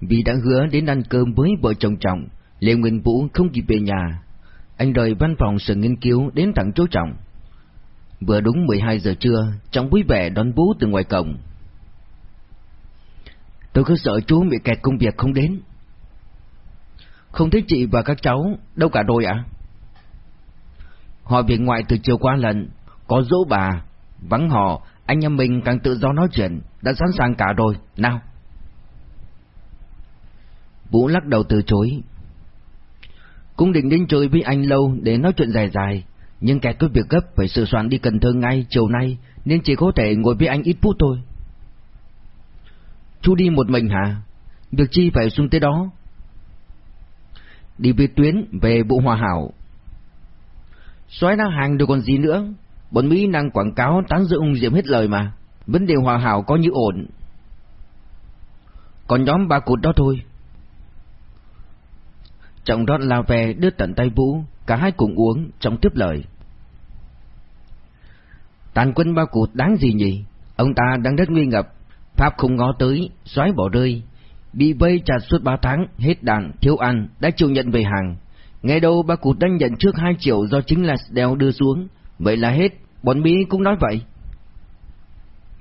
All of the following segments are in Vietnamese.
Vì đã hứa đến ăn cơm với vợ chồng Trọng, Lê Nguyên Vũ không kịp về nhà. Anh rời văn phòng sở nghiên cứu đến thẳng chỗ Trọng. Vừa đúng 12 giờ trưa, Trọng vui vẻ đón Vũ từ ngoài cổng. Tôi cứ sợ chú bị kẹt công việc không đến. Không thấy chị và các cháu, đâu cả đôi ạ? Họ về ngoại từ chiều qua lần, có dỗ bà, vắng họ, anh em mình càng tự do nói chuyện, đã sẵn sàng cả rồi, nào. Vũ lắc đầu từ chối. Cũng định đến chơi với anh lâu để nói chuyện dài dài, nhưng kẹt có việc gấp phải sửa soạn đi Cần Thơ ngay chiều nay, nên chỉ có thể ngồi với anh ít phút thôi. Chú đi một mình hả? Việc chi phải xuống tới đó? Đi về tuyến về bộ hòa hảo. Xoáy đang hàng được còn gì nữa? Bọn Mỹ đang quảng cáo tán dương ông Diệm hết lời mà. Vấn đề hòa hảo có như ổn. Còn nhóm ba cụt đó thôi. Trọng rót lao về đưa tận tay Vũ, cả hai cùng uống, trọng tiếp lời. Tàn quân bao cụt đáng gì nhỉ? Ông ta đang rất nguy ngập, Pháp không ngó tới, xoáy bỏ rơi. Bị vây chặt suốt ba tháng, hết đàn, thiếu ăn, đã chịu nhận về hàng. nghe đâu ba cụt đang nhận trước hai triệu do chính là đeo đưa xuống, vậy là hết, bọn Mỹ cũng nói vậy.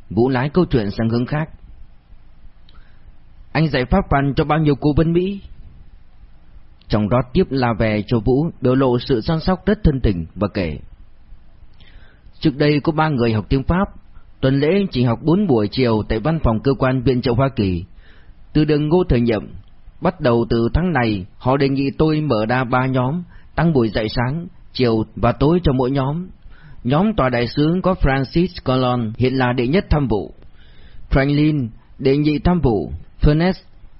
Vũ lái câu chuyện sang hướng khác. Anh dạy pháp văn cho bao nhiêu cô vấn Mỹ? Trong đó tiếp là về cho Vũ biểu lộ sự săn sóc rất thân tình và kể. Trước đây có ba người học tiếng Pháp, tuần lễ chỉ học bốn buổi chiều tại văn phòng cơ quan viện trợ Hoa Kỳ. Từ đường ngô thời nhậm, bắt đầu từ tháng này, họ đề nghị tôi mở ra ba nhóm, tăng buổi dạy sáng, chiều và tối cho mỗi nhóm. Nhóm tòa đại sứ có Francis Colon hiện là đệ nhất tham vụ, Franklin đệ nhị tham vụ, Furness,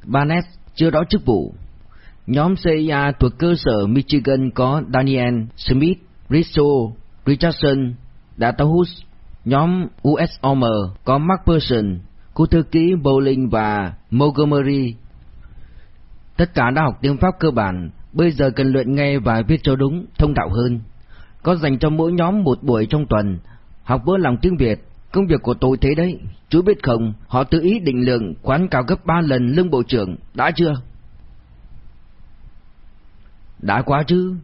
Barnes chưa rõ chức vụ. Nhóm CIA thuộc cơ sở Michigan có Daniel, Smith, Rizzo, Richardson, Datahus. Nhóm USOM có Mark Person, cô thư ký Bowling và Montgomery. Tất cả đã học tiếng Pháp cơ bản, bây giờ cần luyện nghe và viết cho đúng, thông thạo hơn. Có dành cho mỗi nhóm một buổi trong tuần, học bữa lòng tiếng Việt. Công việc của tôi thế đấy, chú biết không, họ tự ý định lượng quán cao gấp 3 lần lương bộ trưởng, đã chưa? Đã quá chứ,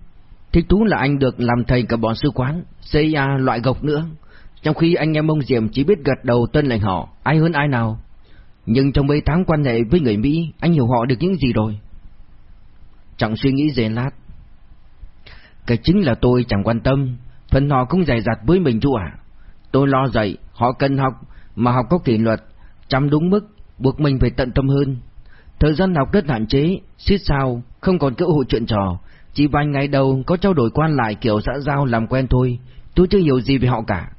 thích thú là anh được làm thầy cả bọn sư quán, CIA loại gộc nữa. Trong khi anh em ông Diệm chỉ biết gật đầu tên lệnh họ, ai hơn ai nào. Nhưng trong mấy tháng quan hệ với người Mỹ, anh hiểu họ được những gì rồi? Trọng suy nghĩ dễ lát. Cái chính là tôi chẳng quan tâm, phần họ cũng dày dặt với mình chú ạ. Tôi lo dạy, họ cần học, mà học có kỷ luật, chăm đúng mức, buộc mình phải tận tâm hơn. Thời gian học rất hạn chế, xít sao, không còn cơ hội chuyện trò, chỉ vài ngày đầu có trao đổi quan lại kiểu xã giao làm quen thôi, tôi chưa hiểu gì về họ cả.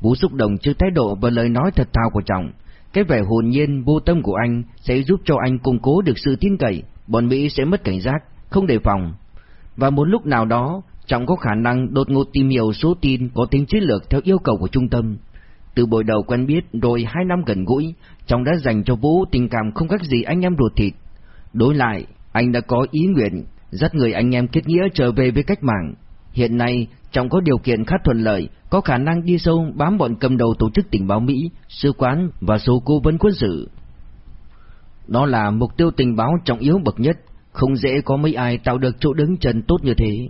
Vũ xúc động trước thái độ và lời nói thật thà của chồng. Cái vẻ hồn nhiên vô tâm của anh sẽ giúp cho anh củng cố được sự tin cậy, bọn Mỹ sẽ mất cảnh giác, không đề phòng. Và một lúc nào đó, Trọng có khả năng đột ngột tìm hiểu số tin có tính chiến lược theo yêu cầu của trung tâm. Từ buổi đầu quen biết rồi hai năm gần gũi, chồng đã dành cho Vũ tình cảm không khác gì anh em ruột thịt. Đối lại, anh đã có ý nguyện dắt người anh em kết nghĩa trở về với cách mạng. Hiện nay, chồng có điều kiện khá thuận lợi, có khả năng đi sâu bám bọn cầm đầu tổ chức tình báo Mỹ, sư quán và số cố vấn quân sự. Đó là mục tiêu tình báo trọng yếu bậc nhất, không dễ có mấy ai tạo được chỗ đứng chân tốt như thế.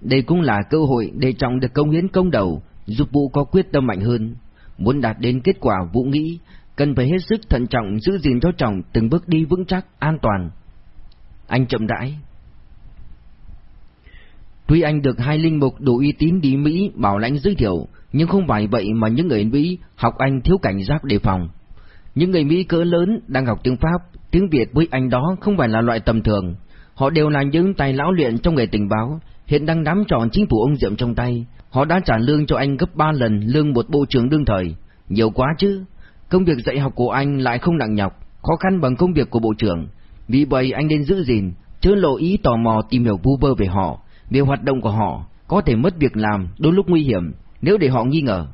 Đây cũng là cơ hội để Trọng được công hiến công đầu, giúp vụ có quyết tâm mạnh hơn. Muốn đạt đến kết quả Vũ nghĩ, cần phải hết sức thận trọng giữ gìn cho chồng từng bước đi vững chắc, an toàn. Anh chậm rãi. Tuy anh được hai linh mục đủ uy tín đi Mỹ bảo lãnh giới thiệu, nhưng không phải vậy mà những người Mỹ học anh thiếu cảnh giác đề phòng. Những người Mỹ cỡ lớn đang học tiếng Pháp, tiếng Việt với anh đó không phải là loại tầm thường. Họ đều là những tài lão luyện trong nghề tình báo, hiện đang nắm trọn chính phủ ông Diệm trong tay. Họ đã trả lương cho anh gấp 3 lần lương một bộ trưởng đương thời. Nhiều quá chứ. Công việc dạy học của anh lại không nặng nhọc, khó khăn bằng công việc của bộ trưởng. Vì vậy anh nên giữ gìn, chớ lộ ý tò mò tìm hiểu vu vơ về họ, về hoạt động của họ, có thể mất việc làm, đôi lúc nguy hiểm, nếu để họ nghi ngờ.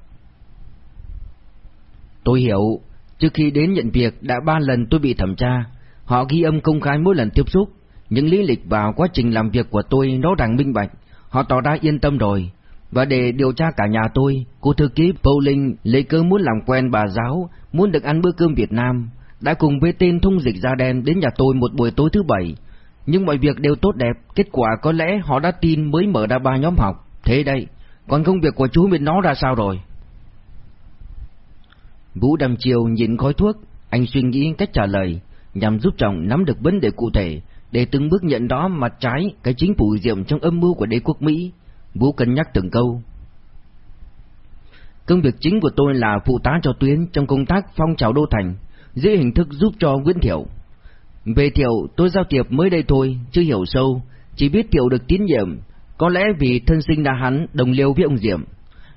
Tôi hiểu, trước khi đến nhận việc đã ba lần tôi bị thẩm tra, họ ghi âm công khai mỗi lần tiếp xúc, những lý lịch vào quá trình làm việc của tôi nó ràng minh bạch, họ tỏ ra yên tâm rồi. Và để điều tra cả nhà tôi, cô thư ký Pauling lấy cớ muốn làm quen bà giáo, muốn được ăn bữa cơm Việt Nam, đã cùng với tên thông dịch da đen đến nhà tôi một buổi tối thứ bảy, nhưng mọi việc đều tốt đẹp, kết quả có lẽ họ đã tin mới mở ra ba nhóm học. Thế đây, còn công việc của chú bên nó ra sao rồi? Vũ Đàm Chiều nhìn khói thuốc, anh suy nghĩ cách trả lời, nhằm giúp chồng nắm được vấn đề cụ thể, để từng bước nhận đó mặt trái cái chính phủ diệm trong âm mưu của đế quốc Mỹ. Vũ cân nhắc từng câu. Công việc chính của tôi là phụ tá cho Tuyến trong công tác phong trào đô thành, dưới hình thức giúp cho Nguyễn Thiệu. Về Thiệu, tôi giao tiệp mới đây thôi, chưa hiểu sâu, chỉ biết Thiệu được tín nhiệm, có lẽ vì thân sinh đã hắn đồng liêu với ông Diệm.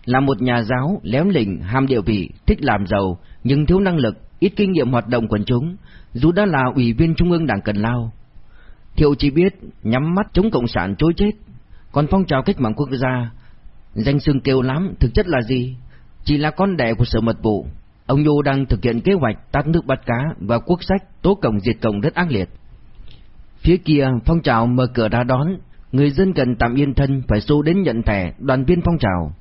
Là một nhà giáo, lém lỉnh, ham địa vị, thích làm giàu, nhưng thiếu năng lực, ít kinh nghiệm hoạt động quần chúng, dù đã là ủy viên trung ương đảng Cần Lao. Thiệu chỉ biết nhắm mắt chống cộng sản chối chết, còn phong trào cách mạng quốc gia, danh xưng kêu lắm, thực chất là gì? Chỉ là con đẻ của sở mật vụ. Ông Nhô đang thực hiện kế hoạch tát nước bắt cá và quốc sách tố cổng diệt cổng rất ác liệt. Phía kia phong trào mở cửa ra đón, người dân cần tạm yên thân phải xô đến nhận thẻ đoàn viên phong trào.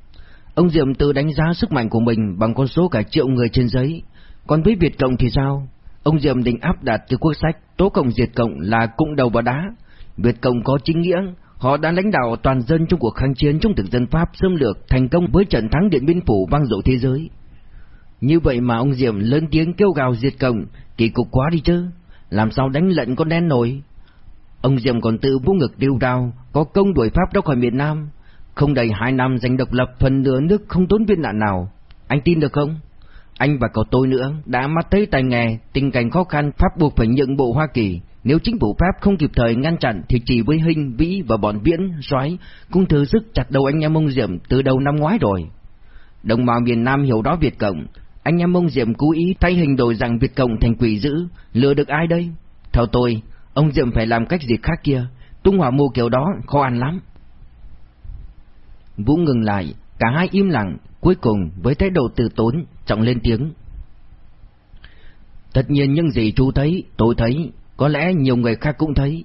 Ông Diệm tự đánh giá sức mạnh của mình bằng con số cả triệu người trên giấy, còn với Việt Cộng thì sao? Ông Diệm định áp đặt cho quốc sách tố cộng diệt cộng là cung đầu vào đá. Việt Cộng có chính nghĩa, họ đã lãnh đạo toàn dân trong cuộc kháng chiến chống thực dân Pháp xâm lược thành công với trận thắng Điện Biên Phủ vang dội thế giới. Như vậy mà ông Diệm lớn tiếng kêu gào diệt cộng, kỳ cục quá đi chứ, làm sao đánh lận con đen nổi. Ông Diệm còn tự vũ ngực điêu đao, có công đuổi Pháp ra khỏi miền Nam, không đầy hai năm giành độc lập phần nửa nước không tốn viên nạn nào. Anh tin được không? Anh và cậu tôi nữa đã mắt thấy tài nghề, tình cảnh khó khăn Pháp buộc phải nhượng bộ Hoa Kỳ. Nếu chính phủ Pháp không kịp thời ngăn chặn thì chỉ với Hinh, Vĩ và bọn Viễn, Soái cũng thử sức chặt đầu anh em Mông Diệm từ đầu năm ngoái rồi. Đồng bào miền Nam hiểu đó Việt Cộng, anh em Mông Diệm cố ý thay hình đổi rằng Việt Cộng thành quỷ dữ, lừa được ai đây? Theo tôi, ông Diệm phải làm cách gì khác kia, tung hỏa mù kiểu đó khó ăn lắm. Vũ ngừng lại, cả hai im lặng, cuối cùng với thái độ từ tốn, trọng lên tiếng. Tất nhiên những gì chú thấy, tôi thấy, có lẽ nhiều người khác cũng thấy,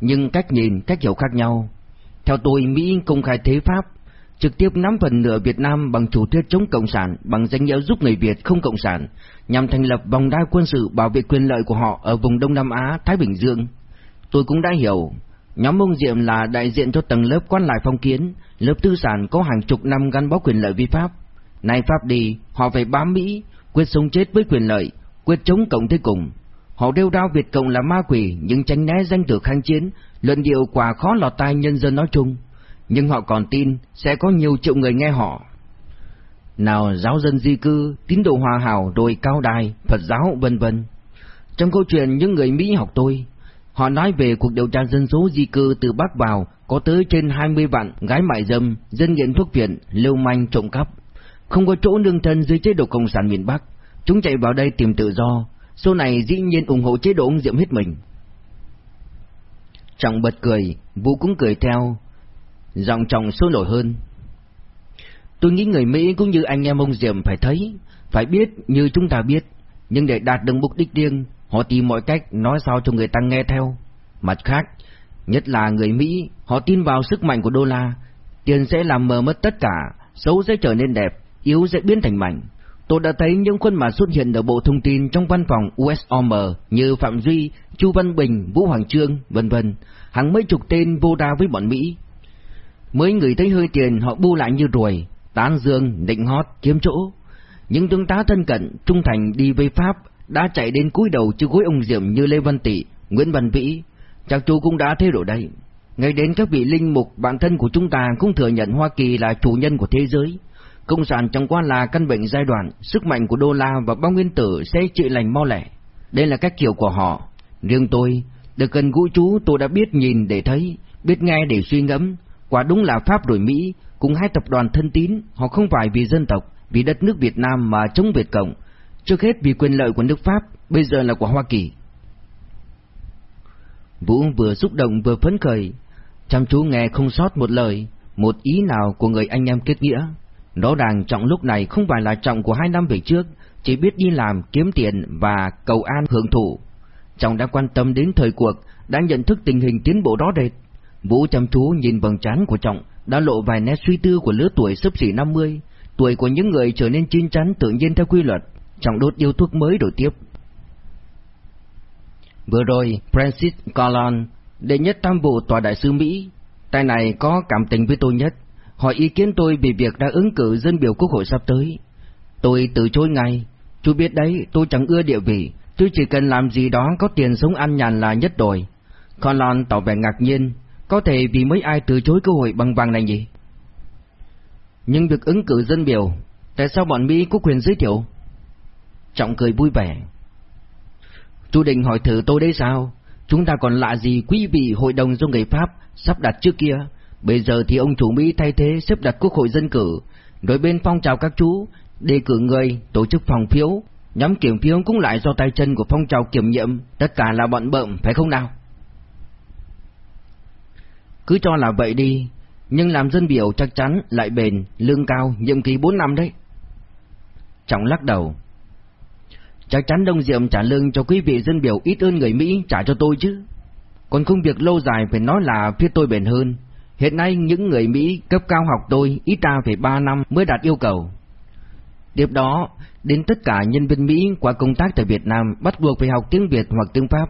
nhưng cách nhìn, cách hiểu khác nhau. Theo tôi, Mỹ công khai thế Pháp, trực tiếp nắm phần nửa Việt Nam bằng chủ thuyết chống cộng sản, bằng danh nghĩa giúp người Việt không cộng sản, nhằm thành lập vòng đai quân sự bảo vệ quyền lợi của họ ở vùng Đông Nam Á, Thái Bình Dương. Tôi cũng đã hiểu, Nhóm ông Diệm là đại diện cho tầng lớp quan lại phong kiến, lớp tư sản có hàng chục năm gắn bó quyền lợi vi pháp. Nay Pháp đi, họ phải bám Mỹ, quyết sống chết với quyền lợi, quyết chống cộng tới cùng. Họ đeo đao Việt Cộng là ma quỷ nhưng tránh né danh tử kháng chiến, luận điệu quả khó lọt tai nhân dân nói chung. Nhưng họ còn tin sẽ có nhiều triệu người nghe họ. Nào giáo dân di cư, tín đồ hòa hảo đồi cao đài, Phật giáo vân vân. Trong câu chuyện những người Mỹ học tôi, Họ nói về cuộc điều tra dân số di cư từ Bắc vào có tới trên 20 vạn gái mại dâm, dân nghiện thuốc viện, lưu manh trộm cắp. Không có chỗ nương thân dưới chế độ Cộng sản miền Bắc. Chúng chạy vào đây tìm tự do. Số này dĩ nhiên ủng hộ chế độ ông Diệm hết mình. Trọng bật cười, Vũ cũng cười theo. Giọng trọng sôi nổi hơn. Tôi nghĩ người Mỹ cũng như anh em ông Diệm phải thấy, phải biết như chúng ta biết. Nhưng để đạt được mục đích riêng, Họ tìm mọi cách nói sao cho người ta nghe theo. Mặt khác, nhất là người Mỹ, họ tin vào sức mạnh của đô la. Tiền sẽ làm mờ mất tất cả, xấu sẽ trở nên đẹp, yếu sẽ biến thành mạnh. Tôi đã thấy những khuôn mặt xuất hiện ở bộ thông tin trong văn phòng USOM như Phạm Duy, Chu Văn Bình, Vũ Hoàng Trương, vân vân, hàng mấy chục tên vô đa với bọn Mỹ. Mới người thấy hơi tiền họ bu lại như ruồi, tán dương, định hót, kiếm chỗ. Những tướng tá thân cận, trung thành đi với Pháp đã chạy đến cúi đầu chứ gối ông Diệm như Lê Văn Tị, Nguyễn Văn Vĩ, chắc chú cũng đã thế rồi đây. Ngay đến các vị linh mục bản thân của chúng ta cũng thừa nhận Hoa Kỳ là chủ nhân của thế giới. Cộng sản chẳng qua là căn bệnh giai đoạn, sức mạnh của đô la và bao nguyên tử sẽ trị lành mau lẻ. Đây là cách kiểu của họ. Riêng tôi, được gần gũi chú tôi đã biết nhìn để thấy, biết nghe để suy ngẫm. Quả đúng là Pháp đổi Mỹ, cùng hai tập đoàn thân tín, họ không phải vì dân tộc, vì đất nước Việt Nam mà chống Việt Cộng, Trước hết vì quyền lợi của nước Pháp, bây giờ là của Hoa Kỳ. Vũ vừa xúc động vừa phấn khởi, chăm chú nghe không sót một lời, một ý nào của người anh em kết nghĩa. Rõ ràng trọng lúc này không phải là trọng của hai năm về trước, chỉ biết đi làm, kiếm tiền và cầu an hưởng thụ. Trọng đã quan tâm đến thời cuộc, đã nhận thức tình hình tiến bộ rõ rệt. Vũ chăm chú nhìn bằng chán của Trọng, đã lộ vài nét suy tư của lứa tuổi sấp xỉ 50, tuổi của những người trở nên chín chắn tự nhiên theo quy luật. Trọng đốt yêu thuốc mới đổi tiếp. Vừa rồi, Francis Collon, đệ nhất tam vụ tòa đại sứ Mỹ, tay này có cảm tình với tôi nhất, hỏi ý kiến tôi về việc đã ứng cử dân biểu quốc hội sắp tới. Tôi từ chối ngay, chú biết đấy, tôi chẳng ưa địa vị, tôi chỉ cần làm gì đó có tiền sống ăn nhàn là nhất rồi. Collon tỏ vẻ ngạc nhiên, có thể vì mấy ai từ chối cơ hội bằng vàng này nhỉ? Nhưng việc ứng cử dân biểu, tại sao bọn Mỹ có quyền giới thiệu? Trọng cười vui vẻ. Chú định hỏi thử tôi đấy sao? Chúng ta còn lạ gì quý vị hội đồng do người Pháp sắp đặt trước kia? Bây giờ thì ông chủ Mỹ thay thế xếp đặt quốc hội dân cử, đối bên phong trào các chú, đề cử người, tổ chức phòng phiếu, nhóm kiểm phiếu cũng lại do tay chân của phong trào kiểm nhiệm, tất cả là bọn bợm, phải không nào? Cứ cho là vậy đi, nhưng làm dân biểu chắc chắn lại bền, lương cao, nhiệm kỳ 4 năm đấy. Trọng lắc đầu. Chắc chắn Đông Diệm trả lương cho quý vị dân biểu ít hơn người Mỹ trả cho tôi chứ. Còn công việc lâu dài phải nói là phía tôi bền hơn. Hiện nay những người Mỹ cấp cao học tôi ít ra phải 3 năm mới đạt yêu cầu. Tiếp đó, đến tất cả nhân viên Mỹ qua công tác tại Việt Nam bắt buộc phải học tiếng Việt hoặc tiếng Pháp.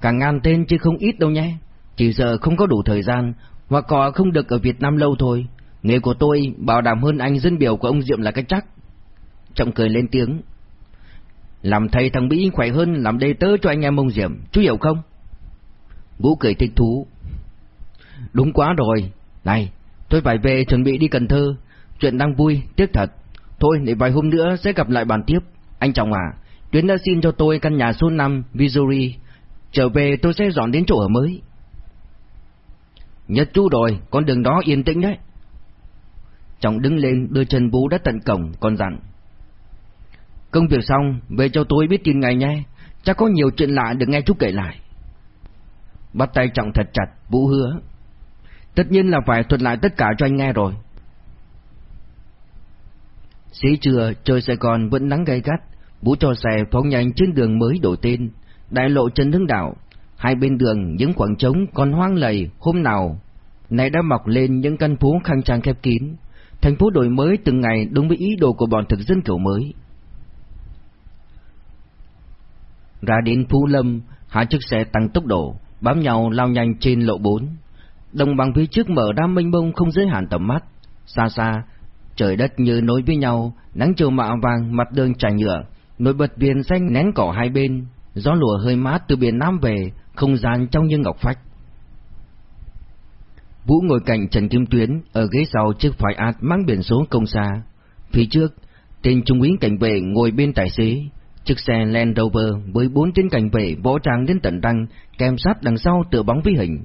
Cả ngàn tên chứ không ít đâu nhé. Chỉ giờ không có đủ thời gian, hoặc họ không được ở Việt Nam lâu thôi. Nghề của tôi bảo đảm hơn anh dân biểu của ông Diệm là cái chắc. Trọng cười lên tiếng. Làm thầy thằng Mỹ khỏe hơn làm đầy tớ cho anh em ông Diệm, chú hiểu không? Vũ cười thích thú. Đúng quá rồi. Này, tôi phải về chuẩn bị đi Cần Thơ. Chuyện đang vui, tiếc thật. Thôi, để vài hôm nữa sẽ gặp lại bàn tiếp. Anh chồng à, Tuyến đã xin cho tôi căn nhà số 5 Missouri. Trở về tôi sẽ dọn đến chỗ ở mới. Nhất chú rồi, con đường đó yên tĩnh đấy. chồng đứng lên đưa chân Vũ đã tận cổng, còn dặn. Công việc xong, về cho tôi biết tin ngày nhé. Chắc có nhiều chuyện lạ được nghe chú kể lại. Bắt tay Trọng thật chặt, Vũ hứa. Tất nhiên là phải thuật lại tất cả cho anh nghe rồi. Xế trưa, trời Sài Gòn vẫn nắng gay gắt, bú cho xe phóng nhanh trên đường mới đổi tên, đại lộ Trần Hưng Đạo. Hai bên đường những khoảng trống còn hoang lầy hôm nào, nay đã mọc lên những căn phố khang trang khép kín. Thành phố đổi mới từng ngày đúng với ý đồ của bọn thực dân kiểu mới. Ra đến Phú Lâm, hai chiếc xe tăng tốc độ, bám nhau lao nhanh trên lộ 4. Đồng bằng phía trước mở ra mênh mông không giới hạn tầm mắt. Xa xa, trời đất như nối với nhau, nắng chiều mạ vàng mặt đường trải nhựa, nổi bật biển xanh nén cỏ hai bên, gió lùa hơi mát từ biển Nam về, không gian trong như ngọc phách. Vũ ngồi cạnh Trần Kim Tuyến, ở ghế sau chiếc phải át mang biển số công xa. Phía trước, tên trung úy cảnh vệ ngồi bên tài xế, chiếc xe Land Rover với bốn tên cảnh vệ võ trang đến tận răng, kèm sát đằng sau tựa bóng vi hình.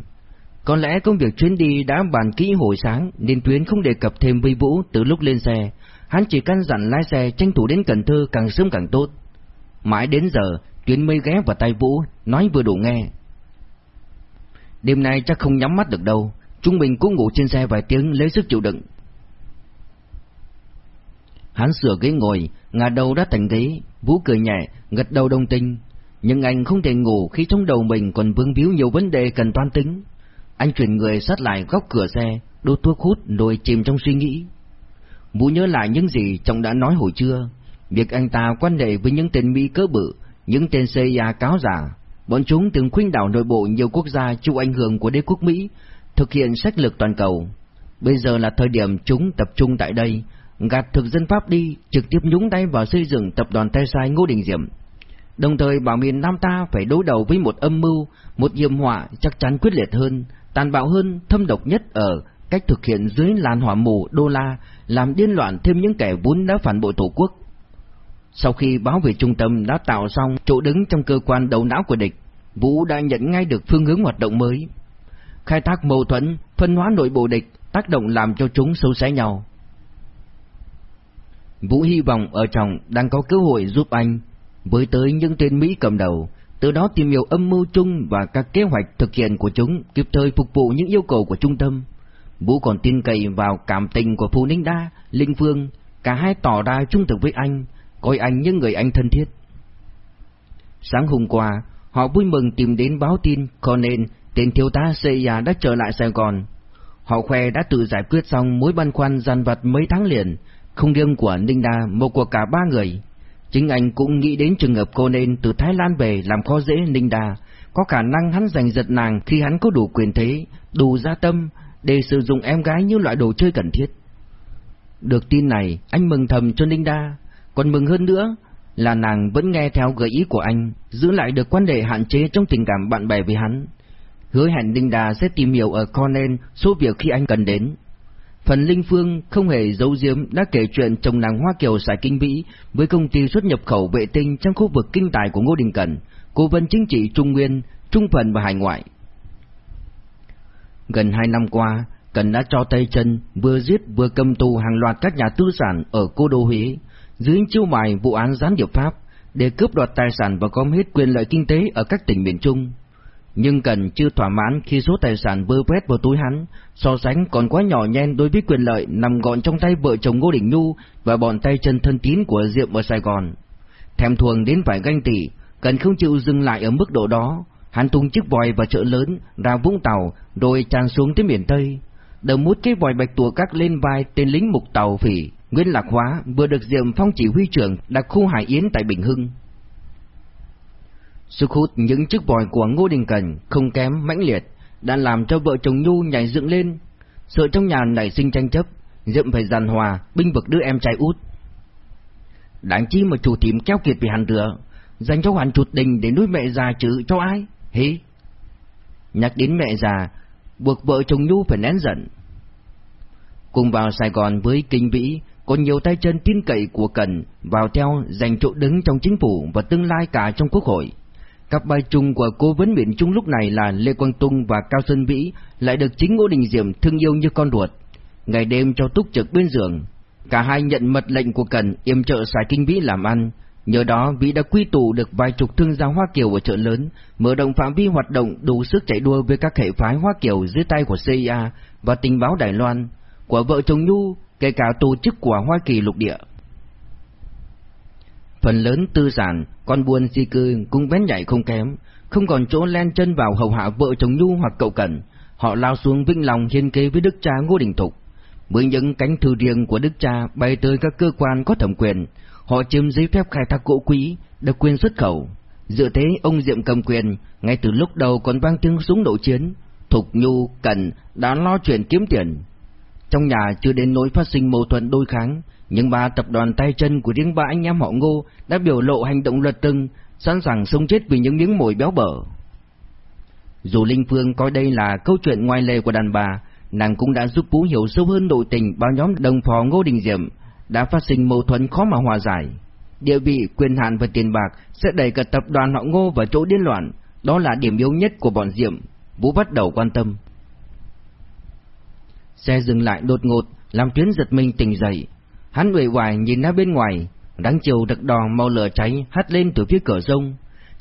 Có lẽ công việc chuyến đi đã bàn kỹ hồi sáng nên Tuyến không đề cập thêm với Vũ từ lúc lên xe. Hắn chỉ căn dặn lái xe tranh thủ đến Cần Thơ càng sớm càng tốt. Mãi đến giờ, Tuyến mới ghé vào tay Vũ, nói vừa đủ nghe. Đêm nay chắc không nhắm mắt được đâu, chúng mình cũng ngủ trên xe vài tiếng lấy sức chịu đựng. Hắn sửa ghế ngồi, ngả đầu đã thành ghế, Vũ cười nhẹ, gật đầu đồng tình. Nhưng anh không thể ngủ khi trong đầu mình còn vương víu nhiều vấn đề cần toán tính. Anh chuyển người sát lại góc cửa xe, đốt thuốc hút rồi chìm trong suy nghĩ. Vũ nhớ lại những gì chồng đã nói hồi trưa, việc anh ta quan hệ với những tên Mỹ cỡ bự, những tên CIA cáo giả. Bọn chúng từng khuynh đảo nội bộ nhiều quốc gia chịu ảnh hưởng của đế quốc Mỹ, thực hiện sách lược toàn cầu. Bây giờ là thời điểm chúng tập trung tại đây, gạt thực dân Pháp đi, trực tiếp nhúng tay vào xây dựng tập đoàn tay sai Ngô Đình Diệm. Đồng thời bảo miền Nam ta phải đối đầu với một âm mưu, một hiểm họa chắc chắn quyết liệt hơn, tàn bạo hơn, thâm độc nhất ở cách thực hiện dưới làn hỏa mù đô la, làm điên loạn thêm những kẻ vốn đã phản bội tổ quốc. Sau khi báo về trung tâm đã tạo xong chỗ đứng trong cơ quan đầu não của địch, Vũ đã nhận ngay được phương hướng hoạt động mới. Khai thác mâu thuẫn, phân hóa nội bộ địch, tác động làm cho chúng sâu xé nhau. Vũ hy vọng ở trong đang có cơ hội giúp anh với tới những tên Mỹ cầm đầu, từ đó tìm hiểu âm mưu chung và các kế hoạch thực hiện của chúng kịp thời phục vụ những yêu cầu của trung tâm. Vũ còn tin cậy vào cảm tình của Phù Ninh Đa, Linh Phương, cả hai tỏ ra trung thực với anh, coi anh như người anh thân thiết. Sáng hôm qua, họ vui mừng tìm đến báo tin Conan, tên thiếu tá CIA đã trở lại Sài Gòn. Họ khoe đã tự giải quyết xong mối băn khoăn gian vặt mấy tháng liền, không riêng của Ninh Đa một của cả ba người. Chính anh cũng nghĩ đến trường hợp cô nên từ Thái Lan về làm khó dễ Ninh Đà, có khả năng hắn giành giật nàng khi hắn có đủ quyền thế, đủ gia tâm để sử dụng em gái như loại đồ chơi cần thiết. Được tin này, anh mừng thầm cho Ninh Đa, còn mừng hơn nữa là nàng vẫn nghe theo gợi ý của anh, giữ lại được quan hệ hạn chế trong tình cảm bạn bè với hắn. Hứa hẹn Ninh Đa sẽ tìm hiểu ở Cornell số việc khi anh cần đến. Phần Linh Phương không hề giấu giếm đã kể chuyện chồng nàng Hoa Kiều xài kinh mỹ với công ty xuất nhập khẩu vệ tinh trong khu vực kinh tài của Ngô Đình Cẩn, cố vấn chính trị Trung Nguyên, Trung Phần và Hải Ngoại. Gần hai năm qua, Cần đã cho tay chân, vừa giết vừa cầm tù hàng loạt các nhà tư sản ở Cô Đô Huế, dưới chiêu bài vụ án gián điệp Pháp, để cướp đoạt tài sản và gom hết quyền lợi kinh tế ở các tỉnh miền Trung. Nhưng Cần chưa thỏa mãn khi số tài sản vơ vét vào túi hắn, so sánh còn quá nhỏ nhen đối với quyền lợi nằm gọn trong tay vợ chồng Ngô Đình Nhu và bọn tay chân thân tín của Diệm ở Sài Gòn. Thèm thuồng đến phải ganh tị, Cần không chịu dừng lại ở mức độ đó, hắn tung chiếc vòi vào chợ lớn, ra Vũng Tàu, rồi tràn xuống tới miền Tây. Đầu mút cái vòi bạch tuộc các lên vai tên lính mục tàu phỉ, Nguyễn Lạc Hóa vừa được Diệm Phong chỉ huy trưởng đặc khu Hải Yến tại Bình Hưng. Sức hút những chiếc vòi của Ngô Đình Cần không kém mãnh liệt, đã làm cho vợ chồng Nhu nhảy dựng lên. Sợ trong nhà nảy sinh tranh chấp, Diệm phải giàn hòa, binh vực đứa em trai út. Đáng chi mà chủ tiệm keo kiệt vì hàn rửa, dành cho hoàn chuột đình để nuôi mẹ già chứ cho ai? Hí. Nhắc đến mẹ già, buộc vợ chồng Nhu phải nén giận. Cùng vào Sài Gòn với kinh vĩ, có nhiều tay chân tin cậy của Cần vào theo giành chỗ đứng trong chính phủ và tương lai cả trong quốc hội cặp bài chung của cố vấn biển Trung lúc này là Lê Quang Tung và Cao Xuân Vĩ lại được chính Ngô Đình Diệm thương yêu như con ruột, ngày đêm cho túc trực bên giường. Cả hai nhận mật lệnh của Cần yểm trợ xài kinh Vĩ làm ăn, nhờ đó Vĩ đã quy tụ được vài chục thương gia Hoa Kiều ở chợ lớn, mở rộng phạm vi hoạt động đủ sức chạy đua với các hệ phái Hoa Kiều dưới tay của CIA và tình báo Đài Loan, của vợ chồng Nhu, kể cả tổ chức của Hoa Kỳ lục địa. Phần lớn tư sản, con buôn di cư cũng bén nhảy không kém, không còn chỗ len chân vào hầu hạ vợ chồng Nhu hoặc cậu Cẩn, họ lao xuống Vĩnh lòng hiên kế với đức cha Ngô Đình Thục. Với những cánh thư riêng của đức cha bay tới các cơ quan có thẩm quyền, họ chiếm giấy phép khai thác gỗ quý, được quyền xuất khẩu. Dựa thế ông Diệm cầm quyền, ngay từ lúc đầu còn vang tiếng súng nổ chiến, Thục Nhu, cần đã lo chuyện kiếm tiền. Trong nhà chưa đến nỗi phát sinh mâu thuẫn đôi kháng, nhưng ba tập đoàn tay chân của riêng ba anh em họ Ngô đã biểu lộ hành động luật từng, sẵn sàng sống chết vì những miếng mồi béo bở. Dù Linh Phương coi đây là câu chuyện ngoài lề của đàn bà, nàng cũng đã giúp Vũ hiểu sâu hơn nội tình bao nhóm đồng phò Ngô Đình Diệm, đã phát sinh mâu thuẫn khó mà hòa giải. Địa vị, quyền hạn và tiền bạc sẽ đẩy cả tập đoàn họ Ngô vào chỗ điên loạn, đó là điểm yếu nhất của bọn Diệm, Vũ bắt đầu quan tâm. Xe dừng lại đột ngột, làm Tuyến giật mình tỉnh dậy, Hắn uể oải nhìn ra bên ngoài, đáng chiều đặc đò mau lửa cháy hắt lên từ phía cửa sông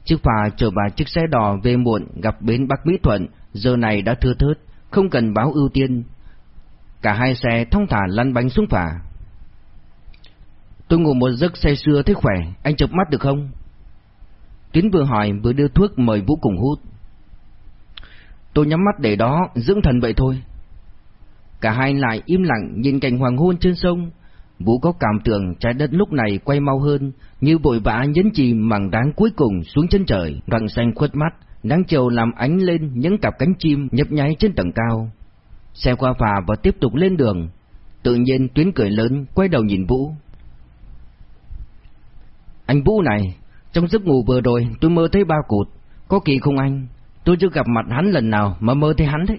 Chiếc phà chở bà chiếc xe đò về muộn gặp bến Bắc Mỹ Thuận, giờ này đã thưa thớt, không cần báo ưu tiên. Cả hai xe thông thả lăn bánh xuống phà. Tôi ngủ một giấc say sưa thế khỏe, anh chụp mắt được không? Tiến vừa hỏi vừa đưa thuốc mời Vũ cùng hút. Tôi nhắm mắt để đó, dưỡng thần vậy thôi. Cả hai lại im lặng nhìn cảnh hoàng hôn trên sông, Vũ có cảm tưởng trái đất lúc này quay mau hơn, như bội vã nhấn chìm mảng đáng cuối cùng xuống chân trời, răng xanh khuất mắt, nắng chiều làm ánh lên những cặp cánh chim nhấp nháy trên tầng cao. Xe qua phà và tiếp tục lên đường. Tự nhiên Tuyến cười lớn, quay đầu nhìn Vũ. Anh Vũ này, trong giấc ngủ vừa rồi tôi mơ thấy ba cụt, có kỳ không anh? Tôi chưa gặp mặt hắn lần nào mà mơ thấy hắn đấy.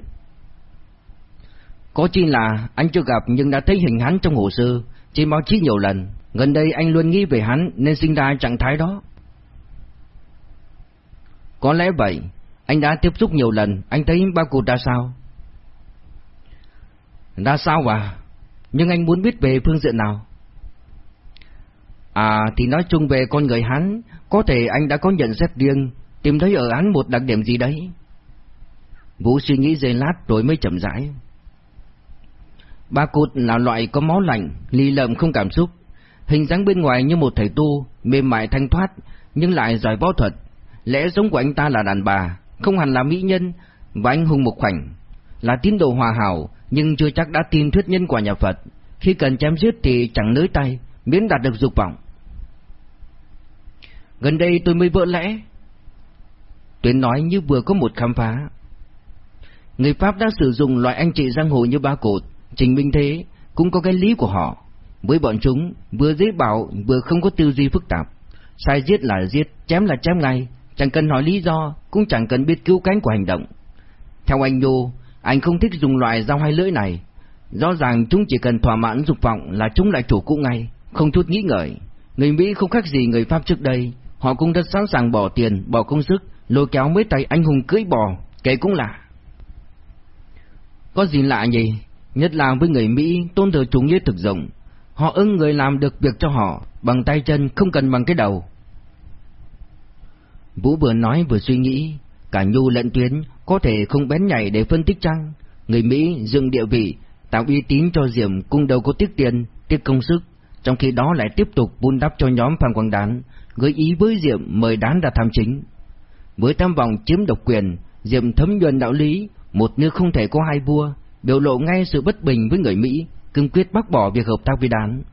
Có chi là anh chưa gặp nhưng đã thấy hình hắn trong hồ sơ, trên báo chí nhiều lần, gần đây anh luôn nghĩ về hắn nên sinh ra trạng thái đó. Có lẽ vậy, anh đã tiếp xúc nhiều lần, anh thấy ba cụ ra sao? Ra sao à? Nhưng anh muốn biết về phương diện nào? À thì nói chung về con người hắn, có thể anh đã có nhận xét riêng, tìm thấy ở hắn một đặc điểm gì đấy. Vũ suy nghĩ giây lát rồi mới chậm rãi. Ba cụt là loại có máu lạnh, lì lợm không cảm xúc, hình dáng bên ngoài như một thầy tu, mềm mại thanh thoát, nhưng lại giỏi võ thuật. Lẽ giống của anh ta là đàn bà, không hẳn là mỹ nhân, và anh hùng một khoảnh, là tín đồ hòa hảo, nhưng chưa chắc đã tin thuyết nhân quả nhà Phật. Khi cần chém giết thì chẳng nới tay, miễn đạt được dục vọng. Gần đây tôi mới vỡ lẽ. Tuyến nói như vừa có một khám phá. Người Pháp đã sử dụng loại anh chị giang hồ như ba cột, trình minh thế, cũng có cái lý của họ. Với bọn chúng, vừa dễ bảo vừa không có tư duy phức tạp. Sai giết là giết, chém là chém ngay, chẳng cần hỏi lý do, cũng chẳng cần biết cứu cánh của hành động. Theo anh Nhu, anh không thích dùng loại dao hai lưỡi này. Rõ ràng chúng chỉ cần thỏa mãn dục vọng là chúng lại chủ cũ ngay, không chút nghĩ ngợi. Người Mỹ không khác gì người Pháp trước đây, họ cũng rất sẵn sàng bỏ tiền, bỏ công sức, lôi kéo mấy tay anh hùng cưỡi bò, kể cũng lạ. Có gì lạ nhỉ? Nhất là với người Mỹ tôn thờ chủ nghĩa thực dụng, họ ưng người làm được việc cho họ, bằng tay chân không cần bằng cái đầu. Vũ vừa nói vừa suy nghĩ, cả Nhu lẫn Tuyến có thể không bén nhảy để phân tích chăng? Người Mỹ dựng địa vị, tạo uy tín cho Diệm cũng đâu có tiếc tiền, tiếc công sức, trong khi đó lại tiếp tục vun đắp cho nhóm Phan Quang Đán, gợi ý với Diệm mời Đán ra tham chính. Với tham vọng chiếm độc quyền, Diệm thấm nhuần đạo lý, một nước không thể có hai vua, biểu lộ ngay sự bất bình với người Mỹ, cương quyết bác bỏ việc hợp tác với Đán.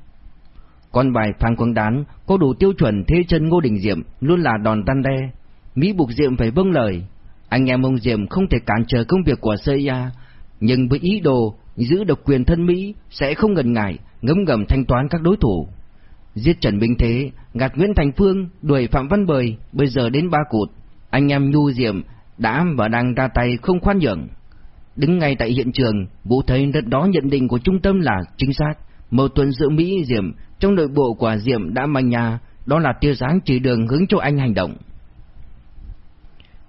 Còn bài Phan Quang Đán có đủ tiêu chuẩn thế chân Ngô Đình Diệm luôn là đòn tan đe. Mỹ buộc Diệm phải vâng lời. Anh em ông Diệm không thể cản trở công việc của CIA, nhưng với ý đồ giữ độc quyền thân Mỹ sẽ không ngần ngại ngấm ngầm thanh toán các đối thủ. Giết Trần Minh Thế, gạt Nguyễn Thành Phương, đuổi Phạm Văn Bời, bây giờ đến ba cụt. Anh em Nhu Diệm đã và đang ra tay không khoan nhượng. Đứng ngay tại hiện trường, Vũ thấy đất đó nhận định của trung tâm là chính xác. Mâu thuẫn giữa Mỹ Diệm trong nội bộ của Diệm đã manh nha, đó là tia sáng chỉ đường hướng cho anh hành động.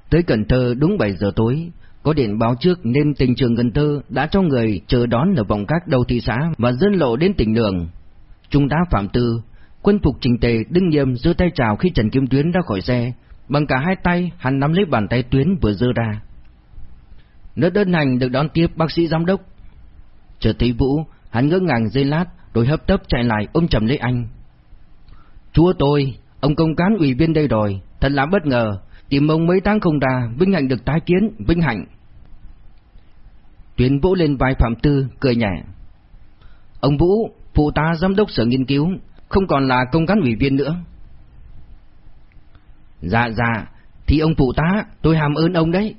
Tới Cần Thơ đúng 7 giờ tối, có điện báo trước nên tỉnh trường Cần Thơ đã cho người chờ đón ở vòng các đầu thị xã và dân lộ đến tỉnh đường. Trung tá Phạm Tư, quân phục trình tề đứng nghiêm giơ tay chào khi Trần Kim Tuyến ra khỏi xe, bằng cả hai tay hắn nắm lấy bàn tay Tuyến vừa giơ ra. Nước đơn hành được đón tiếp bác sĩ giám đốc. Chờ thấy Vũ, hắn ngỡ ngàng giây lát, rồi hấp tấp chạy lại ôm chầm lấy anh. Chúa tôi, ông công cán ủy viên đây rồi, thật là bất ngờ, tìm ông mấy tháng không ra, vinh hạnh được tái kiến, vinh hạnh. Tuyến vũ lên vai Phạm Tư, cười nhẹ. Ông Vũ, phụ tá giám đốc sở nghiên cứu, không còn là công cán ủy viên nữa. Dạ dạ, thì ông phụ tá, tôi hàm ơn ông đấy.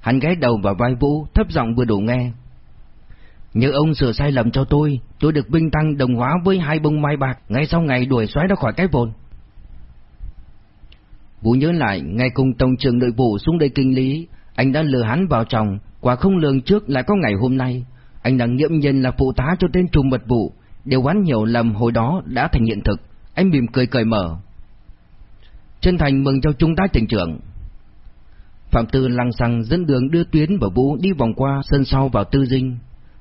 Hắn ghé đầu vào vai Vũ, thấp giọng vừa đủ nghe. Nhớ ông sửa sai lầm cho tôi, tôi được binh tăng đồng hóa với hai bông mai bạc ngay sau ngày đuổi xoáy ra khỏi cái vồn. Vũ nhớ lại, ngay cùng tổng trưởng nội vụ xuống đây kinh lý, anh đã lừa hắn vào chồng, quả không lường trước lại có ngày hôm nay. Anh đang nghiệm nhân là phụ tá cho tên trùm mật vụ, điều hắn hiểu lầm hồi đó đã thành hiện thực. Anh mỉm cười cởi mở. Chân thành mừng cho chúng ta tỉnh trưởng. Phạm Tư lăng xăng dẫn đường đưa Tuyến và Vũ đi vòng qua sân sau vào tư dinh.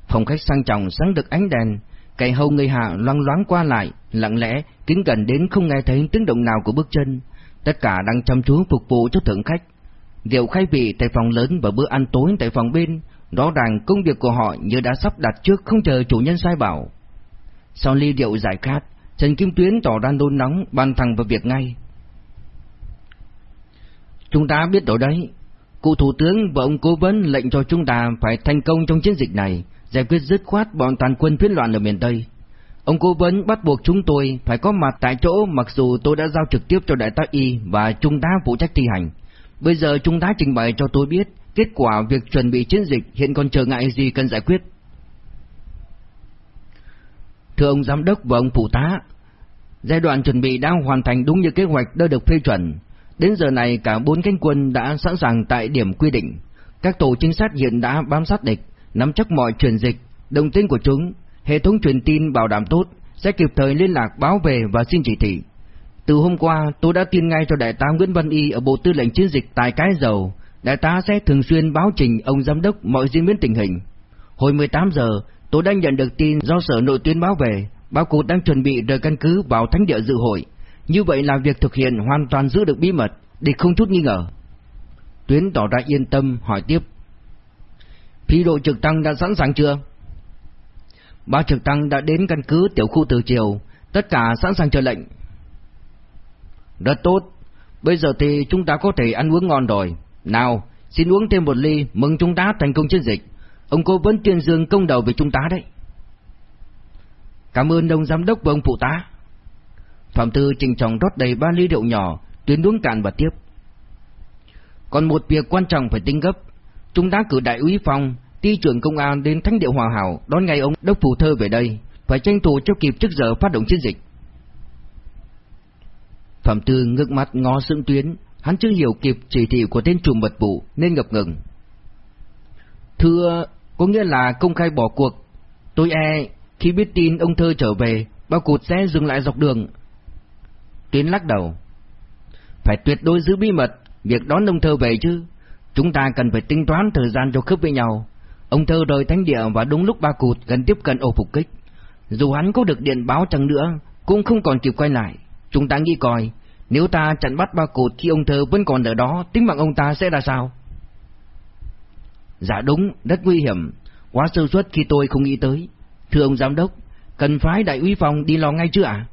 Phòng khách sang trọng sáng được ánh đèn, cây hầu người hạ loang loáng qua lại, lặng lẽ, kính gần đến không nghe thấy tiếng động nào của bước chân. Tất cả đang chăm chú phục vụ cho thượng khách. Rượu khai vị tại phòng lớn và bữa ăn tối tại phòng bên, rõ ràng công việc của họ như đã sắp đặt trước không chờ chủ nhân sai bảo. Sau ly rượu giải khát, Trần Kim Tuyến tỏ ra nôn nóng, ban thẳng vào việc ngay. Chúng ta biết rồi đấy, cụ thủ tướng và ông cố vấn lệnh cho chúng ta phải thành công trong chiến dịch này, giải quyết dứt khoát bọn tàn quân phiến loạn ở miền Tây. Ông cố vấn bắt buộc chúng tôi phải có mặt tại chỗ mặc dù tôi đã giao trực tiếp cho đại tá Y và trung tá phụ trách thi hành. Bây giờ trung tá trình bày cho tôi biết kết quả việc chuẩn bị chiến dịch hiện còn chờ ngại gì cần giải quyết. Thưa ông giám đốc và ông phụ tá, giai đoạn chuẩn bị đang hoàn thành đúng như kế hoạch đã được phê chuẩn. Đến giờ này cả bốn cánh quân đã sẵn sàng tại điểm quy định. Các tổ trinh sát hiện đã bám sát địch, nắm chắc mọi truyền dịch, đồng tin của chúng, hệ thống truyền tin bảo đảm tốt, sẽ kịp thời liên lạc báo về và xin chỉ thị. Từ hôm qua, tôi đã tin ngay cho đại tá Nguyễn Văn Y ở Bộ Tư lệnh Chiến dịch tại Cái Dầu. Đại tá sẽ thường xuyên báo trình ông giám đốc mọi diễn biến tình hình. Hồi 18 giờ, tôi đã nhận được tin do Sở Nội tuyến báo về, báo cục đang chuẩn bị rời căn cứ vào thánh địa dự hội. Như vậy là việc thực hiện hoàn toàn giữ được bí mật, để không chút nghi ngờ. Tuyến tỏ ra yên tâm, hỏi tiếp. Phi đội trực tăng đã sẵn sàng chưa? Ba trực tăng đã đến căn cứ tiểu khu từ chiều, tất cả sẵn sàng chờ lệnh. Rất tốt, bây giờ thì chúng ta có thể ăn uống ngon rồi. Nào, xin uống thêm một ly, mừng chúng ta thành công chiến dịch. Ông cô vẫn tuyên dương công đầu về chúng ta đấy. Cảm ơn ông giám đốc và ông phụ tá. Phạm Tư trình trọng rót đầy ba ly rượu nhỏ, tuyến uống cạn và tiếp. Còn một việc quan trọng phải tính gấp. Chúng ta cử đại úy Phong, ty trưởng công an đến Thánh địa Hòa Hảo đón ngay ông Đốc Phủ Thơ về đây, phải tranh thủ cho kịp trước giờ phát động chiến dịch. Phạm Tư ngước mắt ngó sững tuyến, hắn chưa hiểu kịp chỉ thị của tên trùm mật vụ nên ngập ngừng. Thưa, có nghĩa là công khai bỏ cuộc. Tôi e, khi biết tin ông Thơ trở về, bao cụt sẽ dừng lại dọc đường. Tuyến lắc đầu. Phải tuyệt đối giữ bí mật, việc đón ông Thơ về chứ. Chúng ta cần phải tính toán thời gian cho khớp với nhau. Ông Thơ rời thánh địa và đúng lúc ba cụt gần tiếp cận ổ phục kích. Dù hắn có được điện báo chẳng nữa, cũng không còn kịp quay lại. Chúng ta nghĩ coi, nếu ta chặn bắt ba cụt khi ông Thơ vẫn còn ở đó, tính mạng ông ta sẽ ra sao? Dạ đúng, rất nguy hiểm. Quá sơ suất khi tôi không nghĩ tới. Thưa ông giám đốc, cần phái đại úy phòng đi lo ngay chưa ạ?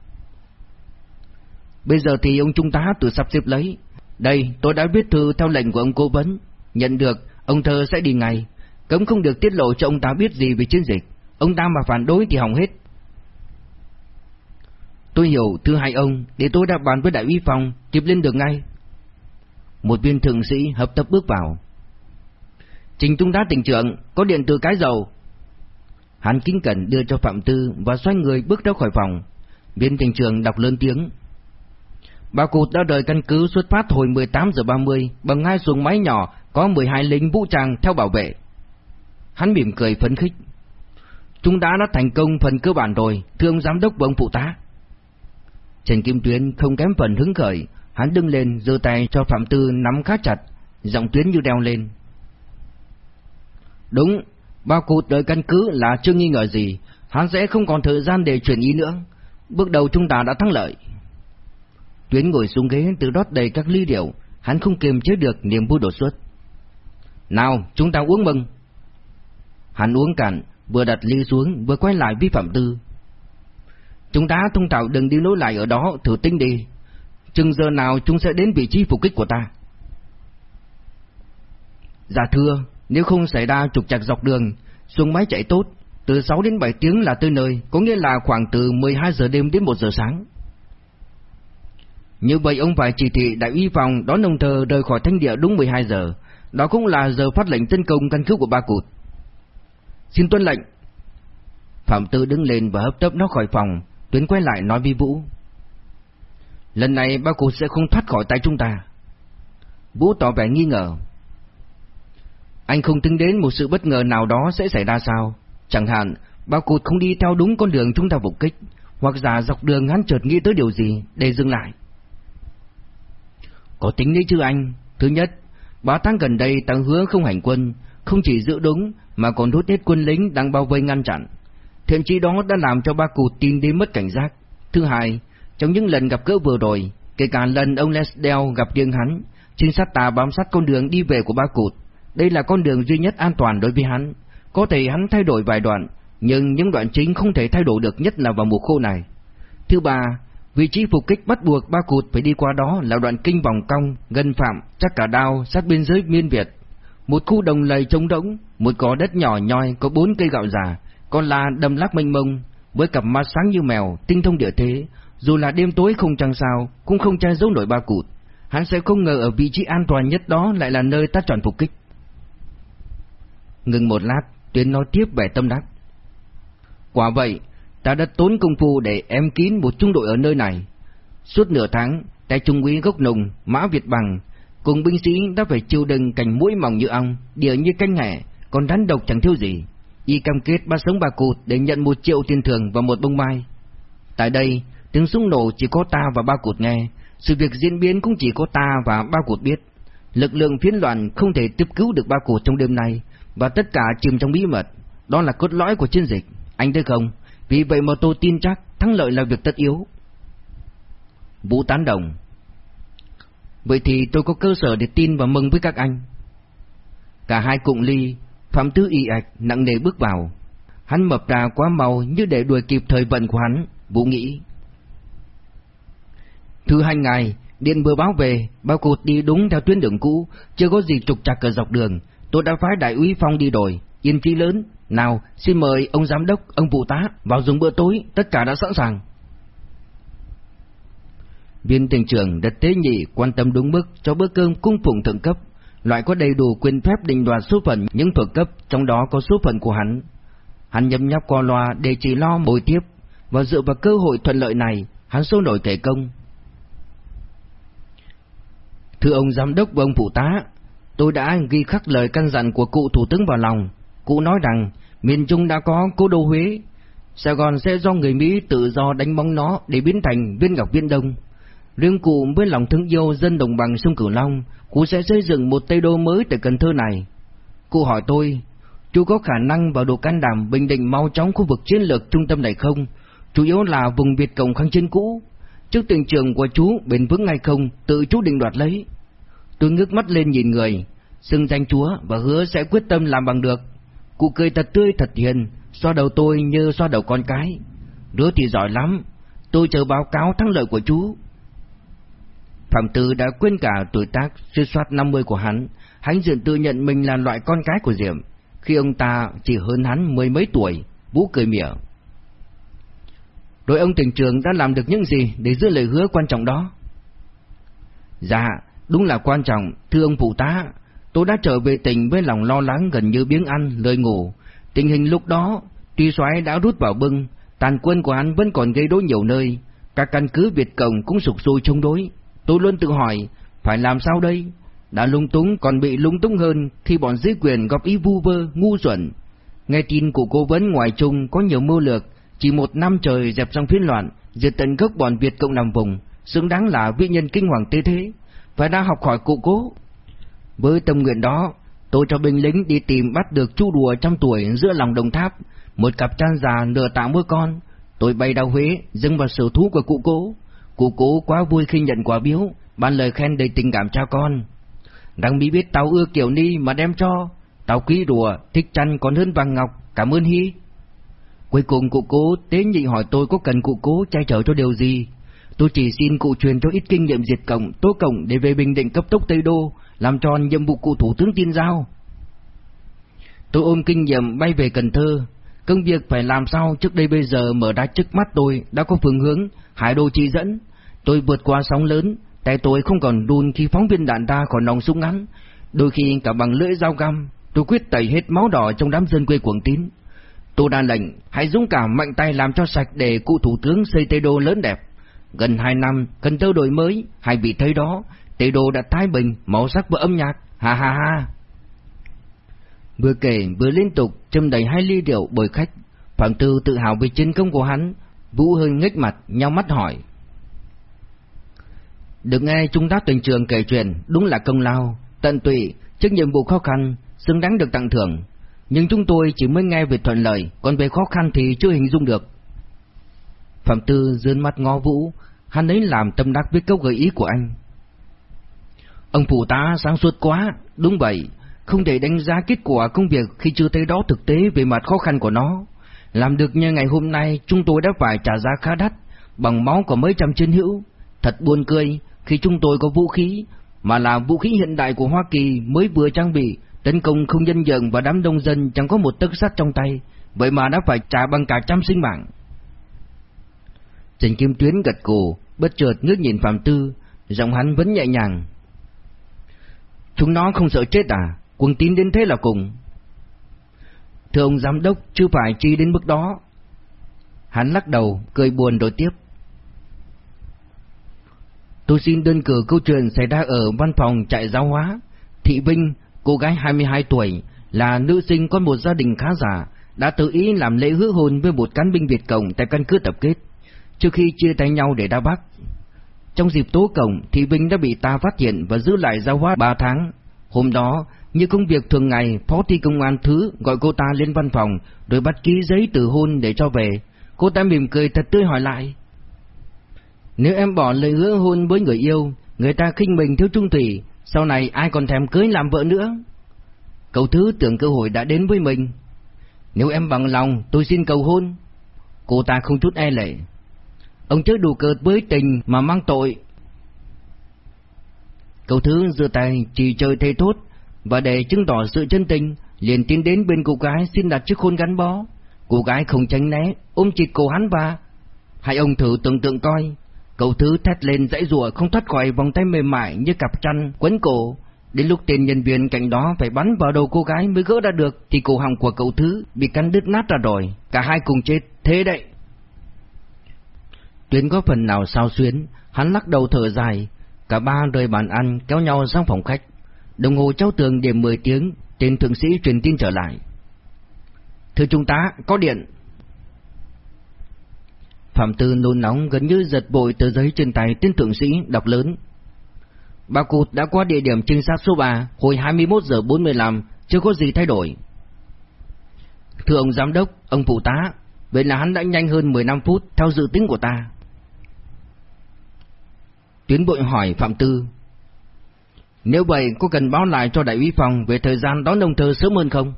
Bây giờ thì ông Trung tá tự sắp xếp lấy. Đây, tôi đã viết thư theo lệnh của ông cố vấn. Nhận được, ông Thơ sẽ đi ngay. Cấm không được tiết lộ cho ông ta biết gì về chiến dịch. Ông ta mà phản đối thì hỏng hết. Tôi hiểu, thưa hai ông, để tôi đã bàn với đại úy phòng, kịp lên được ngay. Một viên thượng sĩ hợp tập bước vào. Trình Trung tá tỉnh trưởng, có điện từ cái dầu. Hắn kính cẩn đưa cho Phạm Tư và xoay người bước ra khỏi phòng. Viên tỉnh trưởng đọc lớn tiếng. Bà Cụt đã rời căn cứ xuất phát hồi 18 giờ 30 bằng hai xuồng máy nhỏ có 12 lính vũ trang theo bảo vệ. Hắn mỉm cười phấn khích. Chúng ta đã thành công phần cơ bản rồi, thưa ông giám đốc và ông phụ tá. Trần Kim Tuyến không kém phần hứng khởi, hắn đứng lên giơ tay cho Phạm Tư nắm khá chặt, giọng tuyến như đeo lên. Đúng, bao cụt đợi căn cứ là chưa nghi ngờ gì, hắn sẽ không còn thời gian để chuyển ý nữa. Bước đầu chúng ta đã thắng lợi. Tuyến ngồi xuống ghế tự đót đầy các ly rượu, hắn không kiềm chế được niềm vui đột xuất. Nào, chúng ta uống mừng. Hắn uống cạn, vừa đặt ly xuống, vừa quay lại vi phạm tư. Chúng ta thông thạo đừng đi lối lại ở đó, thử tính đi. Chừng giờ nào chúng sẽ đến vị trí phục kích của ta. Dạ thưa, nếu không xảy ra trục trặc dọc đường, xuồng máy chạy tốt, từ 6 đến 7 tiếng là tới nơi, có nghĩa là khoảng từ 12 giờ đêm đến 1 giờ sáng. Như vậy ông phải chỉ thị đại uy phòng đón ông thờ rời khỏi thanh địa đúng 12 giờ, đó cũng là giờ phát lệnh tấn công căn cứ của ba cụt. Xin tuân lệnh. Phạm Tư đứng lên và hấp tấp nó khỏi phòng, Tuyến quay lại nói với Vũ. Lần này ba cụt sẽ không thoát khỏi tay chúng ta. Vũ tỏ vẻ nghi ngờ. Anh không tính đến một sự bất ngờ nào đó sẽ xảy ra sao? Chẳng hạn, ba cụt không đi theo đúng con đường chúng ta phục kích, hoặc giả dọc đường hắn chợt nghĩ tới điều gì để dừng lại. Có tính đấy chứ anh? Thứ nhất, ba tháng gần đây tăng hứa không hành quân, không chỉ giữ đúng mà còn rút hết quân lính đang bao vây ngăn chặn. Thậm chí đó đã làm cho ba cụ tin đến mất cảnh giác. Thứ hai, trong những lần gặp gỡ vừa rồi, kể cả lần ông Lesdale gặp riêng hắn, trinh sát tà bám sát con đường đi về của ba cụt, đây là con đường duy nhất an toàn đối với hắn. Có thể hắn thay đổi vài đoạn, nhưng những đoạn chính không thể thay đổi được nhất là vào mùa khô này. Thứ ba, vị trí phục kích bắt buộc ba cụt phải đi qua đó là đoạn kinh vòng cong, gần phạm, chắc cả đao, sát biên giới miên Việt. Một khu đồng lầy trống rỗng, một cỏ đất nhỏ nhoi có bốn cây gạo già, còn là đầm lắc mênh mông, với cặp mắt sáng như mèo, tinh thông địa thế, dù là đêm tối không trăng sao, cũng không che giấu nổi ba cụt. Hắn sẽ không ngờ ở vị trí an toàn nhất đó lại là nơi ta chọn phục kích. Ngừng một lát, Tuyến nói tiếp về tâm đắc. Quả vậy, ta đã tốn công phu để em kín một trung đội ở nơi này. Suốt nửa tháng, đại trung úy gốc nùng, Mã Việt Bằng, cùng binh sĩ đã phải chịu đựng cảnh mũi mỏng như ong, địa như canh hẻ, còn rắn độc chẳng thiếu gì. Y cam kết ba sống ba cụt để nhận một triệu tiền thưởng và một bông mai. Tại đây, tiếng súng nổ chỉ có ta và ba cụt nghe, sự việc diễn biến cũng chỉ có ta và ba cụt biết. Lực lượng phiến loạn không thể tiếp cứu được ba cụt trong đêm nay, và tất cả chìm trong bí mật. Đó là cốt lõi của chiến dịch, anh thấy không? Vì vậy mà tôi tin chắc thắng lợi là việc tất yếu. Vũ tán đồng. Vậy thì tôi có cơ sở để tin và mừng với các anh. Cả hai cụng ly, Phạm tứ y ạch nặng nề bước vào. Hắn mập ra quá màu như để đuổi kịp thời vận của hắn, Vũ nghĩ. Thứ hai ngày, điện vừa báo về, bao cột đi đúng theo tuyến đường cũ, chưa có gì trục trặc ở dọc đường. Tôi đã phái đại úy Phong đi đổi, yên trí lớn. Nào, xin mời ông giám đốc, ông phụ tá vào dùng bữa tối, tất cả đã sẵn sàng. Viên tỉnh trưởng đất tế nhị quan tâm đúng mức cho bữa cơm cung phụng thượng cấp. loại có đầy đủ quyền phép định đoạt số phận những thuộc cấp, trong đó có số phận của hắn. Hắn nhấm nháp qua loa để chỉ lo bồi tiếp, và dựa vào cơ hội thuận lợi này, hắn sôi nổi kể công. Thưa ông giám đốc và ông phụ tá, tôi đã ghi khắc lời căn dặn của cụ thủ tướng vào lòng. Cụ nói rằng miền Trung đã có cố đô Huế, Sài Gòn sẽ do người Mỹ tự do đánh bóng nó để biến thành viên ngọc viên đông. Riêng cụ với lòng thương yêu dân đồng bằng sông Cửu Long, cụ sẽ xây dựng một Tây Đô mới tại Cần Thơ này. Cụ hỏi tôi, chú có khả năng vào độ can đảm bình định mau chóng khu vực chiến lược trung tâm này không? Chủ yếu là vùng Việt Cộng kháng chiến cũ. Trước tình trường của chú bền vững hay không, tự chú định đoạt lấy. Tôi ngước mắt lên nhìn người, xưng danh chúa và hứa sẽ quyết tâm làm bằng được. Cụ cười thật tươi thật hiền, xoa đầu tôi như xoa đầu con cái. Đứa thì giỏi lắm, tôi chờ báo cáo thắng lợi của chú. Phạm Tư đã quên cả tuổi tác suy soát 50 của hắn, hắn dường tự nhận mình là loại con cái của Diệm, khi ông ta chỉ hơn hắn mười mấy tuổi, Vũ cười mỉa. Đội ông tỉnh trường đã làm được những gì để giữ lời hứa quan trọng đó? Dạ, đúng là quan trọng, thưa ông phụ tá, tôi đã trở về tỉnh với lòng lo lắng gần như biếng ăn, lời ngủ. Tình hình lúc đó, tuy soái đã rút vào bưng, tàn quân của hắn vẫn còn gây đối nhiều nơi, các căn cứ Việt Cộng cũng sụp sôi chống đối. Tôi luôn tự hỏi, phải làm sao đây? Đã lung túng còn bị lung túng hơn khi bọn dưới quyền góp ý vu vơ, ngu xuẩn. Nghe tin của cố vấn ngoài Trung có nhiều mưu lược, chỉ một năm trời dẹp xong phiến loạn, diệt tận gốc bọn Việt Cộng nằm vùng, xứng đáng là vị nhân kinh hoàng tế thế, phải đã học hỏi cụ cố. Với tâm nguyện đó, tôi cho binh lính đi tìm bắt được chu đùa trăm tuổi giữa lòng đồng tháp, một cặp chan già nửa tạo mỗi con. Tôi bay đau huế dâng vào sở thú của cụ cố. Cụ cố quá vui khi nhận quà biếu, ban lời khen đầy tình cảm cha con. Đang bí biết tao ưa kiểu ni mà đem cho, tao quý đùa, thích chăn còn hơn vàng ngọc, cảm ơn hi Cuối cùng cụ cố tế nhị hỏi tôi có cần cụ cố che chở cho điều gì. Tôi chỉ xin cụ truyền cho ít kinh nghiệm diệt cổng, tố cổng để về Bình Định cấp tốc Tây Đô, làm tròn nhiệm vụ cụ thủ tướng tin giao. Tôi ôm kinh nghiệm bay về Cần Thơ. Công việc phải làm sao trước đây bây giờ mở ra trước mắt tôi đã có phương hướng, hải đồ chỉ dẫn. Tôi vượt qua sóng lớn, tay tôi không còn đun khi phóng viên đạn ra khỏi nòng súng ngắn. Đôi khi cả bằng lưỡi dao găm, tôi quyết tẩy hết máu đỏ trong đám dân quê cuồng tín. Tôi đã lệnh, hãy dũng cảm mạnh tay làm cho sạch để cụ thủ tướng xây Tây Đô lớn đẹp. Gần hai năm, cần Thơ đổi mới, hay bị thấy đó, Tây Đô đã thái bình, màu sắc và âm nhạc, ha ha ha. Vừa kể vừa liên tục châm đầy hai ly rượu bồi khách, Phạm Tư tự hào về chiến công của hắn, Vũ hơi ngếch mặt, nhau mắt hỏi. Được nghe chúng ta tuyển trường kể chuyện, đúng là công lao, tận tụy, trước nhiệm vụ khó khăn, xứng đáng được tặng thưởng. Nhưng chúng tôi chỉ mới nghe về thuận lợi, còn về khó khăn thì chưa hình dung được. Phạm Tư dướn mắt ngó Vũ, hắn ấy làm tâm đắc với câu gợi ý của anh. Ông phụ tá sáng suốt quá, đúng vậy, không thể đánh giá kết quả công việc khi chưa thấy đó thực tế về mặt khó khăn của nó. Làm được như ngày hôm nay chúng tôi đã phải trả giá khá đắt, bằng máu của mấy trăm chiến hữu. Thật buồn cười khi chúng tôi có vũ khí, mà là vũ khí hiện đại của Hoa Kỳ mới vừa trang bị, tấn công không dân dần và đám đông dân chẳng có một tấc sắt trong tay, vậy mà đã phải trả bằng cả trăm sinh mạng. Trần Kim Tuyến gật cổ, bất chợt ngước nhìn Phạm Tư, giọng hắn vẫn nhẹ nhàng. Chúng nó không sợ chết à? Quân tín đến thế là cùng. Thưa ông giám đốc, chưa phải chi đến mức đó. Hắn lắc đầu, cười buồn rồi tiếp. Tôi xin đơn cử câu chuyện xảy ra ở văn phòng trại giáo hóa. Thị Vinh, cô gái 22 tuổi, là nữ sinh con một gia đình khá giả, đã tự ý làm lễ hứa hôn với một cán binh Việt Cộng tại căn cứ tập kết, trước khi chia tay nhau để đa Bắc. Trong dịp tố cổng, Thị Vinh đã bị ta phát hiện và giữ lại giao hóa 3 tháng. Hôm đó, như công việc thường ngày, phó ty công an thứ gọi cô ta lên văn phòng, rồi bắt ký giấy từ hôn để cho về. Cô ta mỉm cười thật tươi hỏi lại. Nếu em bỏ lời hứa hôn với người yêu, người ta khinh mình thiếu trung thủy, sau này ai còn thèm cưới làm vợ nữa? Cậu thứ tưởng cơ hội đã đến với mình. Nếu em bằng lòng, tôi xin cầu hôn. Cô ta không chút e lệ. Ông chớ đủ cợt với tình mà mang tội. Cậu thứ giơ tay chỉ chơi thê thốt, và để chứng tỏ sự chân tình, liền tiến đến bên cô gái xin đặt chiếc hôn gắn bó. Cô gái không tránh né, ôm chịt cổ hắn và... Hai ông thử tưởng tượng coi, cậu thứ thét lên dãy rùa không thoát khỏi vòng tay mềm mại như cặp chăn quấn cổ, Đến lúc tên nhân viên cạnh đó phải bắn vào đầu cô gái mới gỡ ra được thì cổ họng của cậu thứ bị cắn đứt nát ra rồi. Cả hai cùng chết, thế đấy. Tuyến có phần nào sao xuyến, hắn lắc đầu thở dài. Cả ba rời bàn ăn kéo nhau sang phòng khách. Đồng hồ trao tường điểm 10 tiếng, tên thượng sĩ truyền tin trở lại. Thưa chúng ta, có điện. Phạm Tư nôn nóng gần như giật bội tờ giấy trên tay tên thượng sĩ đọc lớn. Bà Cụt đã qua địa điểm trinh sát số 3 hồi 21 giờ 45, chưa có gì thay đổi. Thưa ông giám đốc, ông phụ tá, vậy là hắn đã nhanh hơn 15 phút theo dự tính của ta. Tuyến bội hỏi Phạm Tư. Nếu vậy, có cần báo lại cho đại úy phòng về thời gian đón ông thơ sớm hơn không?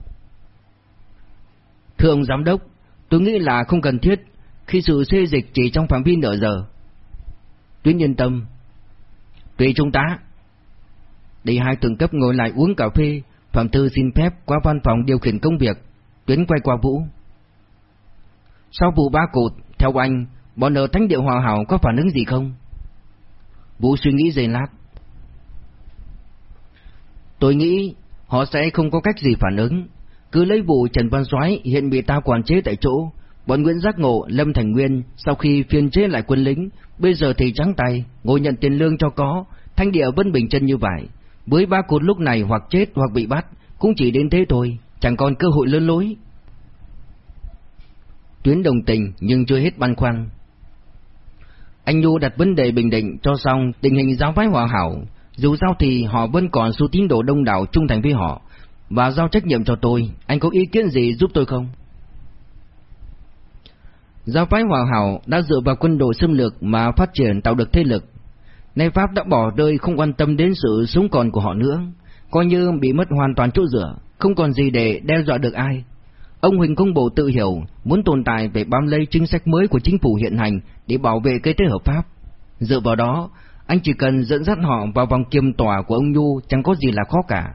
Thưa ông giám đốc, tôi nghĩ là không cần thiết khi sự xê dịch chỉ trong phạm vi nửa giờ. Tuyến yên tâm. Tùy trung tá. Đi hai tầng cấp ngồi lại uống cà phê, Phạm Tư xin phép qua văn phòng điều khiển công việc, Tuyến quay qua Vũ. Sau vụ ba cột, theo anh, bọn ở thánh địa hòa hảo có phản ứng gì không? Vũ suy nghĩ giây lát. Tôi nghĩ họ sẽ không có cách gì phản ứng. Cứ lấy vụ Trần Văn Soái hiện bị ta quản chế tại chỗ, bọn Nguyễn Giác Ngộ, Lâm Thành Nguyên sau khi phiên chế lại quân lính, bây giờ thì trắng tay, ngồi nhận tiền lương cho có, thanh địa vẫn bình chân như vậy. Với ba cột lúc này hoặc chết hoặc bị bắt, cũng chỉ đến thế thôi, chẳng còn cơ hội lớn lối. Tuyến đồng tình nhưng chưa hết băn khoăn. Anh Nhu đặt vấn đề bình định cho xong tình hình giáo phái hòa hảo, dù sao thì họ vẫn còn số tín đồ đông đảo trung thành với họ, và giao trách nhiệm cho tôi, anh có ý kiến gì giúp tôi không? Giáo phái hòa hảo đã dựa vào quân đội xâm lược mà phát triển tạo được thế lực. Nay Pháp đã bỏ rơi không quan tâm đến sự sống còn của họ nữa, coi như bị mất hoàn toàn chỗ dựa, không còn gì để đe dọa được ai. Ông Huỳnh Công Bộ tự hiểu muốn tồn tại về bám lấy chính sách mới của chính phủ hiện hành để bảo vệ cây tế hợp pháp. Dựa vào đó, anh chỉ cần dẫn dắt họ vào vòng kiềm tỏa của ông Nhu chẳng có gì là khó cả.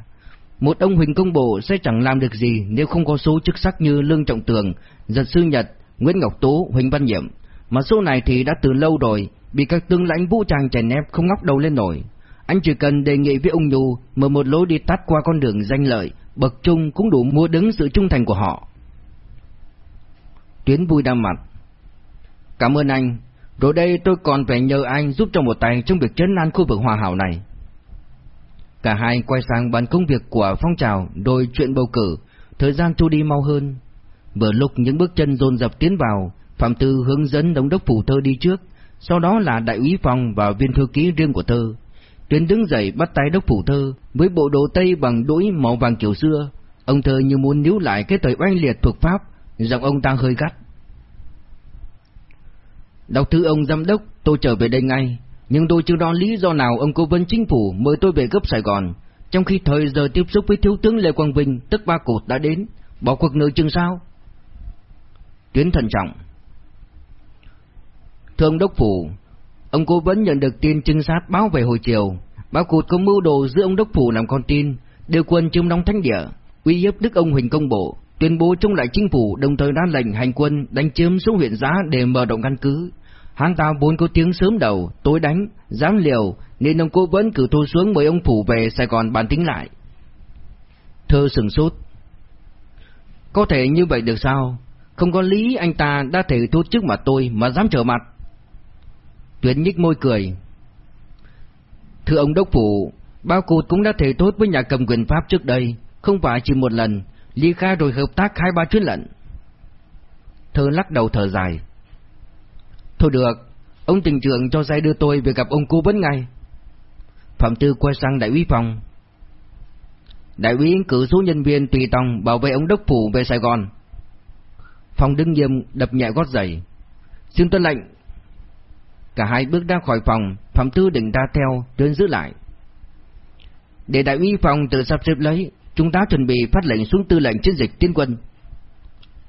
Một ông Huỳnh Công Bộ sẽ chẳng làm được gì nếu không có số chức sắc như Lương Trọng Tường, Giật Sư Nhật, Nguyễn Ngọc Tú, Huỳnh Văn Nhiệm. Mà số này thì đã từ lâu rồi, bị các tướng lãnh vũ trang chèn ép không ngóc đầu lên nổi. Anh chỉ cần đề nghị với ông Nhu mở một lối đi tắt qua con đường danh lợi, bậc trung cũng đủ mua đứng sự trung thành của họ. Tuyến vui đam mặt. Cảm ơn anh, rồi đây tôi còn phải nhờ anh giúp cho một tay trong việc chấn an khu vực hòa hảo này. Cả hai quay sang bàn công việc của phong trào đôi chuyện bầu cử, thời gian trôi đi mau hơn. Vừa lúc những bước chân dồn dập tiến vào, Phạm Tư hướng dẫn đống đốc phủ thơ đi trước, sau đó là đại úy phòng và viên thư ký riêng của thơ. Tuyến đứng dậy bắt tay đốc phủ thơ với bộ đồ tây bằng đũi màu vàng kiểu xưa. Ông thơ như muốn níu lại cái thời oanh liệt thuộc Pháp, giọng ông ta hơi gắt. Đọc thư ông giám đốc, tôi trở về đây ngay, nhưng tôi chưa rõ lý do nào ông cố vấn chính phủ mời tôi về gấp Sài Gòn, trong khi thời giờ tiếp xúc với thiếu tướng Lê Quang Vinh, tức ba cột đã đến, bỏ cuộc nơi chừng sao? Tuyến thận trọng. Thưa ông đốc phủ, ông cố vấn nhận được tin trinh sát báo về hồi chiều, ba cột có mưu đồ giữa ông đốc phủ làm con tin, điều quân chiếm đóng thánh địa, uy hiếp đức ông Huỳnh Công Bộ, tuyên bố chống lại chính phủ đồng thời ra lệnh hành quân đánh chiếm số huyện giá để mở rộng căn cứ. Hắn ta vốn có tiếng sớm đầu, tối đánh, dám liều, nên ông cố vấn cử thu xuống mời ông phủ về Sài Gòn bàn tính lại. Thơ sừng sốt. Có thể như vậy được sao? Không có lý anh ta đã thể thốt trước mặt tôi mà dám trở mặt. Tuyến nhích môi cười. Thưa ông Đốc Phủ, bao cụt cũng đã thể thốt với nhà cầm quyền Pháp trước đây, không phải chỉ một lần, ly khai rồi hợp tác hai ba chuyến lận. Thơ lắc đầu thở dài. Thôi được, ông tình trưởng cho dây đưa tôi về gặp ông cố vấn ngay. Phạm Tư quay sang đại úy phòng. Đại úy cử số nhân viên tùy tòng bảo vệ ông đốc phủ về Sài Gòn. Phòng đứng nghiêm đập nhẹ gót giày. Xin tuân lệnh. Cả hai bước ra khỏi phòng, Phạm Tư định ra theo, đơn giữ lại. Để đại úy phòng tự sắp xếp lấy, chúng ta chuẩn bị phát lệnh xuống tư lệnh chiến dịch tiến quân.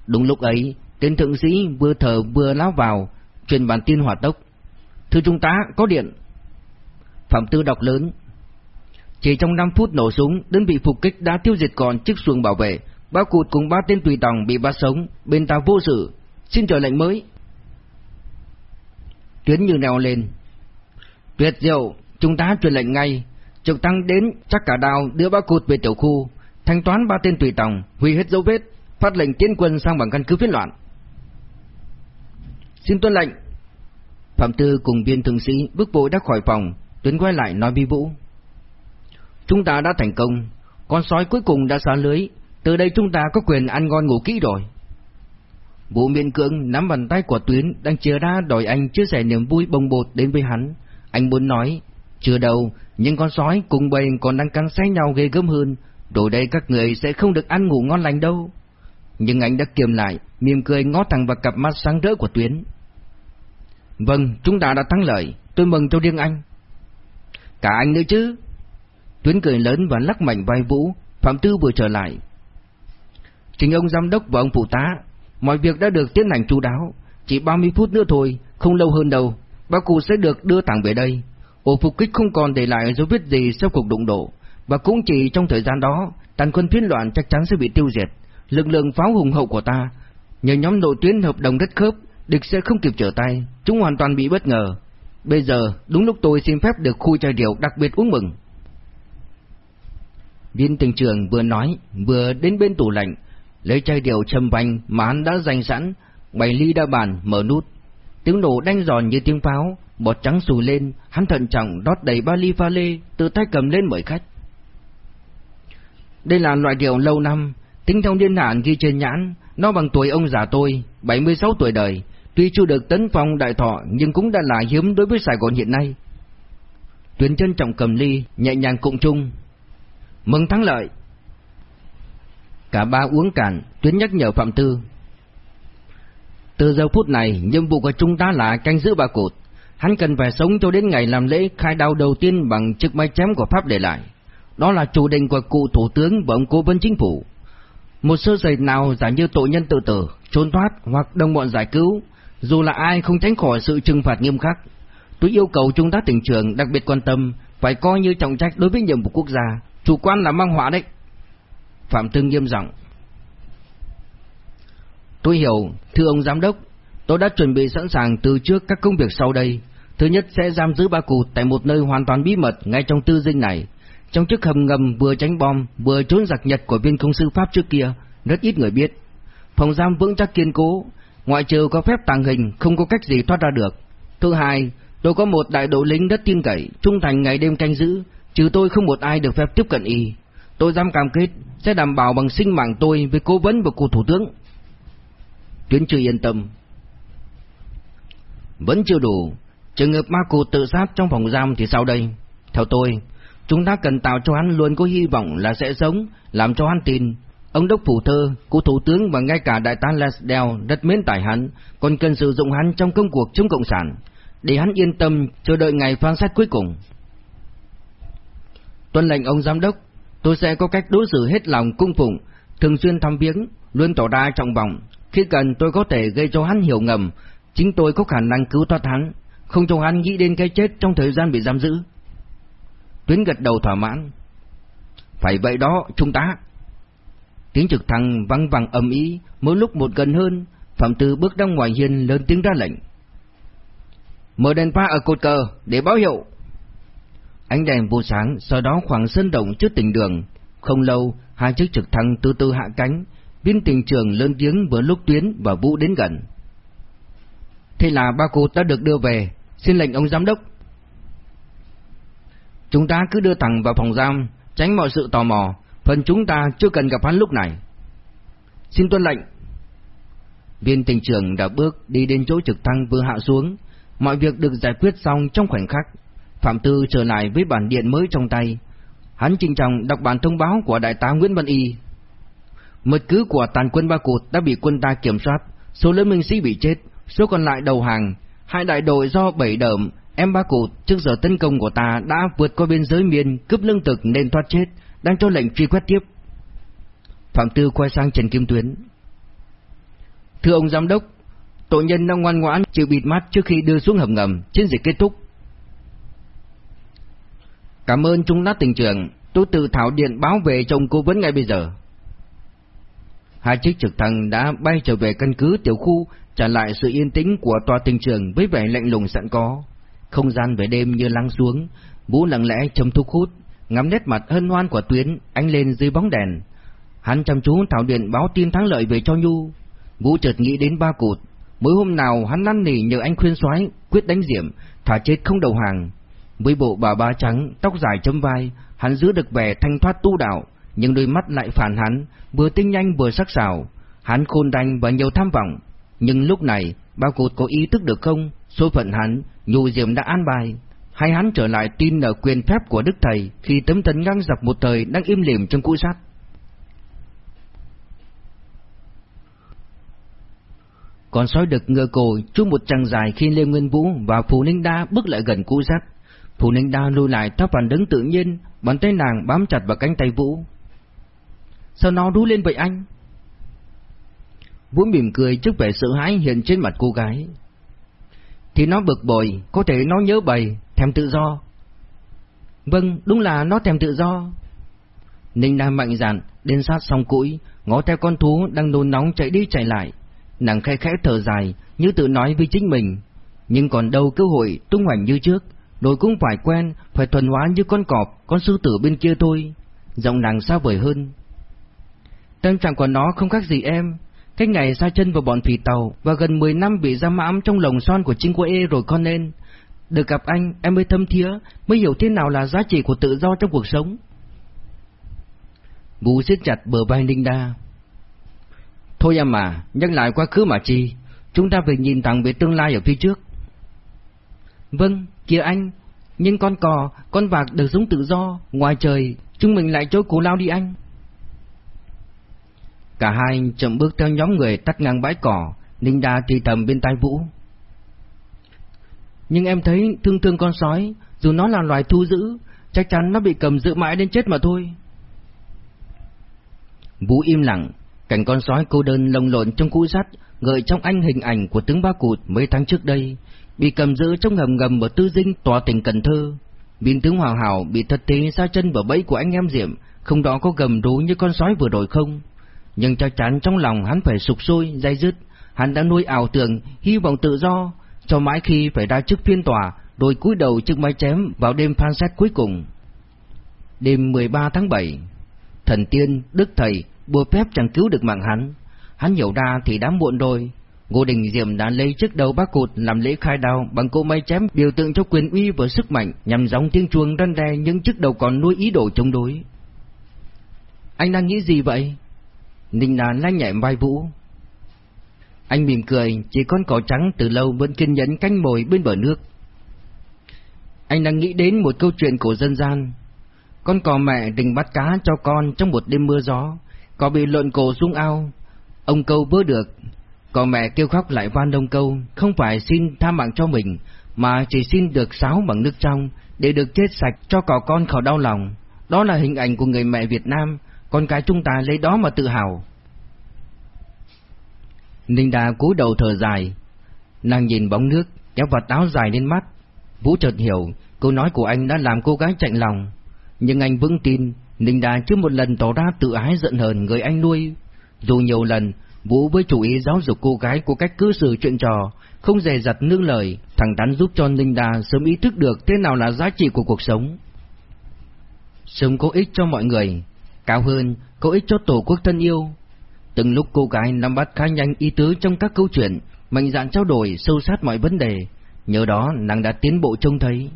Đúng lúc ấy, tên thượng sĩ vừa thở vừa láo vào, truyền bản tin hỏa tốc. Thưa chúng ta, có điện. Phạm Tư đọc lớn. Chỉ trong 5 phút nổ súng, đơn vị phục kích đã tiêu diệt còn chiếc xuồng bảo vệ, ba cụt cùng ba tên tùy tòng bị bắt sống, bên ta vô sự. Xin chờ lệnh mới. Tuyến như nèo lên. Tuyệt diệu, chúng ta truyền lệnh ngay. Trực tăng đến chắc cả đào đưa ba cụt về tiểu khu, thanh toán ba tên tùy tòng, hủy hết dấu vết, phát lệnh tiến quân sang bằng căn cứ phiến loạn. Xin tuân lệnh. Phạm Tư cùng viên thường sĩ bước vội đã khỏi phòng, Tuấn quay lại nói với Vũ. Chúng ta đã thành công, con sói cuối cùng đã xả lưới, từ đây chúng ta có quyền ăn ngon ngủ kỹ rồi. Vũ miên cưỡng nắm bàn tay của Tuyến đang chia ra đòi anh chia sẻ niềm vui bồng bột đến với hắn. Anh muốn nói, chưa đâu, những con sói cùng bầy còn đang cắn xé nhau ghê gớm hơn, rồi đây các người sẽ không được ăn ngủ ngon lành đâu. Nhưng anh đã kiềm lại, mỉm cười ngó thẳng vào cặp mắt sáng rỡ của Tuyến. Vâng, chúng ta đã thắng lợi, tôi mừng cho riêng anh. Cả anh nữa chứ. Tuyến cười lớn và lắc mạnh vai Vũ, Phạm Tư vừa trở lại. Trình ông giám đốc và ông phụ tá, mọi việc đã được tiến hành chú đáo, chỉ 30 phút nữa thôi, không lâu hơn đâu, bác cụ sẽ được đưa thẳng về đây. Ổ phục kích không còn để lại dấu vết gì sau cuộc đụng độ, và cũng chỉ trong thời gian đó, tàn quân phiến loạn chắc chắn sẽ bị tiêu diệt. Lực lượng pháo hùng hậu của ta, nhờ nhóm nội tuyến hợp đồng rất khớp, địch sẽ không kịp trở tay, chúng hoàn toàn bị bất ngờ. Bây giờ, đúng lúc tôi xin phép được khui chai rượu đặc biệt uống mừng. Viên tình trường vừa nói, vừa đến bên tủ lạnh, lấy chai rượu châm vành mà hắn đã dành sẵn, bày ly đa bàn, mở nút. Tiếng nổ đanh giòn như tiếng pháo, bọt trắng sùi lên, hắn thận trọng đót đầy ba ly pha lê, từ tay cầm lên mời khách. Đây là loại rượu lâu năm, tính theo niên hạn ghi trên nhãn, nó bằng tuổi ông già tôi, 76 tuổi đời, tuy chưa được tấn phong đại thọ nhưng cũng đã là hiếm đối với Sài Gòn hiện nay. Tuyến trân trọng cầm ly, nhẹ nhàng cụng chung. Mừng thắng lợi! Cả ba uống cạn, Tuyến nhắc nhở Phạm Tư. Từ giờ phút này, nhiệm vụ của chúng ta là canh giữ ba cột. Hắn cần phải sống cho đến ngày làm lễ khai đao đầu tiên bằng chiếc máy chém của Pháp để lại. Đó là chủ định của cụ Thủ tướng và ông cố vấn chính phủ. Một sơ sẩy nào giả như tội nhân tự tử, trốn thoát hoặc đồng bọn giải cứu, dù là ai không tránh khỏi sự trừng phạt nghiêm khắc. Tôi yêu cầu chúng ta tỉnh trường đặc biệt quan tâm, phải coi như trọng trách đối với nhiệm vụ quốc gia, chủ quan là mang họa đấy. Phạm Tương nghiêm giọng. Tôi hiểu, thưa ông giám đốc, tôi đã chuẩn bị sẵn sàng từ trước các công việc sau đây. Thứ nhất sẽ giam giữ ba cụ tại một nơi hoàn toàn bí mật ngay trong tư dinh này. Trong chiếc hầm ngầm vừa tránh bom vừa trốn giặc Nhật của viên công sư Pháp trước kia, rất ít người biết. Phòng giam vững chắc kiên cố, ngoại trừ có phép tàng hình không có cách gì thoát ra được. Thứ hai, tôi có một đại đội lính rất tin cậy, trung thành ngày đêm canh giữ, trừ tôi không một ai được phép tiếp cận y. Tôi dám cam kết sẽ đảm bảo bằng sinh mạng tôi với cố vấn và cụ thủ tướng. Tuyến chưa yên tâm. Vẫn chưa đủ, trường hợp ma cụ tự sát trong phòng giam thì sao đây? Theo tôi, chúng ta cần tạo cho hắn luôn có hy vọng là sẽ sống, làm cho hắn tin. Ông đốc phủ thơ, cụ thủ tướng và ngay cả đại tá Lesdell rất mến tài hắn, còn cần sử dụng hắn trong công cuộc chống cộng sản, để hắn yên tâm chờ đợi ngày phán xét cuối cùng. Tuân lệnh ông giám đốc, tôi sẽ có cách đối xử hết lòng cung phụng, thường xuyên thăm viếng, luôn tỏ ra trọng vọng. Khi cần tôi có thể gây cho hắn hiểu ngầm, chính tôi có khả năng cứu thoát hắn, không cho hắn nghĩ đến cái chết trong thời gian bị giam giữ. Tuyến gật đầu thỏa mãn. Phải vậy đó, chúng ta. Tiếng trực thăng văng vẳng âm ý. mỗi lúc một gần hơn, Phạm Tư bước ra ngoài hiên lớn tiếng ra lệnh. Mở đèn pha ở cột cờ để báo hiệu. Ánh đèn vô sáng, sau đó khoảng sân động trước tỉnh đường. Không lâu, hai chiếc trực thăng từ từ hạ cánh, viên tình trường lớn tiếng vừa lúc Tuyến và Vũ đến gần. Thế là ba cô đã được đưa về, xin lệnh ông giám đốc. Chúng ta cứ đưa thẳng vào phòng giam, tránh mọi sự tò mò, phần chúng ta chưa cần gặp hắn lúc này. Xin tuân lệnh. Viên tình trưởng đã bước đi đến chỗ trực thăng vừa hạ xuống, mọi việc được giải quyết xong trong khoảnh khắc. Phạm Tư trở lại với bản điện mới trong tay. Hắn trinh trọng đọc bản thông báo của đại tá Nguyễn Văn Y. Mật cứ của tàn quân Ba Cụt đã bị quân ta kiểm soát, số lớn binh sĩ bị chết, số còn lại đầu hàng. Hai đại đội do bảy đợm, em Ba Cụt trước giờ tấn công của ta đã vượt qua biên giới miền cướp lương thực nên thoát chết, đang cho lệnh truy quét tiếp. Phạm Tư quay sang Trần Kim Tuyến. Thưa ông giám đốc, tội nhân đang ngoan ngoãn chịu bịt mắt trước khi đưa xuống hầm ngầm, chiến dịch kết thúc. Cảm ơn Trung tá tỉnh trưởng, tôi tự thảo điện báo về chồng cố vấn ngay bây giờ. Hai chiếc trực thăng đã bay trở về căn cứ tiểu khu, trả lại sự yên tĩnh của tòa tình trường với vẻ lạnh lùng sẵn có. Không gian về đêm như lắng xuống, Vũ lặng lẽ châm thuốc hút, ngắm nét mặt hân hoan của Tuyến ánh lên dưới bóng đèn. Hắn chăm chú thảo điện báo tin thắng lợi về cho Nhu. Vũ chợt nghĩ đến ba cụt, mỗi hôm nào hắn năn nỉ nhờ anh khuyên soái quyết đánh Diệm, thả chết không đầu hàng. Với bộ bà ba trắng, tóc dài chấm vai, hắn giữ được vẻ thanh thoát tu đạo, nhưng đôi mắt lại phản hắn, vừa tinh nhanh vừa sắc sảo. Hắn khôn đanh và nhiều tham vọng, nhưng lúc này, bao cột có ý thức được không, số phận hắn, nhu diệm đã an bài, hay hắn trở lại tin ở quyền phép của Đức Thầy khi tấm thân ngang dọc một thời đang im lìm trong cũ sắt. còn sói đực ngựa cổ chung một trăng dài khi Lê Nguyên Vũ và Phù Ninh Đa bước lại gần cũ sắt. Phù Ninh Đa lùi lại theo phản đứng tự nhiên, bàn tay nàng bám chặt vào cánh tay Vũ. Sao nó rú lên vậy anh? Vũ mỉm cười trước vẻ sợ hãi hiện trên mặt cô gái. Thì nó bực bội, có thể nó nhớ bầy, thèm tự do. Vâng, đúng là nó thèm tự do. Ninh đang mạnh dạn, đến sát song cũi, ngó theo con thú đang nôn nóng chạy đi chạy lại. Nàng khẽ khẽ thở dài, như tự nói với chính mình. Nhưng còn đâu cơ hội tung hoành như trước, rồi cũng phải quen, phải thuần hóa như con cọp, con sư tử bên kia thôi. Giọng nàng sao vời hơn. Tâm trạng của nó không khác gì em, cái ngày xa chân vào bọn phỉ tàu và gần 10 năm bị giam mãm trong lồng son của chính quê rồi con nên. Được gặp anh, em mới thâm thía, mới hiểu thế nào là giá trị của tự do trong cuộc sống. Vũ siết chặt bờ vai Ninh Đa. Thôi em mà, nhắc lại quá khứ mà chi, chúng ta phải nhìn thẳng về tương lai ở phía trước. Vâng, kia anh, nhưng con cò, con vạc được sống tự do, ngoài trời, chúng mình lại trôi cổ lao đi anh. Cả hai chậm bước theo nhóm người tắt ngang bãi cỏ, Ninh Đa thì thầm bên tai Vũ. Nhưng em thấy thương thương con sói, dù nó là loài thu giữ, chắc chắn nó bị cầm giữ mãi đến chết mà thôi. Vũ im lặng, cảnh con sói cô đơn lồng lộn trong cũ sắt, gợi trong anh hình ảnh của tướng ba cụt mấy tháng trước đây, bị cầm giữ trong ngầm ngầm ở tư dinh tòa tỉnh Cần Thơ. Biên tướng Hoàng Hảo bị thật tế xa chân vào bẫy của anh em Diệm, không đó có gầm rú như con sói vừa rồi không? Nhưng chắc chắn trong lòng hắn phải sụp sôi, dây dứt. Hắn đã nuôi ảo tưởng, hy vọng tự do, cho mãi khi phải ra trước phiên tòa, rồi cúi đầu trước máy chém vào đêm phán xét cuối cùng. Đêm 13 tháng 7, thần tiên, đức thầy, bùa phép chẳng cứu được mạng hắn. Hắn hiểu ra thì đã muộn rồi. Ngô Đình Diệm đã lấy chiếc đầu bác cụt làm lễ khai đao bằng cỗ máy chém biểu tượng cho quyền uy và sức mạnh nhằm giống tiếng chuông răn đe những chiếc đầu còn nuôi ý đồ chống đối. Anh đang nghĩ gì vậy? Ninh Đà lanh nhẹ vai Vũ. Anh mỉm cười, chỉ con cỏ trắng từ lâu vẫn kiên nhẫn canh mồi bên bờ nước. Anh đang nghĩ đến một câu chuyện của dân gian. Con cò mẹ định bắt cá cho con trong một đêm mưa gió, cò bị lộn cổ xuống ao. Ông câu vớ được, cò mẹ kêu khóc lại van đông câu, không phải xin tha mạng cho mình, mà chỉ xin được sáo bằng nước trong, để được chết sạch cho cỏ con khỏi đau lòng. Đó là hình ảnh của người mẹ Việt Nam, con cái chúng ta lấy đó mà tự hào. Ninh Đà cúi đầu thở dài, nàng nhìn bóng nước, kéo vạt áo dài lên mắt. Vũ chợt hiểu, câu nói của anh đã làm cô gái chạnh lòng. Nhưng anh vững tin, Ninh Đà chưa một lần tỏ ra tự ái giận hờn người anh nuôi. Dù nhiều lần, Vũ với chủ ý giáo dục cô gái của cách cư xử chuyện trò, không dè dặt nương lời, thẳng thắn giúp cho Ninh Đà sớm ý thức được thế nào là giá trị của cuộc sống. Sống có ích cho mọi người, Cao hơn, có ích cho tổ quốc thân yêu. Từng lúc cô gái nắm bắt khá nhanh ý tứ trong các câu chuyện, mạnh dạn trao đổi sâu sát mọi vấn đề, nhờ đó nàng đã tiến bộ trông thấy.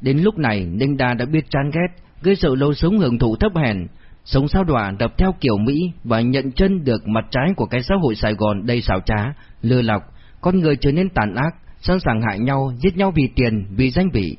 Đến lúc này, Ninh Đa đã biết chán ghét, gây sự lâu sống hưởng thụ thấp hèn, sống sao đọa đập theo kiểu Mỹ và nhận chân được mặt trái của cái xã hội Sài Gòn đầy xảo trá, lừa lọc, con người trở nên tàn ác, sẵn sàng hại nhau, giết nhau vì tiền, vì danh vị.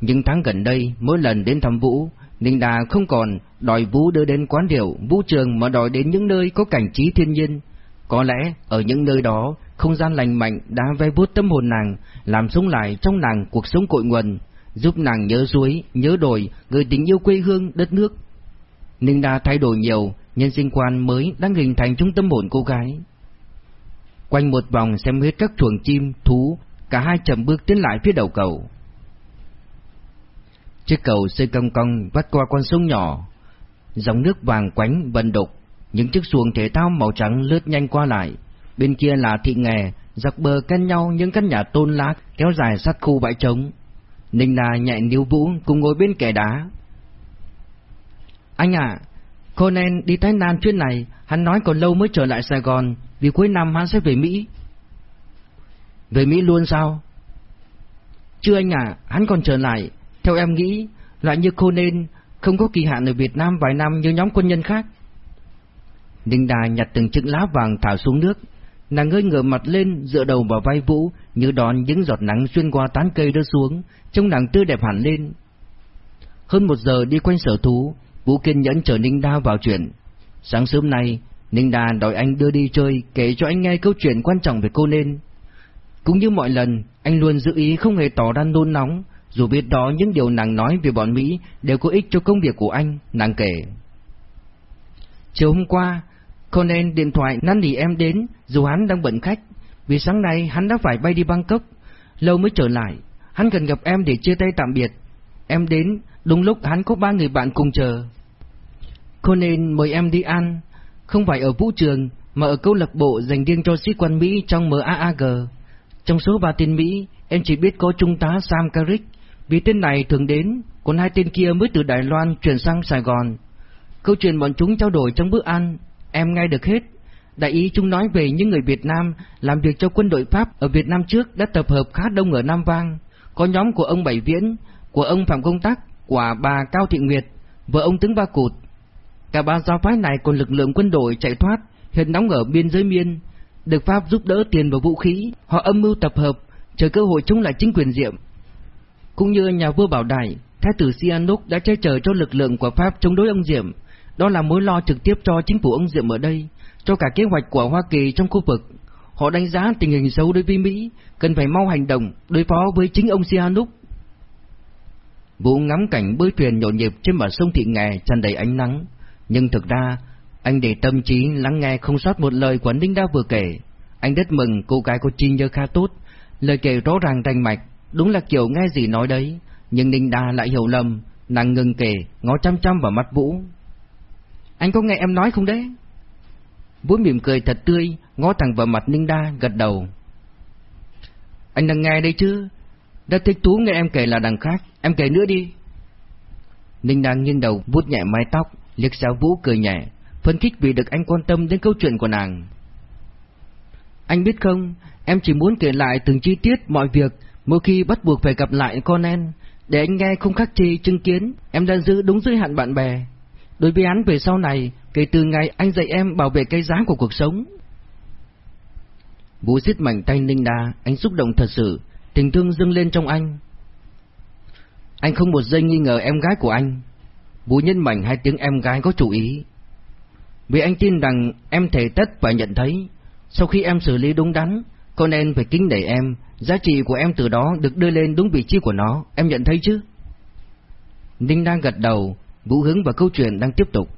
Những tháng gần đây, mỗi lần đến thăm Vũ, Ninh Đà không còn đòi Vũ đưa đến quán rượu, vũ trường mà đòi đến những nơi có cảnh trí thiên nhiên. Có lẽ ở những nơi đó, không gian lành mạnh đã ve vuốt tâm hồn nàng, làm sống lại trong nàng cuộc sống cội nguồn, giúp nàng nhớ suối, nhớ đồi, người tình yêu quê hương, đất nước. Ninh Đà thay đổi nhiều, nhân sinh quan mới đang hình thành trong tâm hồn cô gái. Quanh một vòng xem hết các chuồng chim, thú, cả hai chậm bước tiến lại phía đầu cầu. Chiếc cầu xây cong cong vắt qua con sông nhỏ, dòng nước vàng quánh vận đục, những chiếc xuồng thể thao màu trắng lướt nhanh qua lại. Bên kia là thị nghè, dọc bờ canh nhau những căn nhà tôn lá kéo dài sát khu bãi trống. Ninh Đà nhẹ níu Vũ cùng ngồi bên kẻ đá. Anh à, Conan đi Thái Lan chuyến này, hắn nói còn lâu mới trở lại Sài Gòn, vì cuối năm hắn sẽ về Mỹ. Về Mỹ luôn sao? Chưa anh à, hắn còn trở lại. Theo em nghĩ, loại như cô nên không có kỳ hạn ở Việt Nam vài năm như nhóm quân nhân khác. Ninh Đà nhặt từng chữ lá vàng thả xuống nước, nàng ngơi ngửa mặt lên dựa đầu vào vai Vũ như đón những giọt nắng xuyên qua tán cây rơi xuống, trông nàng tươi đẹp hẳn lên. Hơn một giờ đi quanh sở thú, Vũ kiên nhẫn chờ Ninh Đa vào chuyện. Sáng sớm nay, Ninh Đa đòi anh đưa đi chơi kể cho anh nghe câu chuyện quan trọng về cô nên. Cũng như mọi lần, anh luôn giữ ý không hề tỏ ra nôn nóng, dù biết đó những điều nàng nói về bọn Mỹ đều có ích cho công việc của anh, nàng kể. Chiều hôm qua, Conan điện thoại năn nỉ em đến dù hắn đang bận khách, vì sáng nay hắn đã phải bay đi Bangkok, lâu mới trở lại, hắn cần gặp em để chia tay tạm biệt. Em đến, đúng lúc hắn có ba người bạn cùng chờ. Conan mời em đi ăn, không phải ở vũ trường mà ở câu lạc bộ dành riêng cho sĩ quan Mỹ trong MAAG. Trong số ba tên Mỹ, em chỉ biết có trung tá Sam Carrick, vì tên này thường đến, còn hai tên kia mới từ Đài Loan chuyển sang Sài Gòn. Câu chuyện bọn chúng trao đổi trong bữa ăn, em nghe được hết. Đại ý chúng nói về những người Việt Nam làm việc cho quân đội Pháp ở Việt Nam trước đã tập hợp khá đông ở Nam Vang. Có nhóm của ông Bảy Viễn, của ông Phạm Công Tắc, của bà Cao Thị Nguyệt, vợ ông Tướng Ba Cụt. Cả ba giáo phái này còn lực lượng quân đội chạy thoát, hiện đóng ở biên giới miên, được Pháp giúp đỡ tiền và vũ khí, họ âm mưu tập hợp, chờ cơ hội chúng lại chính quyền Diệm. Cũng như nhà vua Bảo Đại, Thái tử Sihanouk đã che chở cho lực lượng của Pháp chống đối ông Diệm, đó là mối lo trực tiếp cho chính phủ ông Diệm ở đây, cho cả kế hoạch của Hoa Kỳ trong khu vực. Họ đánh giá tình hình xấu đối với Mỹ, cần phải mau hành động đối phó với chính ông Sihanouk. Vũ ngắm cảnh bơi thuyền nhộn nhịp trên bờ sông Thị Nghè tràn đầy ánh nắng, nhưng thực ra anh để tâm trí lắng nghe không sót một lời của Ninh Đa vừa kể. Anh rất mừng cô gái có trí nhớ khá tốt, lời kể rõ ràng rành mạch, đúng là kiểu nghe gì nói đấy, nhưng Ninh Đa lại hiểu lầm, nàng ngừng kể, ngó chăm chăm vào mắt Vũ. Anh có nghe em nói không đấy? Vũ mỉm cười thật tươi, ngó thẳng vào mặt Ninh Đa, gật đầu. Anh đang nghe đây chứ? Đã thích thú nghe em kể là đằng khác, em kể nữa đi. Ninh Đa nghiêng đầu vuốt nhẹ mái tóc, liếc xéo Vũ cười nhẹ, phân khích vì được anh quan tâm đến câu chuyện của nàng. Anh biết không, em chỉ muốn kể lại từng chi tiết mọi việc mỗi khi bắt buộc phải gặp lại Conan để anh nghe không khác chi chứng kiến, em đã giữ đúng giới hạn bạn bè. Đối với án về sau này, kể từ ngày anh dạy em bảo vệ cái giá của cuộc sống. Vũ siết mảnh tay Ninh Đa, anh xúc động thật sự, tình thương dâng lên trong anh. Anh không một giây nghi ngờ em gái của anh. Vũ nhân mảnh hai tiếng em gái có chủ ý. Vì anh tin rằng em thể tất và nhận thấy, sau khi em xử lý đúng đắn, con em phải kính nể em, giá trị của em từ đó được đưa lên đúng vị trí của nó, em nhận thấy chứ? Ninh đang gật đầu, Vũ hứng và câu chuyện đang tiếp tục.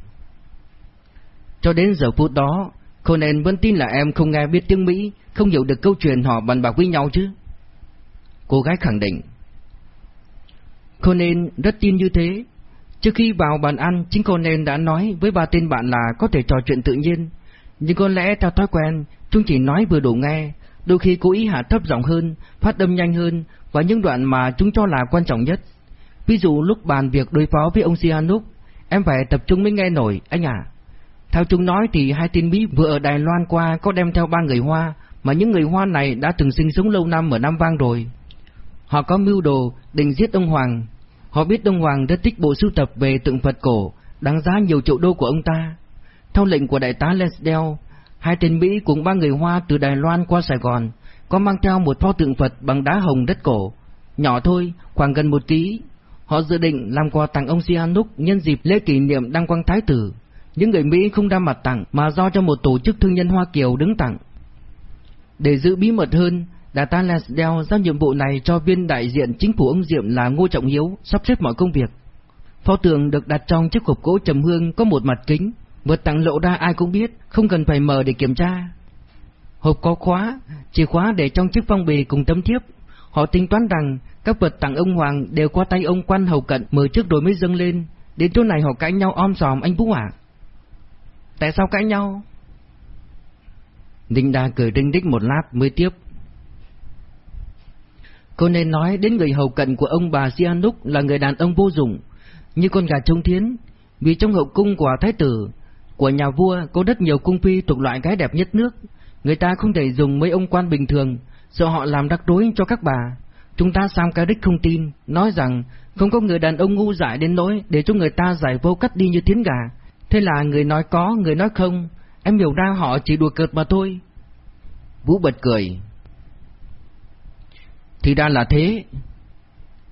Cho đến giờ phút đó, Conan vẫn tin là em không nghe biết tiếng Mỹ, không hiểu được câu chuyện họ bàn bạc với nhau chứ. Cô gái khẳng định. Conan rất tin như thế. Trước khi vào bàn ăn, chính Conan đã nói với ba tên bạn là có thể trò chuyện tự nhiên. Nhưng có lẽ theo thói quen, chúng chỉ nói vừa đủ nghe, đôi khi cố ý hạ thấp giọng hơn, phát âm nhanh hơn và những đoạn mà chúng cho là quan trọng nhất. Ví dụ lúc bàn việc đối phó với ông Sihanouk, em phải tập trung mới nghe nổi, anh à. Theo chúng nói thì hai tin Mỹ vừa ở Đài Loan qua có đem theo ba người Hoa, mà những người Hoa này đã từng sinh sống lâu năm ở Nam Vang rồi. Họ có mưu đồ định giết ông Hoàng. Họ biết ông Hoàng rất thích bộ sưu tập về tượng Phật cổ, đáng giá nhiều triệu đô của ông ta. Theo lệnh của đại tá Lesdell, hai tên Mỹ cùng ba người Hoa từ Đài Loan qua Sài Gòn, có mang theo một pho tượng Phật bằng đá hồng đất cổ, nhỏ thôi, khoảng gần một ký. Họ dự định làm quà tặng ông Sihanouk nhân dịp lễ kỷ niệm đăng quang thái tử. Những người Mỹ không đa mặt tặng mà do cho một tổ chức thương nhân Hoa Kiều đứng tặng. Để giữ bí mật hơn, Đại tá Lansdale giao nhiệm vụ này cho viên đại diện chính phủ ông Diệm là Ngô Trọng Hiếu sắp xếp mọi công việc. Pho tượng được đặt trong chiếc hộp gỗ trầm hương có một mặt kính, vật tặng lộ ra ai cũng biết, không cần phải mở để kiểm tra. Hộp có khóa, chìa khóa để trong chiếc phong bì cùng tấm thiếp. Họ tính toán rằng các vật tặng ông Hoàng đều qua tay ông quan hầu cận mở trước rồi mới dâng lên. Đến chỗ này họ cãi nhau om sòm anh Vũ ạ. Tại sao cãi nhau? Ninh Đa cười đinh đích một lát mới tiếp. Cô nên nói đến người hầu cận của ông bà Sianuk là người đàn ông vô dụng, như con gà trông thiến, vì trong hậu cung của thái tử, của nhà vua có rất nhiều cung phi thuộc loại gái đẹp nhất nước, người ta không thể dùng mấy ông quan bình thường, sợ họ làm rắc rối cho các bà. Chúng ta Sam Caric không tin, nói rằng không có người đàn ông ngu dại đến nỗi để cho người ta giải vô cắt đi như thiến gà. Thế là người nói có, người nói không, em hiểu ra họ chỉ đùa cợt mà thôi. Vũ bật cười. Thì ra là thế.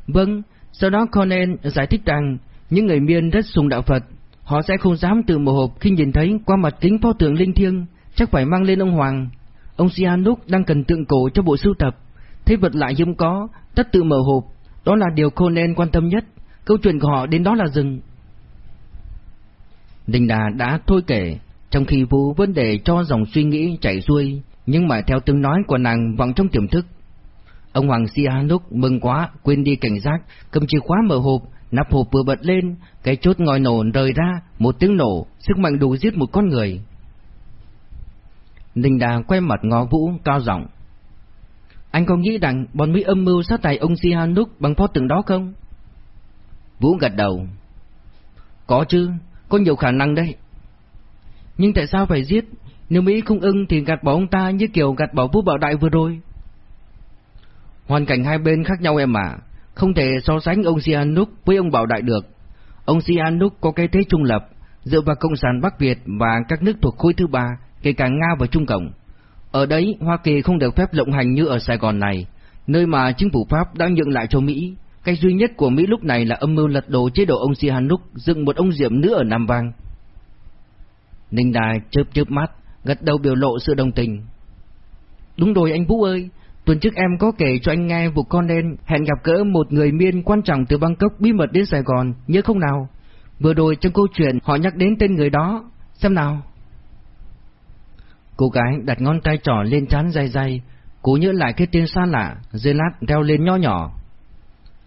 Vâng, sau đó Conan giải thích rằng những người miên rất sùng đạo Phật, họ sẽ không dám từ một hộp khi nhìn thấy qua mặt kính pho tượng linh thiêng, chắc phải mang lên ông Hoàng. Ông Sihanouk đang cần tượng cổ cho bộ sưu tập, thế vật lại hiếm có, tất tự mở hộp, đó là điều Conan quan tâm nhất, câu chuyện của họ đến đó là dừng. Đình Đà đã thôi kể, trong khi Vũ vấn đề cho dòng suy nghĩ chảy xuôi, nhưng mà theo tiếng nói của nàng vọng trong tiềm thức. Ông Hoàng Sihanouk mừng quá, quên đi cảnh giác, cầm chìa khóa mở hộp, nắp hộp vừa bật lên, cái chốt ngòi nổ rời ra, một tiếng nổ, sức mạnh đủ giết một con người. Ninh Đà quay mặt ngó Vũ, cao giọng. Anh có nghĩ rằng bọn Mỹ âm mưu sát tài ông Sihanouk bằng pho tượng đó không? Vũ gật đầu. Có chứ, có nhiều khả năng đấy. Nhưng tại sao phải giết? Nếu Mỹ không ưng thì gạt bỏ ông ta như kiểu gạt bỏ Vũ Bảo Đại vừa rồi. Hoàn cảnh hai bên khác nhau em ạ, không thể so sánh ông Sihanouk với ông Bảo Đại được. Ông Sihanouk có cái thế trung lập, dựa vào Cộng sản Bắc Việt và các nước thuộc khối thứ ba, kể cả Nga và Trung Cộng. Ở đấy, Hoa Kỳ không được phép lộng hành như ở Sài Gòn này, nơi mà chính phủ Pháp đang nhượng lại cho Mỹ. Cách duy nhất của Mỹ lúc này là âm mưu lật đổ chế độ ông Sihanouk, dựng một ông Diệm nữa ở Nam Vang. Ninh Đài chớp chớp mắt, gật đầu biểu lộ sự đồng tình. Đúng rồi anh Vũ ơi, tuần trước em có kể cho anh nghe vụ con đen hẹn gặp gỡ một người miên quan trọng từ Bangkok bí mật đến Sài Gòn, nhớ không nào? Vừa rồi trong câu chuyện họ nhắc đến tên người đó, xem nào. Cô gái đặt ngón tay trỏ lên trán dày dày, cố nhớ lại cái tên xa lạ, dây lát reo lên nho nhỏ.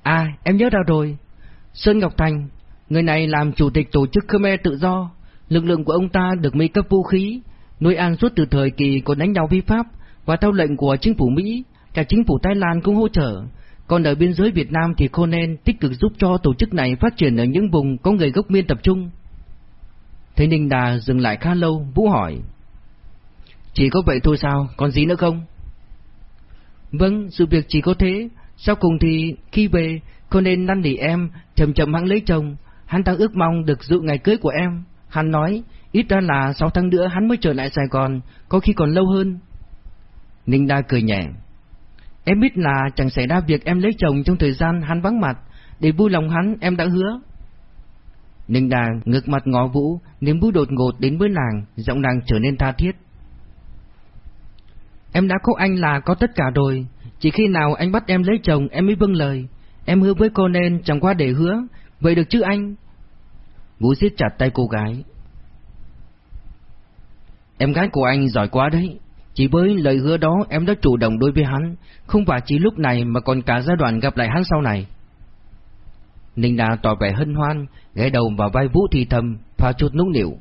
À, em nhớ ra rồi. Sơn Ngọc Thành, người này làm chủ tịch tổ chức Khmer tự do. Lực lượng của ông ta được mấy cấp vũ khí, nuôi ăn suốt từ thời kỳ còn đánh nhau vi pháp và theo lệnh của chính phủ Mỹ, cả chính phủ Thái Lan cũng hỗ trợ. Còn ở biên giới Việt Nam thì Conan tích cực giúp cho tổ chức này phát triển ở những vùng có người gốc miên tập trung. Thế Ninh Đà dừng lại khá lâu, Vũ hỏi. Chỉ có vậy thôi sao, còn gì nữa không? Vâng, sự việc chỉ có thế. Sau cùng thì khi về, Conan năn nỉ em chậm chậm hắn lấy chồng. Hắn đang ước mong được dự ngày cưới của em. Hắn nói, ít ra là 6 tháng nữa hắn mới trở lại Sài Gòn, có khi còn lâu hơn. Ninh Đa cười nhẹ. Em biết là chẳng xảy ra việc em lấy chồng trong thời gian hắn vắng mặt, để vui lòng hắn em đã hứa. Ninh Đa ngược mặt ngó Vũ, niềm vui đột ngột đến với nàng, giọng nàng trở nên tha thiết. Em đã có anh là có tất cả rồi, chỉ khi nào anh bắt em lấy chồng em mới vâng lời. Em hứa với cô nên chẳng qua để hứa, vậy được chứ anh? Vũ siết chặt tay cô gái. Em gái của anh giỏi quá đấy, chỉ với lời hứa đó em đã chủ động đối với hắn, không phải chỉ lúc này mà còn cả giai đoạn gặp lại hắn sau này. Ninh Đà tỏ vẻ hân hoan, ghé đầu vào vai Vũ thì thầm, pha chút nũng nịu.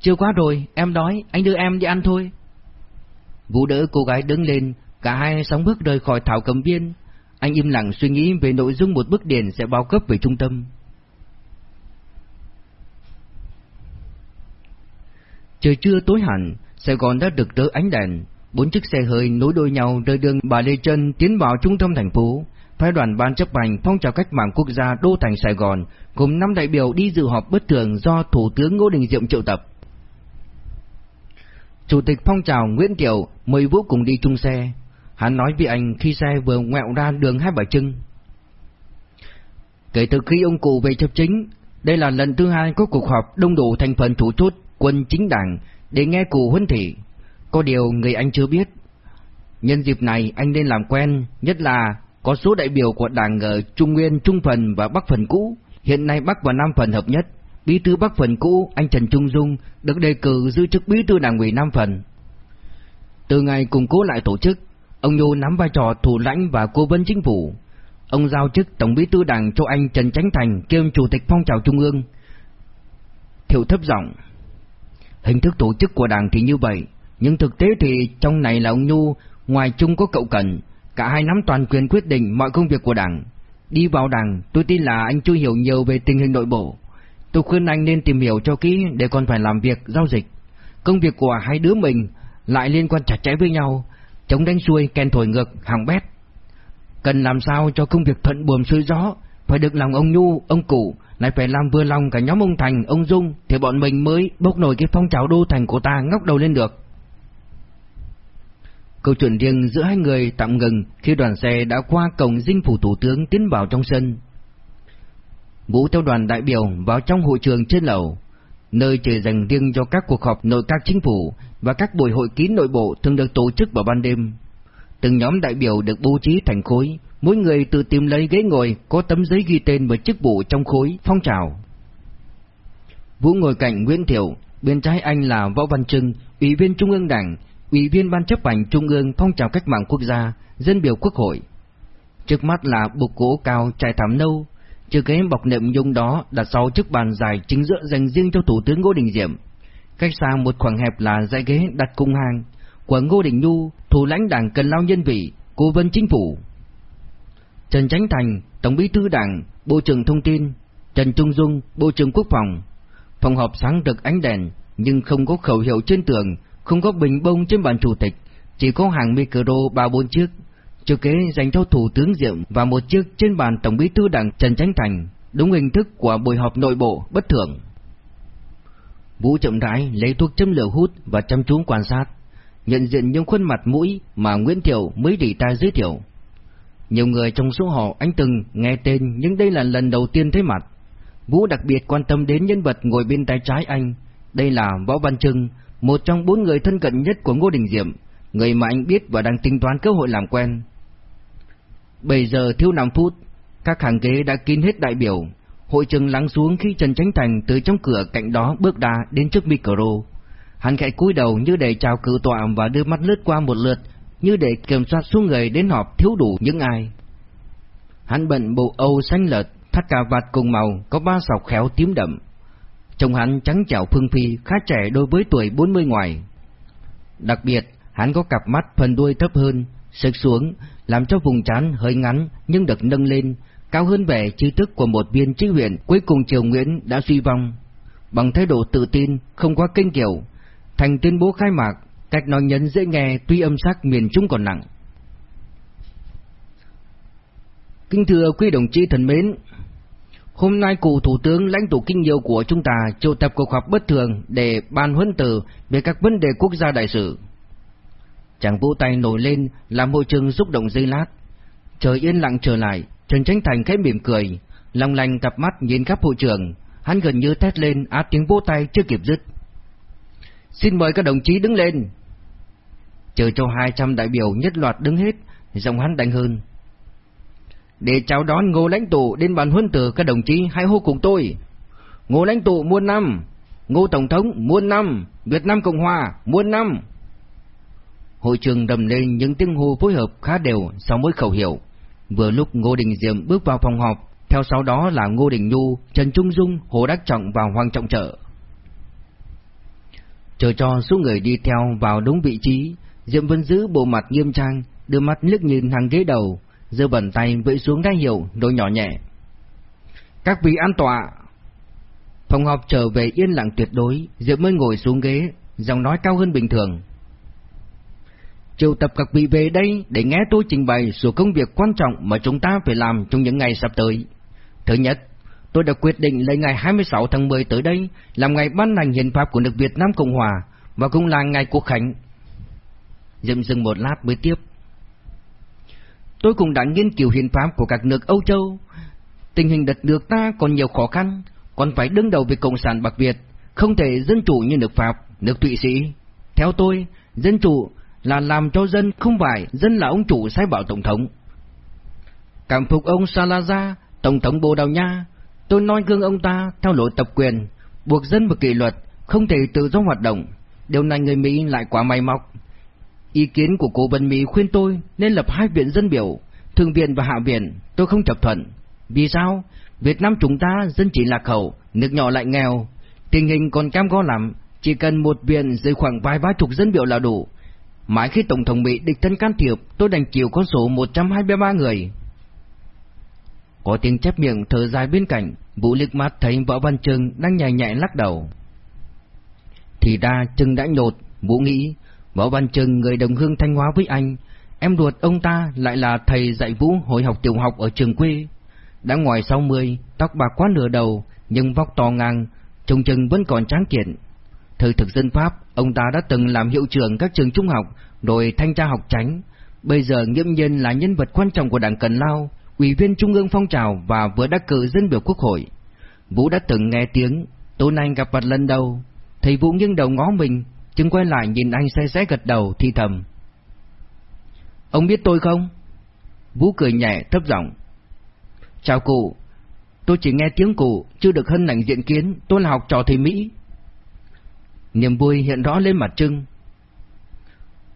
Chưa quá rồi, em đói, anh đưa em đi ăn thôi. Vũ đỡ cô gái đứng lên, cả hai sóng bước rời khỏi thảo cầm viên. Anh im lặng suy nghĩ về nội dung một bức điển sẽ bao cấp về trung tâm. Trời trưa tối hẳn, Sài Gòn đã được rỡ ánh đèn. Bốn chiếc xe hơi nối đuôi nhau rời đường Bà Lê Trân tiến vào trung tâm thành phố. Phái đoàn ban chấp hành phong trào cách mạng quốc gia đô thành Sài Gòn cùng năm đại biểu đi dự họp bất thường do Thủ tướng Ngô Đình Diệm triệu tập. Chủ tịch phong trào Nguyễn Kiều mời Vũ cùng đi chung xe. Hắn nói với anh khi xe vừa ngoẹo ra đường Hai Bà Trưng. Kể từ khi ông cụ về chấp chính, đây là lần thứ hai có cuộc họp đông đủ thành phần thủ chốt quân chính đảng để nghe cụ huấn thị. Có điều người anh chưa biết. Nhân dịp này anh nên làm quen, nhất là có số đại biểu của đảng ở Trung Nguyên, Trung Phần và Bắc Phần cũ, hiện nay Bắc và Nam Phần hợp nhất. Bí thư Bắc Phần cũ, anh Trần Trung Dung, được đề cử giữ chức bí thư đảng ủy Nam Phần. Từ ngày củng cố lại tổ chức, ông Nhô nắm vai trò thủ lãnh và cố vấn chính phủ. Ông giao chức tổng bí thư đảng cho anh Trần Chánh Thành kiêm chủ tịch phong trào trung ương. Thiệu thấp giọng. Hình thức tổ chức của đảng thì như vậy, nhưng thực tế thì trong này là ông Nhu, ngoài chung có cậu cần cả hai nắm toàn quyền quyết định mọi công việc của đảng. Đi vào đảng, tôi tin là anh chưa hiểu nhiều về tình hình nội bộ. Tôi khuyên anh nên tìm hiểu cho kỹ để còn phải làm việc, giao dịch. Công việc của hai đứa mình lại liên quan chặt chẽ với nhau, chống đánh xuôi, kèn thổi ngược, hàng bét. Cần làm sao cho công việc thuận buồm xuôi gió, phải được lòng ông Nhu, ông Cụ, lại phải làm vừa lòng cả nhóm ông Thành, ông Dung, thì bọn mình mới bốc nổi cái phong trào đô thành của ta ngóc đầu lên được. Câu chuyện riêng giữa hai người tạm ngừng khi đoàn xe đã qua cổng dinh phủ thủ tướng tiến vào trong sân. Vũ theo đoàn đại biểu vào trong hội trường trên lầu, nơi chỉ dành riêng cho các cuộc họp nội các chính phủ và các buổi hội kín nội bộ thường được tổ chức vào ban đêm. Từng nhóm đại biểu được bố trí thành khối, mỗi người tự tìm lấy ghế ngồi có tấm giấy ghi tên và chức vụ trong khối phong trào. Vũ ngồi cạnh Nguyễn Thiệu, bên trái anh là Võ Văn Trưng, Ủy viên Trung ương Đảng, Ủy viên Ban chấp hành Trung ương phong trào cách mạng quốc gia, dân biểu quốc hội. Trước mắt là bục gỗ cao trải thảm nâu, chiếc ghế bọc nệm nhung đó đặt sau chiếc bàn dài chính giữa dành riêng cho Thủ tướng Ngô Đình Diệm. Cách xa một khoảng hẹp là dãy ghế đặt cung hàng của Ngô Đình Nhu, thủ lãnh đảng cần lao nhân vị, cố vấn chính phủ. Trần Chánh Thành, Tổng bí thư đảng, Bộ trưởng Thông tin, Trần Trung Dung, Bộ trưởng Quốc phòng. Phòng họp sáng rực ánh đèn, nhưng không có khẩu hiệu trên tường, không có bình bông trên bàn chủ tịch, chỉ có hàng micro ba bốn chiếc. Chiếc kế dành cho Thủ tướng Diệm và một chiếc trên bàn Tổng bí thư đảng Trần Chánh Thành, đúng hình thức của buổi họp nội bộ bất thường. Vũ chậm rãi lấy thuốc châm lửa hút và chăm chú quan sát, nhận diện những khuôn mặt mũi mà Nguyễn Thiệu mới đỉ ta giới thiệu. Nhiều người trong số họ anh từng nghe tên nhưng đây là lần đầu tiên thấy mặt. Vũ đặc biệt quan tâm đến nhân vật ngồi bên tay trái anh. Đây là Võ Văn Trưng, một trong bốn người thân cận nhất của Ngô Đình Diệm, người mà anh biết và đang tính toán cơ hội làm quen. Bây giờ thiếu 5 phút, các hàng ghế đã kín hết đại biểu. Hội trường lắng xuống khi Trần Chánh Thành từ trong cửa cạnh đó bước ra đến trước micro. Hắn khẽ cúi đầu như để chào cử tọa và đưa mắt lướt qua một lượt, như để kiểm soát số người đến họp thiếu đủ những ai. Hắn bận bộ Âu xanh lợt, thắt cà vạt cùng màu, có ba sọc khéo tím đậm. Trông hắn trắng trẻo phương phi, khá trẻ đối với tuổi 40 ngoài. Đặc biệt, hắn có cặp mắt phần đuôi thấp hơn, sực xuống, làm cho vùng trán hơi ngắn nhưng được nâng lên, cao hơn vẻ trí thức của một viên trí huyện cuối cùng Triều Nguyễn đã suy vong. Bằng thái độ tự tin, không quá kinh kiểu, thành tuyên bố khai mạc, cách nói nhấn dễ nghe tuy âm sắc miền Trung còn nặng. Kính thưa quý đồng chí thân mến, hôm nay cụ Thủ tướng lãnh tụ kinh nhiều của chúng ta triệu tập cuộc họp bất thường để ban huấn từ về các vấn đề quốc gia đại sự. Chàng vỗ tay nổi lên làm hội trường xúc động dây lát. Trời yên lặng trở lại, Trần tránh Thành khẽ mỉm cười, lòng lành cặp mắt nhìn khắp hội trường, hắn gần như thét lên át tiếng vỗ tay chưa kịp dứt. Xin mời các đồng chí đứng lên. Chờ cho 200 đại biểu nhất loạt đứng hết, giọng hắn đánh hơn. Để chào đón Ngô lãnh tụ đến bàn huân tử các đồng chí hãy hô cùng tôi. Ngô lãnh tụ muôn năm, Ngô tổng thống muôn năm, Việt Nam Cộng hòa muôn năm. Hội trường đầm lên những tiếng hô phối hợp khá đều sau mỗi khẩu hiệu. Vừa lúc Ngô Đình Diệm bước vào phòng họp, theo sau đó là Ngô Đình Nhu, Trần Trung Dung, Hồ Đắc Trọng và Hoàng Trọng Trợ. Chờ cho số người đi theo vào đúng vị trí, Diệm vẫn giữ bộ mặt nghiêm trang, đưa mắt liếc nhìn hàng ghế đầu, giơ bàn tay vẫy xuống ra hiệu, rồi nhỏ nhẹ. Các vị an tọa. Phòng họp trở về yên lặng tuyệt đối, Diệm mới ngồi xuống ghế, giọng nói cao hơn bình thường. Triệu tập các vị về đây để nghe tôi trình bày số công việc quan trọng mà chúng ta phải làm trong những ngày sắp tới. Thứ nhất, tôi đã quyết định lấy ngày 26 tháng 10 tới đây làm ngày ban hành hiến pháp của nước Việt Nam Cộng Hòa và cũng là ngày quốc khánh. Dừng dừng một lát mới tiếp. Tôi cũng đã nghiên cứu hiến pháp của các nước Âu Châu. Tình hình đất nước ta còn nhiều khó khăn, còn phải đứng đầu về Cộng sản Bắc Việt, không thể dân chủ như nước Pháp, nước Thụy Sĩ. Theo tôi, dân chủ là làm cho dân không phải dân là ông chủ sai bảo tổng thống. Cảm phục ông Salazar, tổng thống Bồ Đào Nha, tôi nói gương ông ta theo lối tập quyền, buộc dân vào kỷ luật, không thể tự do hoạt động. Điều này người Mỹ lại quá may móc. Ý kiến của cố vấn Mỹ khuyên tôi nên lập hai viện dân biểu, Thượng viện và Hạ viện, tôi không chấp thuận. Vì sao? Việt Nam chúng ta dân chỉ lạc hậu, nước nhỏ lại nghèo, tình hình còn cam go lắm, chỉ cần một viện dưới khoảng vài ba chục dân biểu là đủ, Mãi khi Tổng thống bị địch thân can thiệp, tôi đành chịu con số 123 người. Có tiếng chép miệng thở dài bên cạnh, Vũ liếc mắt thấy Võ Văn Trừng đang nhảy nhẹ lắc đầu. Thì ra Trừng đã nhột, Vũ nghĩ, Võ Văn Trừng người đồng hương Thanh Hóa với anh, em ruột ông ta lại là thầy dạy Vũ hồi học tiểu học ở trường quê. Đã ngoài 60, tóc bạc quá nửa đầu, nhưng vóc to ngang, trông chừng vẫn còn tráng kiện. Thời thực dân Pháp, ông ta đã từng làm hiệu trưởng các trường trung học, rồi thanh tra học tránh. Bây giờ nghiêm nhiên là nhân vật quan trọng của đảng Cần Lao, ủy viên trung ương phong trào và vừa đắc cử dân biểu quốc hội. Vũ đã từng nghe tiếng, tối nay gặp mặt lần đầu. Thầy Vũ nghiêng đầu ngó mình, chừng quay lại nhìn anh say xé gật đầu thi thầm. Ông biết tôi không? Vũ cười nhẹ thấp giọng. Chào cụ, tôi chỉ nghe tiếng cụ, chưa được hân ảnh diện kiến, tôi là học trò thầy Mỹ. Niềm vui hiện rõ lên mặt Trưng.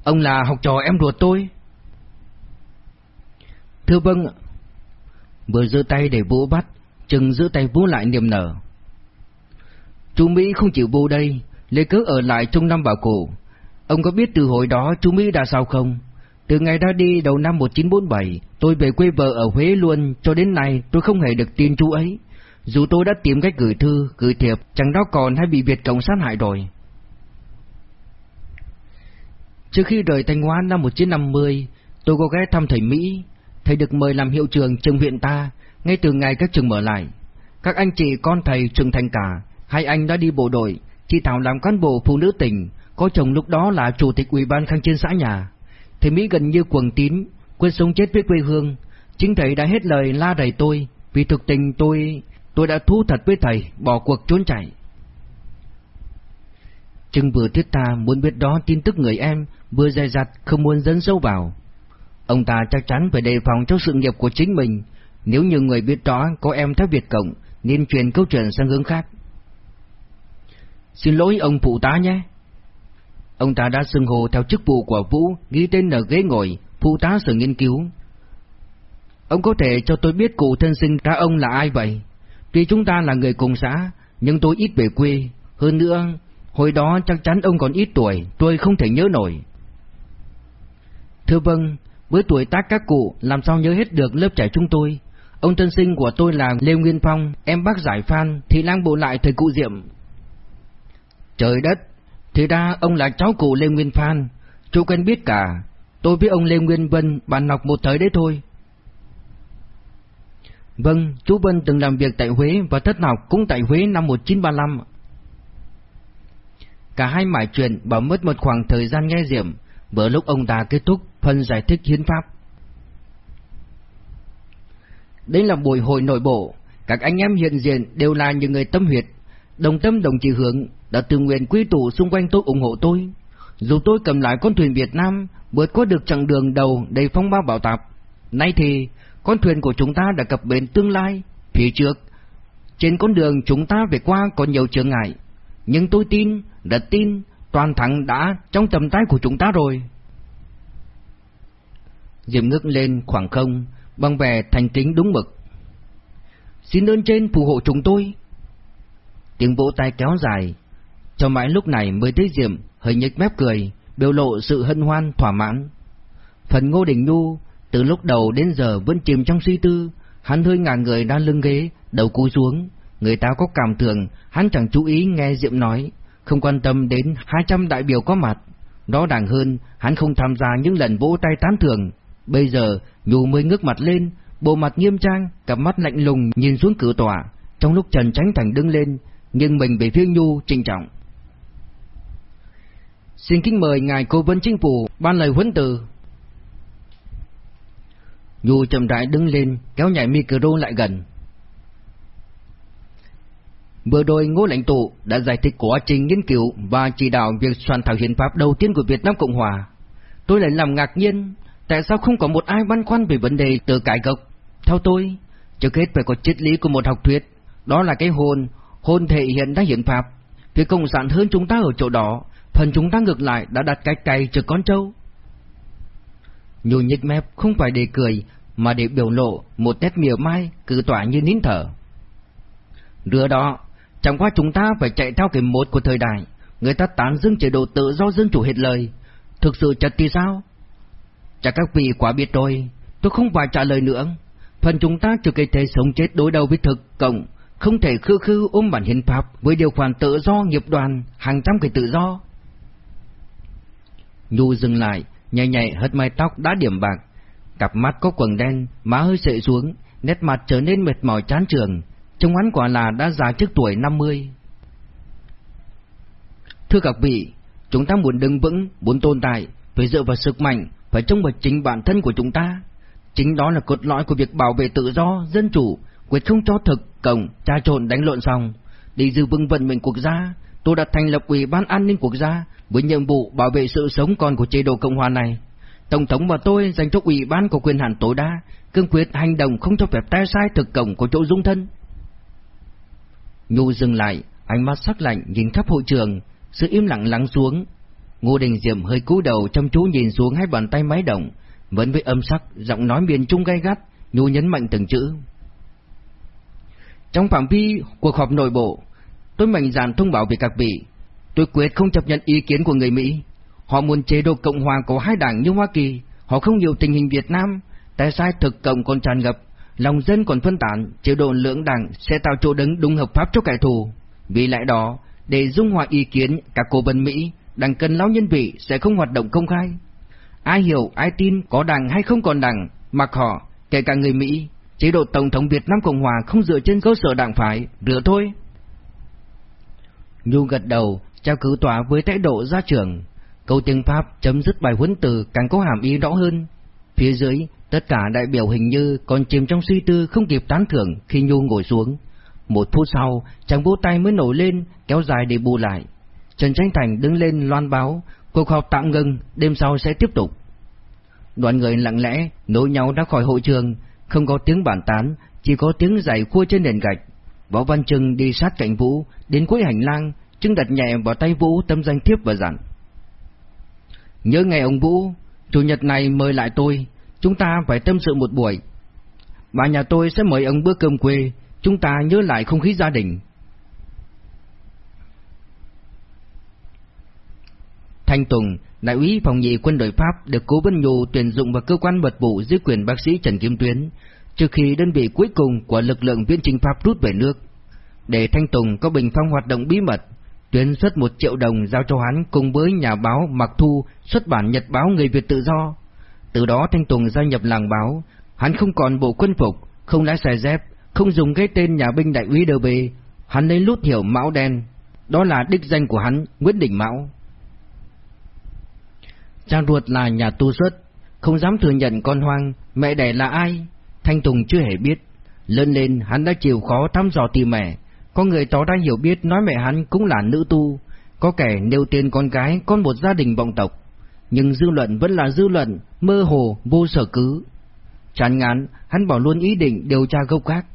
Ông là học trò em ruột tôi. Thưa vâng Vừa giơ tay để Vũ bắt, Trừng giữ tay Vũ lại niềm nở. Chú Mỹ không chịu vô đây, lê cớ ở lại trong năm bảo cụ. Ông có biết từ hồi đó chú Mỹ đã sao không? Từ ngày ra đi đầu năm 1947, tôi về quê vợ ở Huế luôn, cho đến nay tôi không hề được tin chú ấy. Dù tôi đã tìm cách gửi thư, gửi thiệp, chẳng đó còn hay bị Việt Cộng sát hại rồi. Trước khi rời Thanh Hóa năm 1950, tôi có ghé thăm thầy Mỹ, thầy được mời làm hiệu trường trường huyện ta, ngay từ ngày các trường mở lại. Các anh chị con thầy trưởng thành cả, hai anh đã đi bộ đội, chị Thảo làm cán bộ phụ nữ tỉnh, có chồng lúc đó là chủ tịch ủy ban kháng chiến xã nhà. thì Mỹ gần như quần tín, quên sống chết với quê hương. Chính thầy đã hết lời la đầy tôi, vì thực tình tôi, tôi đã thú thật với thầy, bỏ cuộc trốn chạy. Trưng vừa thiết ta muốn biết đó tin tức người em, vừa dè dặt không muốn dẫn sâu vào. Ông ta chắc chắn phải đề phòng cho sự nghiệp của chính mình, nếu như người biết đó có em theo Việt Cộng, nên truyền câu chuyện sang hướng khác. Xin lỗi ông phụ tá nhé. Ông ta đã xưng hồ theo chức vụ của Vũ, ghi tên ở ghế ngồi, phụ tá sở nghiên cứu. Ông có thể cho tôi biết cụ thân sinh ra ông là ai vậy? Tuy chúng ta là người cùng xã, nhưng tôi ít về quê. Hơn nữa, hồi đó chắc chắn ông còn ít tuổi, tôi không thể nhớ nổi. Thưa vâng, với tuổi tác các cụ làm sao nhớ hết được lớp trẻ chúng tôi. Ông thân sinh của tôi là Lê Nguyên Phong, em bác giải phan, thị lang bộ lại thời cụ Diệm. Trời đất, thì ra ông là cháu cụ Lê Nguyên Phan, chú quen biết cả. Tôi với ông Lê Nguyên Vân bàn học một thời đấy thôi. Vâng, chú Vân từng làm việc tại Huế và thất học cũng tại Huế năm 1935. Cả hai mải chuyện bảo mất một khoảng thời gian nghe Diệm, vừa lúc ông ta kết thúc phần giải thích hiến pháp. Đây là buổi hội nội bộ, các anh em hiện diện đều là những người tâm huyết, đồng tâm đồng chí hướng, đã tự nguyện quy tụ xung quanh tôi ủng hộ tôi. Dù tôi cầm lại con thuyền Việt Nam, vượt qua được chặng đường đầu đầy phong ba bảo tạp, nay thì con thuyền của chúng ta đã cập bến tương lai, phía trước. Trên con đường chúng ta về qua còn nhiều trở ngại, nhưng tôi tin, đã tin, toàn thắng đã trong tầm tay của chúng ta rồi. Diệp ngước lên khoảng không, bằng vẻ thành kính đúng mực. Xin ơn trên phù hộ chúng tôi. Tiếng vỗ tay kéo dài, cho mãi lúc này mới thấy Diệm hơi nhếch mép cười, biểu lộ sự hân hoan thỏa mãn. Phần Ngô Đình Nhu từ lúc đầu đến giờ vẫn chìm trong suy tư, hắn hơi ngả người đang lưng ghế, đầu cúi xuống, người ta có cảm tưởng, hắn chẳng chú ý nghe Diệm nói, không quan tâm đến 200 đại biểu có mặt. Đó đàng hơn, hắn không tham gia những lần vỗ tay tán thưởng, Bây giờ, Nhu mới ngước mặt lên, bộ mặt nghiêm trang, cặp mắt lạnh lùng nhìn xuống cửa tòa, trong lúc Trần Tránh Thành đứng lên, nhưng mình về phía Nhu trinh trọng. Xin kính mời ngài cố vấn chính phủ ban lời huấn từ. Nhu chậm rãi đứng lên, kéo nhảy micro lại gần. Vừa rồi Ngô lãnh tụ đã giải thích quá trình nghiên cứu và chỉ đạo việc soạn thảo hiến pháp đầu tiên của Việt Nam Cộng Hòa. Tôi lại làm ngạc nhiên Tại sao không có một ai băn khoăn về vấn đề từ cải gốc? Theo tôi, trước hết phải có triết lý của một học thuyết, đó là cái hồn, hồn thể hiện ra hiến pháp. Việc cộng sản hơn chúng ta ở chỗ đó, phần chúng ta ngược lại đã đặt cái cày cho con trâu. Nhu nhích mép không phải để cười, mà để biểu lộ một nét miều mai, cử tỏa như nín thở. Rửa đó, chẳng qua chúng ta phải chạy theo cái một của thời đại, người ta tán dương chế độ tự do dân chủ hết lời, thực sự chật thì sao? Chắc các vị quả biết rồi, tôi không phải trả lời nữa. Phần chúng ta chưa cái thể sống chết đối đầu với thực cộng, không thể khư khư ôm bản hiến pháp với điều khoản tự do nghiệp đoàn, hàng trăm cái tự do. Nhu dừng lại, nhẹ nhẹ hất mái tóc đã điểm bạc, cặp mắt có quầng đen, má hơi sệ xuống, nét mặt trở nên mệt mỏi chán trường, trông hắn quả là đã già trước tuổi 50. Thưa các vị, chúng ta muốn đứng vững, muốn tồn tại, phải dựa vào sức mạnh, phải trông vào chính bản thân của chúng ta. Chính đó là cốt lõi của việc bảo vệ tự do, dân chủ, quyết không cho thực, cộng, tra trộn đánh lộn xong. Để giữ vững vận mệnh quốc gia, tôi đã thành lập Ủy ban An ninh Quốc gia với nhiệm vụ bảo vệ sự sống còn của chế độ Cộng hòa này. Tổng thống và tôi dành cho Ủy ban có quyền hạn tối đa, cương quyết hành động không cho phép tay sai thực cổng của chỗ dung thân. Nhu dừng lại, ánh mắt sắc lạnh nhìn khắp hội trường, sự im lặng lắng xuống. Ngô Đình Diệm hơi cúi đầu chăm chú nhìn xuống hai bàn tay máy động, vẫn với âm sắc, giọng nói miền trung gay gắt, Nhu nhấn mạnh từng chữ. Trong phạm vi cuộc họp nội bộ, tôi mạnh dạn thông báo với các vị, tôi quyết không chấp nhận ý kiến của người Mỹ. Họ muốn chế độ Cộng hòa có hai đảng như Hoa Kỳ, họ không hiểu tình hình Việt Nam, tài sai thực cộng còn tràn ngập, lòng dân còn phân tán, chế độ lưỡng đảng sẽ tạo chỗ đứng đúng hợp pháp cho kẻ thù. Vì lẽ đó, để dung hòa ý kiến, các cố vấn Mỹ, đảng cần lão nhân vị sẽ không hoạt động công khai. Ai hiểu, ai tin có đảng hay không còn đảng, mặc họ, kể cả người Mỹ, chế độ Tổng thống Việt Nam Cộng Hòa không dựa trên cơ sở đảng phái, rửa thôi. Nhu gật đầu, trao cử tòa với thái độ gia trưởng. Câu tiếng Pháp chấm dứt bài huấn từ càng có hàm ý rõ hơn. Phía dưới, tất cả đại biểu hình như còn chìm trong suy tư không kịp tán thưởng khi Nhu ngồi xuống. Một phút sau, chàng vỗ tay mới nổi lên, kéo dài để bù lại. Trần Tranh Thành đứng lên loan báo, cuộc họp tạm ngừng, đêm sau sẽ tiếp tục. Đoàn người lặng lẽ nối nhau ra khỏi hội trường, không có tiếng bàn tán, chỉ có tiếng giày khua trên nền gạch. Võ Văn Trừng đi sát cạnh Vũ, đến cuối hành lang, trưng đặt nhẹ vào tay Vũ tâm danh thiếp và dặn. Nhớ ngày ông Vũ, chủ nhật này mời lại tôi, chúng ta phải tâm sự một buổi. Bà nhà tôi sẽ mời ông bữa cơm quê, chúng ta nhớ lại không khí gia đình. Thanh Tùng, đại úy phòng nhị quân đội Pháp được Cố Vân Nhu tuyển dụng vào cơ quan mật vụ dưới quyền bác sĩ Trần Kim Tuyến, trước khi đơn vị cuối cùng của lực lượng viễn chinh Pháp rút về nước. Để Thanh Tùng có bình phong hoạt động bí mật, Tuyến xuất một triệu đồng giao cho hắn cùng với nhà báo Mạc Thu xuất bản nhật báo Người Việt Tự Do. Từ đó Thanh Tùng gia nhập làng báo, hắn không còn bộ quân phục, không lái xe dép, không dùng cái tên nhà binh đại úy DB, hắn lấy lút hiểu Mão Đen. Đó là đích danh của hắn, Nguyễn Đình Mão. Cha ruột là nhà tu xuất, không dám thừa nhận con hoang, mẹ đẻ là ai, Thanh Tùng chưa hề biết. Lớn lên hắn đã chịu khó thăm dò tìm mẹ, có người tỏ ra hiểu biết nói mẹ hắn cũng là nữ tu, có kẻ nêu tên con gái con một gia đình vọng tộc, nhưng dư luận vẫn là dư luận, mơ hồ, vô sở cứ. Chán ngán, hắn bỏ luôn ý định điều tra gốc gác.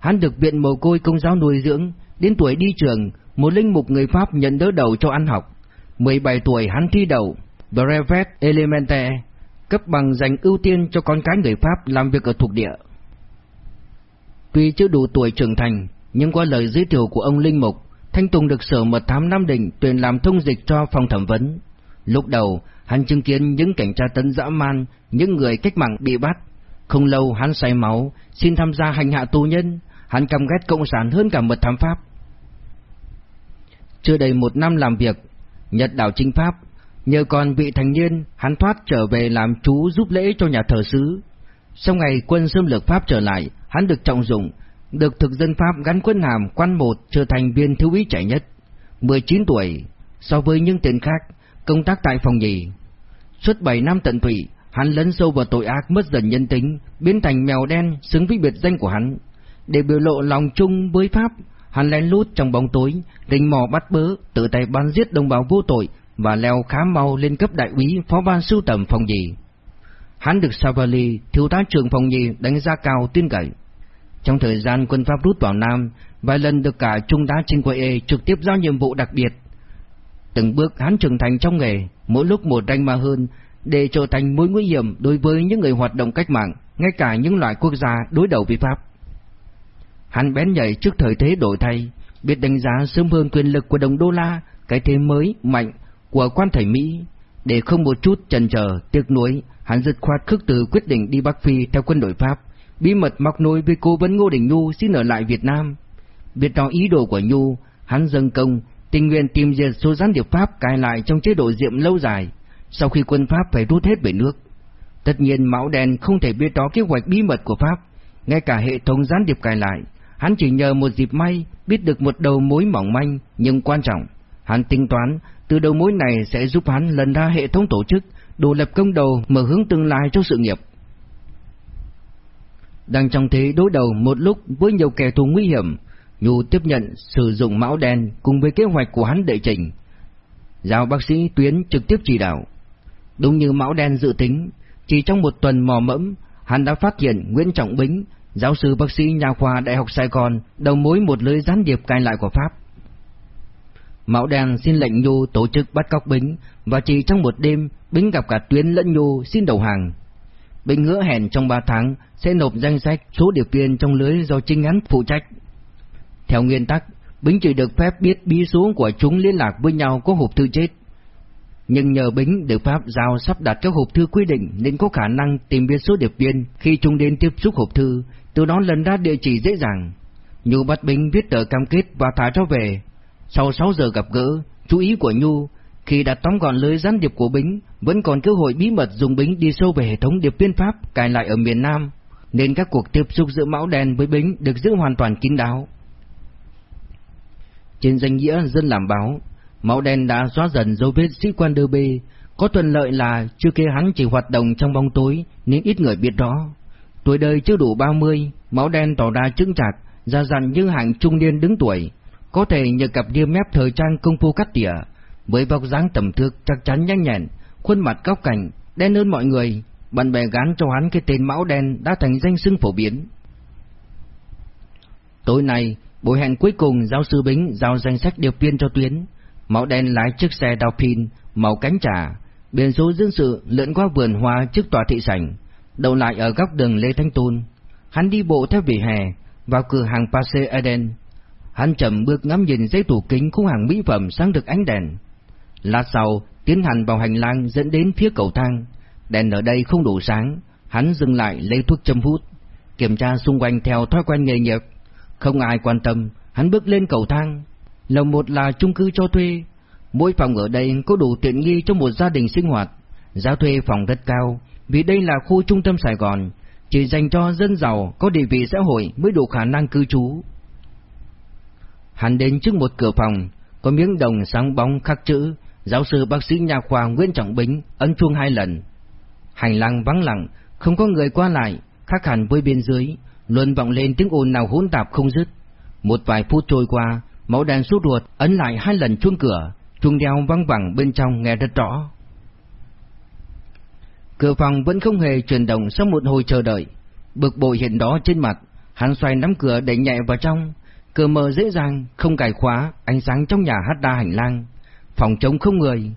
Hắn được viện mồ côi công giáo nuôi dưỡng, đến tuổi đi trường, một linh mục người Pháp nhận đỡ đầu cho ăn học. 17 tuổi hắn thi đậu, Brevet Elementaire, cấp bằng dành ưu tiên cho con cái người Pháp làm việc ở thuộc địa. Tuy chưa đủ tuổi trưởng thành, nhưng qua lời giới thiệu của ông Linh Mục, Thanh Tùng được sở mật thám Nam Định tuyển làm thông dịch cho phòng thẩm vấn. Lúc đầu, hắn chứng kiến những cảnh tra tấn dã man, những người cách mạng bị bắt. Không lâu hắn say máu, xin tham gia hành hạ tù nhân, hắn căm ghét cộng sản hơn cả mật thám Pháp. Chưa đầy một năm làm việc, Nhật đảo chính Pháp, nhờ còn vị thành niên, hắn thoát trở về làm chú giúp lễ cho nhà thờ sứ. Sau ngày quân xâm lược Pháp trở lại, hắn được trọng dụng, được thực dân Pháp gắn quân hàm quan một trở thành viên thiếu úy trẻ nhất, 19 tuổi, so với những tên khác, công tác tại phòng nhì. Suốt 7 năm tận tụy, hắn lấn sâu vào tội ác mất dần nhân tính, biến thành mèo đen xứng với biệt danh của hắn. Để biểu lộ lòng chung với Pháp, hắn lén lút trong bóng tối, rình mò bắt bớ, tự tay bắn giết đồng bào vô tội và leo khá mau lên cấp đại úy phó ban sưu tầm phòng nhì. Hắn được Savali, thiếu tá trưởng phòng nhì đánh giá cao tin cậy. Trong thời gian quân Pháp rút vào Nam, vài lần được cả Trung tá Trinh Quay E trực tiếp giao nhiệm vụ đặc biệt. Từng bước hắn trưởng thành trong nghề, mỗi lúc một ranh ma hơn, để trở thành mối nguy hiểm đối với những người hoạt động cách mạng, ngay cả những loại quốc gia đối đầu với Pháp. Hắn bén nhảy trước thời thế đổi thay, biết đánh giá sớm hơn quyền lực của đồng đô la, cái thế mới, mạnh của quan thầy Mỹ. Để không một chút chần chờ, tiếc nuối, hắn dứt khoát khước từ quyết định đi Bắc Phi theo quân đội Pháp, bí mật móc nối với cố vấn Ngô Đình Nhu xin ở lại Việt Nam. Biết rõ ý đồ của Nhu, hắn dâng công, tình nguyện tìm diệt số gián điệp Pháp cài lại trong chế độ diệm lâu dài, sau khi quân Pháp phải rút hết về nước. Tất nhiên Mão Đen không thể biết đó kế hoạch bí mật của Pháp, ngay cả hệ thống gián điệp cài lại, hắn chỉ nhờ một dịp may biết được một đầu mối mỏng manh nhưng quan trọng. Hắn tính toán từ đầu mối này sẽ giúp hắn lần ra hệ thống tổ chức, đồ lập công đầu mở hướng tương lai cho sự nghiệp. Đang trong thế đối đầu một lúc với nhiều kẻ thù nguy hiểm, Nhu tiếp nhận sử dụng mão đen cùng với kế hoạch của hắn đệ trình. Giao bác sĩ Tuyến trực tiếp chỉ đạo. Đúng như mão đen dự tính, chỉ trong một tuần mò mẫm, hắn đã phát hiện Nguyễn Trọng Bính, giáo sư bác sĩ nhà khoa Đại học Sài Gòn, đầu mối một lưới gián điệp cai lại của Pháp. Mão đen xin lệnh Nhu tổ chức bắt cóc Bính, và chỉ trong một đêm, Bính gặp cả Tuyến lẫn Nhu xin đầu hàng. Bính hứa hẹn trong ba tháng sẽ nộp danh sách số điệp viên trong lưới do chính án phụ trách. Theo nguyên tắc, Bính chỉ được phép biết bí số của chúng liên lạc với nhau có hộp thư chết. Nhưng nhờ Bính được Pháp giao sắp đặt các hộp thư quy định nên có khả năng tìm biết số điệp viên khi chúng đến tiếp xúc hộp thư, từ đó lần ra địa chỉ dễ dàng. Nhu bắt Bính viết tờ cam kết và thả cho về. Sau 6 giờ gặp gỡ, chú ý của Nhu, khi đã tóm gọn lưới gián điệp của Bính, vẫn còn cơ hội bí mật dùng Bính đi sâu về hệ thống điệp viên Pháp cài lại ở miền Nam, nên các cuộc tiếp xúc giữa Mão Đen với Bính được giữ hoàn toàn kín đáo. Trên danh nghĩa dân làm báo, Mão Đen đã xóa dần dấu vết sĩ quan đơ bê, có thuận lợi là chưa kia hắn chỉ hoạt động trong bóng tối nên ít người biết rõ. Tuổi đời chưa đủ 30, Mão Đen tỏ ra trưng chặt ra dặn như hạng trung niên đứng tuổi, có thể nhờ cặp ria mép thời trang công phu cắt tỉa, với vóc dáng tầm thước chắc chắn nhanh nhẹn, khuôn mặt góc cạnh, đen hơn mọi người, bạn bè gán cho hắn cái tên Mão Đen đã thành danh xưng phổ biến. Tối nay, Buổi hẹn cuối cùng giáo sư Bính giao danh sách điều viên cho Tuyến. Mão đen lái chiếc xe đào pin màu cánh trà, biển số dân sự lượn qua vườn hoa trước tòa thị sảnh, đầu lại ở góc đường Lê Thanh Tôn. Hắn đi bộ theo vỉa hè vào cửa hàng Pace Eden. Hắn chậm bước ngắm nhìn giấy tủ kính khung hàng mỹ phẩm sáng được ánh đèn. Lát sau, tiến hành vào hành lang dẫn đến phía cầu thang. Đèn ở đây không đủ sáng, hắn dừng lại lấy thuốc châm hút, kiểm tra xung quanh theo thói quen nghề nghiệp. Không ai quan tâm, hắn bước lên cầu thang. Lầu một là chung cư cho thuê. Mỗi phòng ở đây có đủ tiện nghi cho một gia đình sinh hoạt. Giá thuê phòng rất cao, vì đây là khu trung tâm Sài Gòn, chỉ dành cho dân giàu có địa vị xã hội mới đủ khả năng cư trú. Hắn đến trước một cửa phòng, có miếng đồng sáng bóng khắc chữ, giáo sư bác sĩ nhà khoa Nguyễn Trọng Bính ấn chuông hai lần. Hành lang vắng lặng, không có người qua lại, khác hẳn với bên dưới, luôn vọng lên tiếng ồn nào hỗn tạp không dứt. Một vài phút trôi qua, máu đèn sốt ruột ấn lại hai lần chuông cửa, chuông đeo văng vẳng bên trong nghe rất rõ. Cửa phòng vẫn không hề chuyển động sau một hồi chờ đợi. Bực bội hiện đó trên mặt, hắn xoay nắm cửa đẩy nhẹ vào trong. Cửa mở dễ dàng, không cài khóa, ánh sáng trong nhà hắt ra hành lang. Phòng trống không người.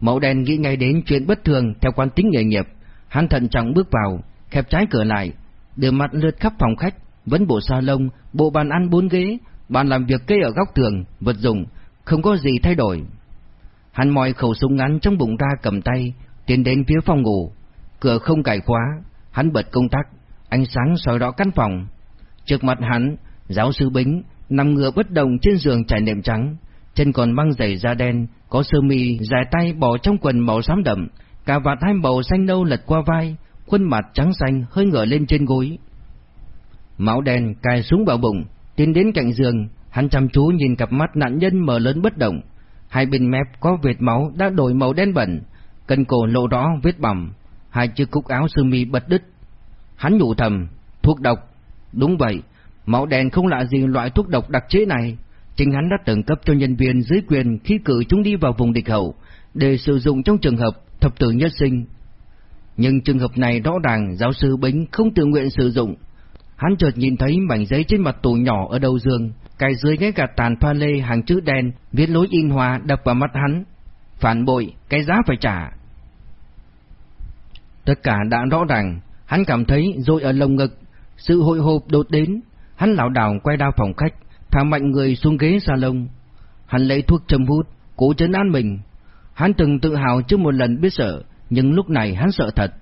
Mẫu đen nghĩ ngay đến chuyện bất thường theo quan tính nghề nghiệp. Hắn thận trọng bước vào, khép trái cửa lại, đưa mặt lướt khắp phòng khách, vẫn bộ salon, bộ bàn ăn bốn ghế, bàn làm việc kê ở góc tường, vật dụng, không có gì thay đổi. Hắn moi khẩu súng ngắn trong bụng ra cầm tay, tiến đến phía phòng ngủ. Cửa không cài khóa, hắn bật công tắc, ánh sáng soi rõ căn phòng. Trước mặt hắn, giáo sư Bính nằm ngửa bất động trên giường trải nệm trắng, chân còn băng giày da đen, có sơ mi dài tay bỏ trong quần màu xám đậm, cà vạt hai màu xanh nâu lật qua vai, khuôn mặt trắng xanh hơi ngửa lên trên gối. Máu đen cài xuống vào bụng, tiến đến cạnh giường, hắn chăm chú nhìn cặp mắt nạn nhân mở lớn bất động. Hai bên mép có vệt máu đã đổi màu đen bẩn, cần cổ lộ rõ vết bầm, hai chiếc cúc áo sơ mi bật đứt. Hắn nhủ thầm, thuốc độc. Đúng vậy, máu đen không lạ gì loại thuốc độc đặc chế này. Chính hắn đã từng cấp cho nhân viên dưới quyền khi cử chúng đi vào vùng địch hậu, để sử dụng trong trường hợp thập tử nhất sinh nhưng trường hợp này rõ ràng giáo sư Bính không tự nguyện sử dụng. Hắn chợt nhìn thấy mảnh giấy trên mặt tủ nhỏ ở đầu giường, cài dưới cái gạt tàn pha lê hàng chữ đen, viết lối in hoa đập vào mắt hắn. Phản bội, cái giá phải trả. Tất cả đã rõ ràng, hắn cảm thấy rồi ở lồng ngực, sự hội hộp đột đến, hắn lão đảo quay đao phòng khách, thả mạnh người xuống ghế salon. Hắn lấy thuốc châm hút, cố chấn an mình. Hắn từng tự hào chưa một lần biết sợ, nhưng lúc này hắn sợ thật.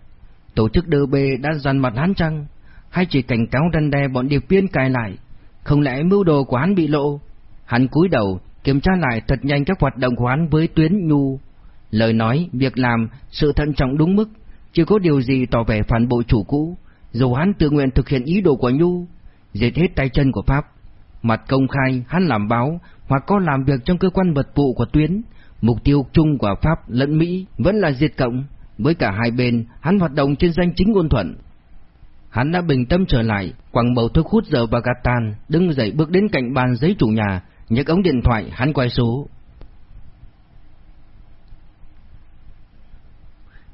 Tổ chức đơ bê đã dằn mặt hắn chăng? Hay chỉ cảnh cáo răn đe bọn điệp viên cài lại? Không lẽ mưu đồ của hắn bị lộ? Hắn cúi đầu, kiểm tra lại thật nhanh các hoạt động của hắn với tuyến nhu. Lời nói, việc làm, sự thận trọng đúng mức, chưa có điều gì tỏ vẻ phản bội chủ cũ, dù hắn tự nguyện thực hiện ý đồ của nhu, Giết hết tay chân của Pháp. Mặt công khai, hắn làm báo, hoặc có làm việc trong cơ quan mật vụ của tuyến, mục tiêu chung của Pháp lẫn Mỹ vẫn là diệt cộng, với cả hai bên, hắn hoạt động trên danh chính ngôn thuận. Hắn đã bình tâm trở lại, quẳng bầu thuốc hút dầu và gạt tàn, đứng dậy bước đến cạnh bàn giấy chủ nhà, nhấc ống điện thoại, hắn quay số.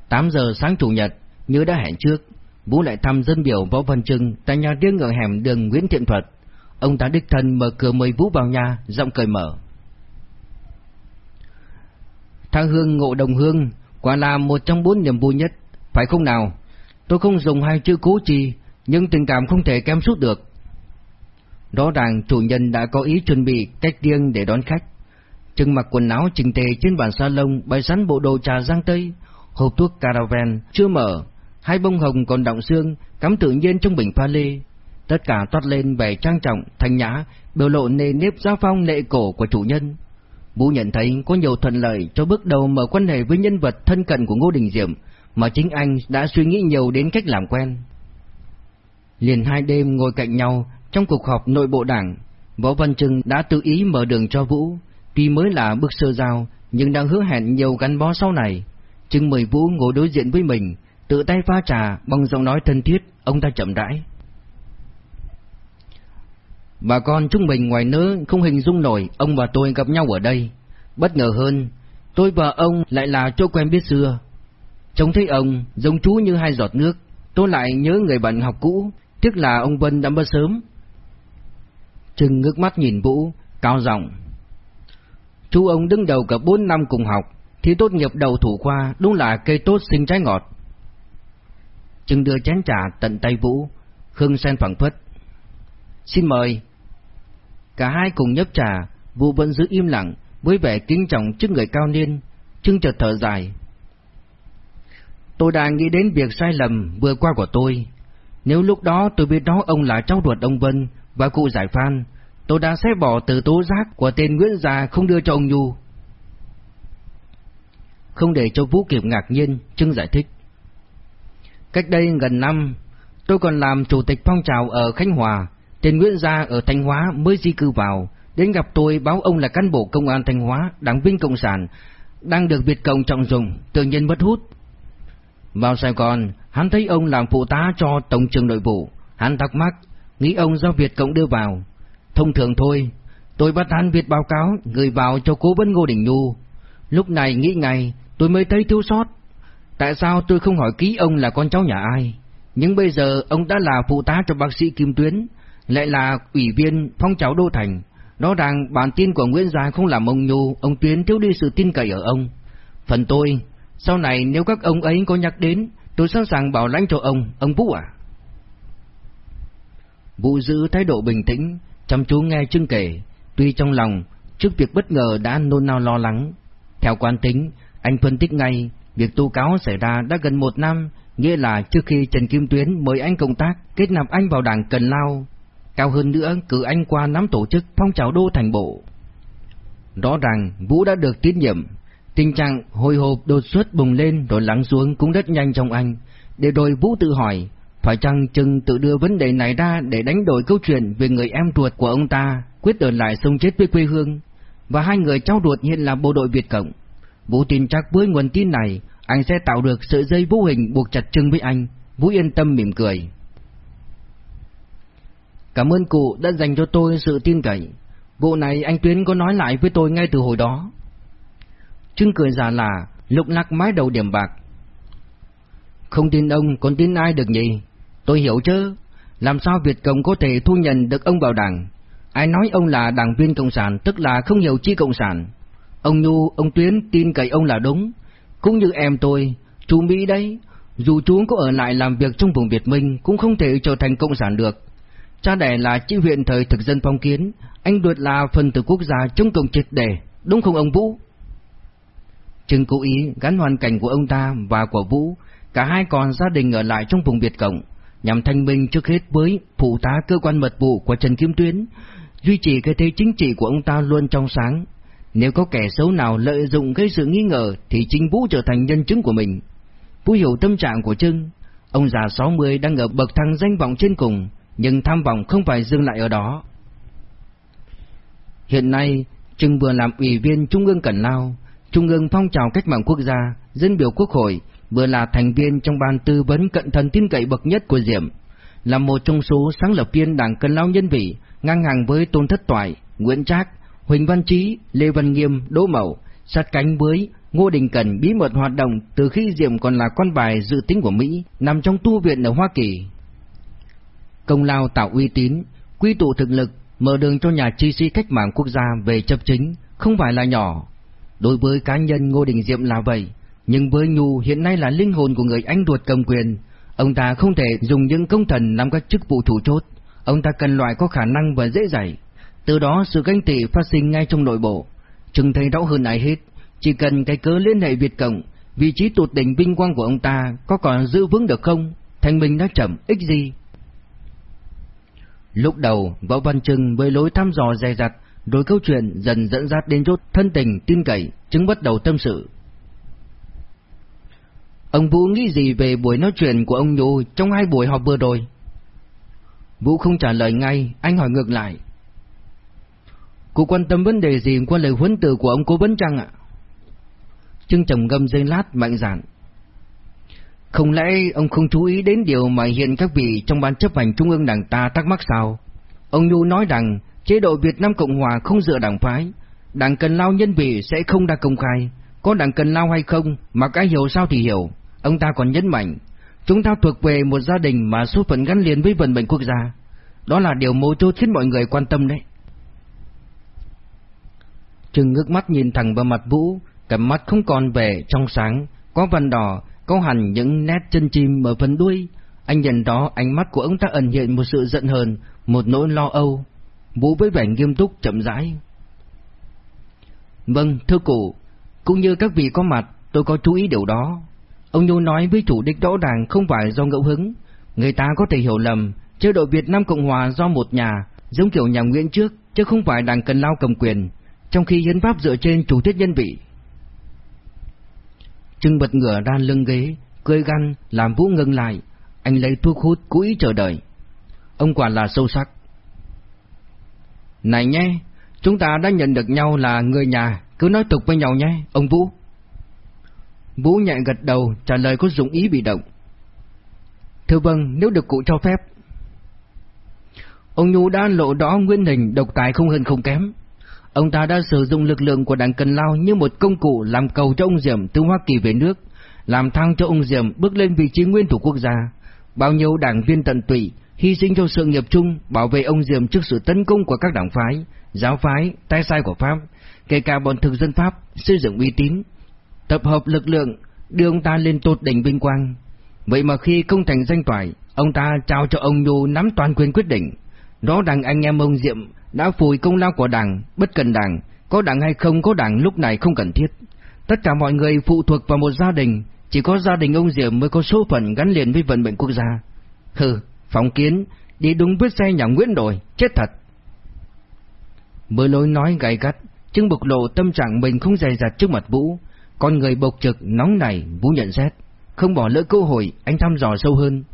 8 giờ sáng chủ nhật, như đã hẹn trước, Vũ lại thăm dân biểu Võ Văn Trưng tại nhà riêng ở hẻm đường Nguyễn Thiện Thuật. Ông ta đích thân mở cửa mời Vũ vào nhà, giọng cười mở. Thang hương ngộ đồng hương, quả là một trong bốn niềm vui nhất, phải không nào? Tôi không dùng hai chữ cố trì, nhưng tình cảm không thể kém suốt được. Rõ ràng chủ nhân đã có ý chuẩn bị cách riêng để đón khách. Trưng mặc quần áo chỉnh tề trên bàn salon bày sẵn bộ đồ trà giang tây, hộp thuốc caravan chưa mở, hai bông hồng còn đọng xương cắm tự nhiên trong bình pha lê. Tất cả toát lên vẻ trang trọng, thanh nhã, biểu lộ nề nếp giáo phong lệ cổ của chủ nhân. Vũ nhận thấy có nhiều thuận lợi cho bước đầu mở quan hệ với nhân vật thân cận của Ngô Đình Diệm, mà chính anh đã suy nghĩ nhiều đến cách làm quen. Liền hai đêm ngồi cạnh nhau trong cuộc họp nội bộ đảng, Võ Văn Trưng đã tự ý mở đường cho Vũ, tuy mới là bước sơ giao nhưng đang hứa hẹn nhiều gắn bó sau này. Trưng mời Vũ ngồi đối diện với mình, tự tay pha trà bằng giọng nói thân thiết, ông ta chậm rãi. Bà con chúng mình ngoài nớ không hình dung nổi ông và tôi gặp nhau ở đây. Bất ngờ hơn, tôi và ông lại là chỗ quen biết xưa. Trông thấy ông giống chú như hai giọt nước, tôi lại nhớ người bạn học cũ, tiếc là ông Vân đã mất sớm. Trừng ngước mắt nhìn Vũ, cao giọng. Chú ông đứng đầu cả bốn năm cùng học, thì tốt nghiệp đầu thủ khoa đúng là cây tốt sinh trái ngọt chừng đưa chén trà tận tay Vũ, Khương sen phẳng phất. Xin mời. Cả hai cùng nhấp trà, Vũ vẫn giữ im lặng, với vẻ kính trọng trước người cao niên, Trưng chợt thở dài. Tôi đang nghĩ đến việc sai lầm vừa qua của tôi. Nếu lúc đó tôi biết đó ông là cháu ruột ông Vân và cụ giải phan, tôi đã xé bỏ từ tố giác của tên Nguyễn già không đưa cho ông Nhu. Không để cho Vũ kịp ngạc nhiên, chưng giải thích. Cách đây gần năm, tôi còn làm chủ tịch phong trào ở Khánh Hòa, tên Nguyễn Gia ở Thanh Hóa mới di cư vào, đến gặp tôi báo ông là cán bộ công an Thanh Hóa, đảng viên Cộng sản, đang được Việt Cộng trọng dụng, tự nhiên mất hút. Vào Sài Gòn, hắn thấy ông làm phụ tá cho Tổng trưởng nội vụ, hắn thắc mắc, nghĩ ông do Việt Cộng đưa vào. Thông thường thôi, tôi bắt hắn viết báo cáo, gửi vào cho cố vấn Ngô Đình Nhu. Lúc này nghĩ ngày, tôi mới thấy thiếu sót. Tại sao tôi không hỏi kỹ ông là con cháu nhà ai? Nhưng bây giờ ông đã là phụ tá cho bác sĩ Kim Tuyến, lại là ủy viên phong trào Đô Thành. Rõ ràng bản tin của Nguyễn Gia không làm ông Nhu, ông Tuyến thiếu đi sự tin cậy ở ông. Phần tôi, sau này nếu các ông ấy có nhắc đến, tôi sẵn sàng bảo lãnh cho ông, ông Vũ à? Vũ giữ thái độ bình tĩnh, chăm chú nghe Trưng kể, tuy trong lòng, trước việc bất ngờ đã nôn nao lo lắng. Theo quan tính, anh phân tích ngay, việc tố cáo xảy ra đã gần một năm, nghĩa là trước khi Trần Kim Tuyến mời anh công tác, kết nạp anh vào đảng Cần Lao. Cao hơn nữa, cử anh qua nắm tổ chức phong trào đô thành bộ. Rõ ràng, Vũ đã được tín nhiệm, Tình trạng hồi hộp đột xuất bùng lên rồi lắng xuống cũng rất nhanh trong anh. Để rồi Vũ tự hỏi, phải chăng chừng tự đưa vấn đề này ra để đánh đổi câu chuyện về người em ruột của ông ta, quyết ở lại sông chết với quê hương, và hai người cháu ruột hiện là bộ đội Việt Cộng. Vũ tin chắc với nguồn tin này, anh sẽ tạo được sợi dây vô hình buộc chặt chừng với anh. Vũ yên tâm mỉm cười. Cảm ơn cụ đã dành cho tôi sự tin cậy. Vụ này anh Tuyến có nói lại với tôi ngay từ hồi đó. Trưng cười già là, lục lắc mái đầu điểm bạc. Không tin ông, còn tin ai được nhỉ? Tôi hiểu chứ, làm sao Việt Cộng có thể thu nhận được ông vào đảng? Ai nói ông là đảng viên Cộng sản, tức là không hiểu chi Cộng sản. Ông Nhu, ông Tuyến tin cậy ông là đúng. Cũng như em tôi, chú Mỹ đấy, dù chú có ở lại làm việc trong vùng Việt Minh cũng không thể trở thành Cộng sản được. Cha đẻ là chi huyện thời thực dân phong kiến, anh đột là phần tử quốc gia chống cộng triệt đề, đúng không ông Vũ? Trừng cố ý gắn hoàn cảnh của ông ta và của Vũ, cả hai còn gia đình ở lại trong vùng Việt Cộng, nhằm thanh minh trước hết với phụ tá cơ quan mật vụ của Trần Kim Tuyến, duy trì cái thế chính trị của ông ta luôn trong sáng. Nếu có kẻ xấu nào lợi dụng gây sự nghi ngờ thì chính Vũ trở thành nhân chứng của mình. Vũ hiểu tâm trạng của Trưng, ông già 60 đang ở bậc thang danh vọng trên cùng, nhưng tham vọng không phải dừng lại ở đó. Hiện nay, Trưng vừa làm ủy viên Trung ương Cẩn Lao, Trung ương phong trào cách mạng quốc gia, dân biểu quốc hội, vừa là thành viên trong ban tư vấn cận thần tin cậy bậc nhất của Diệm, là một trong số sáng lập viên Đảng Cẩn Lao Nhân Vị, ngang hàng với Tôn Thất Toại, Nguyễn Trác, Huỳnh Văn Trí, Lê Văn Nghiêm, Đỗ Mậu, sát cánh với Ngô Đình Cẩn bí mật hoạt động từ khi Diệm còn là con bài dự tính của Mỹ, nằm trong tu viện ở Hoa Kỳ. Công lao tạo uy tín, quy tụ thực lực, mở đường cho nhà chi sĩ cách mạng quốc gia về chấp chính, không phải là nhỏ. Đối với cá nhân Ngô Đình Diệm là vậy, nhưng với Nhu hiện nay là linh hồn của người anh ruột cầm quyền, ông ta không thể dùng những công thần làm các chức vụ chủ chốt, ông ta cần loại có khả năng và dễ dạy. Từ đó sự ganh tị phát sinh ngay trong nội bộ. Trừng thấy rõ hơn ai hết, chỉ cần cái cớ liên hệ Việt Cộng, vị trí tụt đỉnh vinh quang của ông ta có còn giữ vững được không? Thành Minh đã chậm, ích gì? Lúc đầu, Võ Văn Trừng với lối thăm dò dè dặt, đối câu chuyện dần dẫn dắt đến rốt thân tình, tin cậy, chứng bắt đầu tâm sự. Ông Vũ nghĩ gì về buổi nói chuyện của ông Nhu trong hai buổi họp vừa rồi? Vũ không trả lời ngay, anh hỏi ngược lại. Cô quan tâm vấn đề gì qua lời huấn từ của ông cố vấn chăng ạ? Trương trầm ngâm dây lát mạnh dạn. Không lẽ ông không chú ý đến điều mà hiện các vị trong ban chấp hành trung ương đảng ta thắc mắc sao? Ông Nhu nói rằng chế độ Việt Nam Cộng Hòa không dựa đảng phái, đảng Cần Lao nhân vị sẽ không đa công khai, có đảng Cần Lao hay không mà cái hiểu sao thì hiểu. Ông ta còn nhấn mạnh, chúng ta thuộc về một gia đình mà số phận gắn liền với vận mệnh quốc gia. Đó là điều mấu chốt khiến mọi người quan tâm đấy. Trừng ngước mắt nhìn thẳng vào mặt Vũ, cặp mắt không còn vẻ trong sáng, có vằn đỏ, có hẳn những nét chân chim ở phần đuôi. Anh nhận đó ánh mắt của ông ta ẩn hiện một sự giận hờn, một nỗi lo âu. Vũ với vẻ nghiêm túc chậm rãi. Vâng, thưa cụ, cũng như các vị có mặt, tôi có chú ý điều đó. Ông Nhu nói với chủ đích rõ ràng không phải do ngẫu hứng. Người ta có thể hiểu lầm, chế độ Việt Nam Cộng Hòa do một nhà, giống kiểu nhà Nguyễn trước, chứ không phải đảng cần lao cầm quyền, trong khi hiến pháp dựa trên chủ tiết nhân vị. Trưng bật ngửa đan lưng ghế, cười gan làm Vũ ngừng lại, anh lấy thuốc hút cố ý chờ đợi. Ông quả là sâu sắc. Này nhé, chúng ta đã nhận được nhau là người nhà, cứ nói tục với nhau nhé, ông Vũ. Vũ nhẹ gật đầu, trả lời có dụng ý bị động. Thưa vâng, nếu được cụ cho phép. Ông Nhu đã lộ rõ nguyên hình độc tài không hơn không kém. Ông ta đã sử dụng lực lượng của đảng Cần Lao như một công cụ làm cầu cho ông Diệm từ Hoa Kỳ về nước, làm thăng cho ông Diệm bước lên vị trí nguyên thủ quốc gia. Bao nhiêu đảng viên tận tụy, hy sinh cho sự nghiệp chung, bảo vệ ông Diệm trước sự tấn công của các đảng phái, giáo phái, tay sai của Pháp, kể cả bọn thực dân Pháp, xây dựng uy tín, tập hợp lực lượng, đưa ông ta lên tột đỉnh vinh quang. Vậy mà khi công thành danh toại, ông ta trao cho ông Nhu nắm toàn quyền quyết định. Rõ ràng anh em ông Diệm đã phủi công lao của đảng, bất cần đảng, có đảng hay không có đảng lúc này không cần thiết. Tất cả mọi người phụ thuộc vào một gia đình, chỉ có gia đình ông Diệm mới có số phận gắn liền với vận mệnh quốc gia. Hừ, phóng kiến, đi đúng vết xe nhà Nguyễn rồi, chết thật. Mới lối nói gay gắt, chứng bộc lộ tâm trạng mình không dày dặt trước mặt Vũ, con người bộc trực nóng này Vũ nhận xét, không bỏ lỡ cơ hội, anh thăm dò sâu hơn.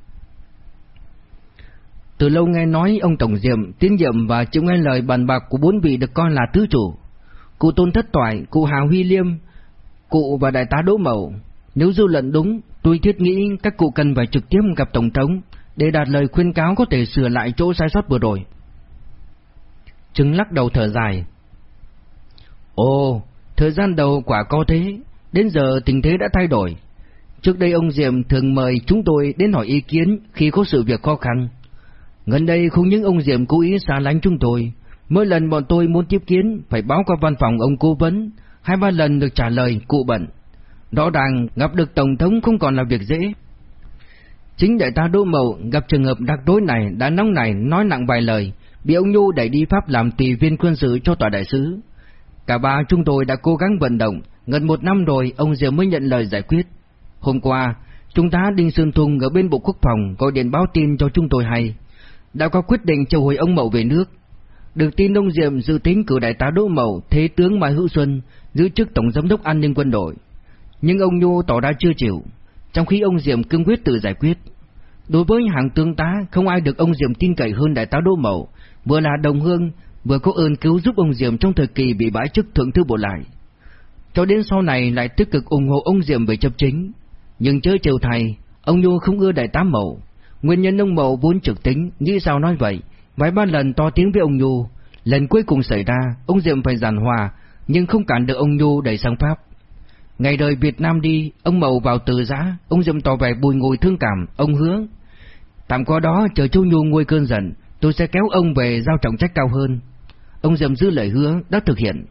Từ lâu nghe nói ông Tổng Diệm, Tiến Diệm và chịu nghe lời bàn bạc của bốn vị được coi là tứ chủ. Cụ Tôn Thất Toại, cụ Hà Huy Liêm, cụ và đại tá Đỗ Mậu. Nếu dư luận đúng, tôi thiết nghĩ các cụ cần phải trực tiếp gặp Tổng thống để đạt lời khuyên cáo có thể sửa lại chỗ sai sót vừa rồi. Trứng lắc đầu thở dài. Ồ, thời gian đầu quả có thế, đến giờ tình thế đã thay đổi. Trước đây ông Diệm thường mời chúng tôi đến hỏi ý kiến khi có sự việc khó khăn. Gần đây không những ông Diệm cố ý xa lánh chúng tôi, mỗi lần bọn tôi muốn tiếp kiến phải báo qua văn phòng ông cố vấn, hai ba lần được trả lời cụ bận. Rõ ràng gặp được Tổng thống không còn là việc dễ. Chính đại tá Đỗ Mậu gặp trường hợp đặc đối này đã nóng này nói nặng vài lời, bị ông Nhu đẩy đi Pháp làm tùy viên quân sự cho tòa đại sứ. Cả ba chúng tôi đã cố gắng vận động, gần một năm rồi ông Diệm mới nhận lời giải quyết. Hôm qua, chúng ta Đinh Sơn Thung ở bên Bộ Quốc phòng gọi điện báo tin cho chúng tôi hay. Đã có quyết định triệu hồi ông Mậu về nước. Được tin ông Diệm dự tính cử đại tá Đỗ Mậu, Thế tướng Mai Hữu Xuân, giữ chức Tổng Giám đốc An ninh quân đội. Nhưng ông Nhu tỏ ra chưa chịu, trong khi ông Diệm cương quyết tự giải quyết. Đối với hàng tướng tá, không ai được ông Diệm tin cậy hơn đại tá Đỗ Mậu, vừa là đồng hương, vừa có ơn cứu giúp ông Diệm trong thời kỳ bị bãi chức thượng thư bộ lại. Cho đến sau này lại tích cực ủng hộ ông Diệm về chấp chính. Nhưng chớ chiều thầy, ông Nhu không ưa đại tá Mậu. Nguyên nhân ông Mậu vốn trực tính, nghĩ sao nói vậy, vài ba lần to tiếng với ông Nhu. Lần cuối cùng xảy ra, ông Diệm phải giàn hòa, nhưng không cản được ông Nhu đẩy sang Pháp. Ngày đời Việt Nam đi, ông Mậu vào từ giã, ông Diệm tỏ vẻ bùi ngồi thương cảm, ông hứa. Tạm qua đó chờ chú Nhu nguôi cơn giận, tôi sẽ kéo ông về giao trọng trách cao hơn. Ông Diệm giữ lời hứa, đã thực hiện.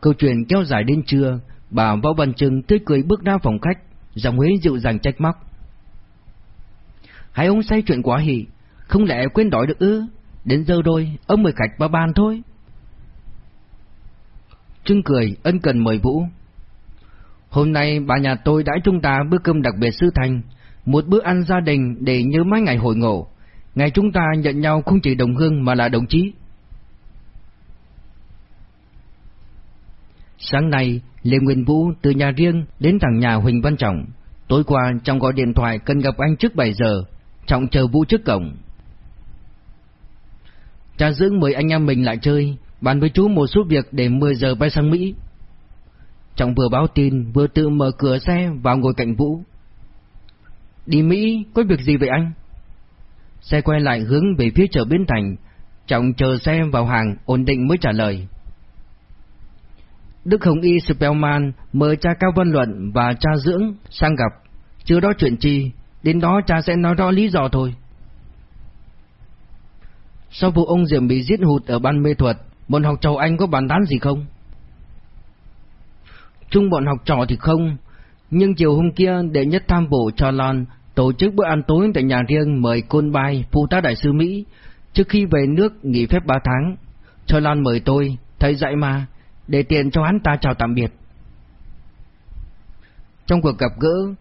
Câu chuyện kéo dài đến trưa, bà Võ Văn Trưng tươi cười bước ra phòng khách, giọng Huế dịu dàng trách móc. Hai ông say chuyện quá hỉ, không lẽ quên đói được ư? Đến giờ rồi, ông mời khách vào bàn thôi. Trưng cười, ân cần mời Vũ. Hôm nay bà nhà tôi đãi chúng ta bữa cơm đặc biệt sư thành, một bữa ăn gia đình để nhớ mấy ngày hội ngộ. Ngày chúng ta nhận nhau không chỉ đồng hương mà là đồng chí. Sáng nay, Lê Nguyên Vũ từ nhà riêng đến thẳng nhà Huỳnh Văn Trọng. Tối qua trong gọi điện thoại cần gặp anh trước 7 giờ, Trọng chờ Vũ trước cổng. Cha dưỡng mời anh em mình lại chơi, bàn với chú một số việc để 10 giờ bay sang Mỹ. Trọng vừa báo tin, vừa tự mở cửa xe vào ngồi cạnh Vũ. Đi Mỹ, có việc gì vậy anh? Xe quay lại hướng về phía chợ Biến Thành, Trọng chờ xe vào hàng, ổn định mới trả lời. Đức Hồng Y Spellman mời cha Cao Văn Luận và cha Dưỡng sang gặp. Chưa đó chuyện chi, đến đó cha sẽ nói rõ lý do thôi. Sau vụ ông Diệm bị giết hụt ở ban mê thuật, bọn học trò anh có bàn tán gì không? Chung bọn học trò thì không, nhưng chiều hôm kia đệ nhất tham bộ cho Lan tổ chức bữa ăn tối tại nhà riêng mời Côn Bai, phụ tá đại sứ Mỹ, trước khi về nước nghỉ phép 3 tháng. Cho Lan mời tôi, thầy dạy mà, để tiền cho hắn ta chào tạm biệt. Trong cuộc gặp gỡ,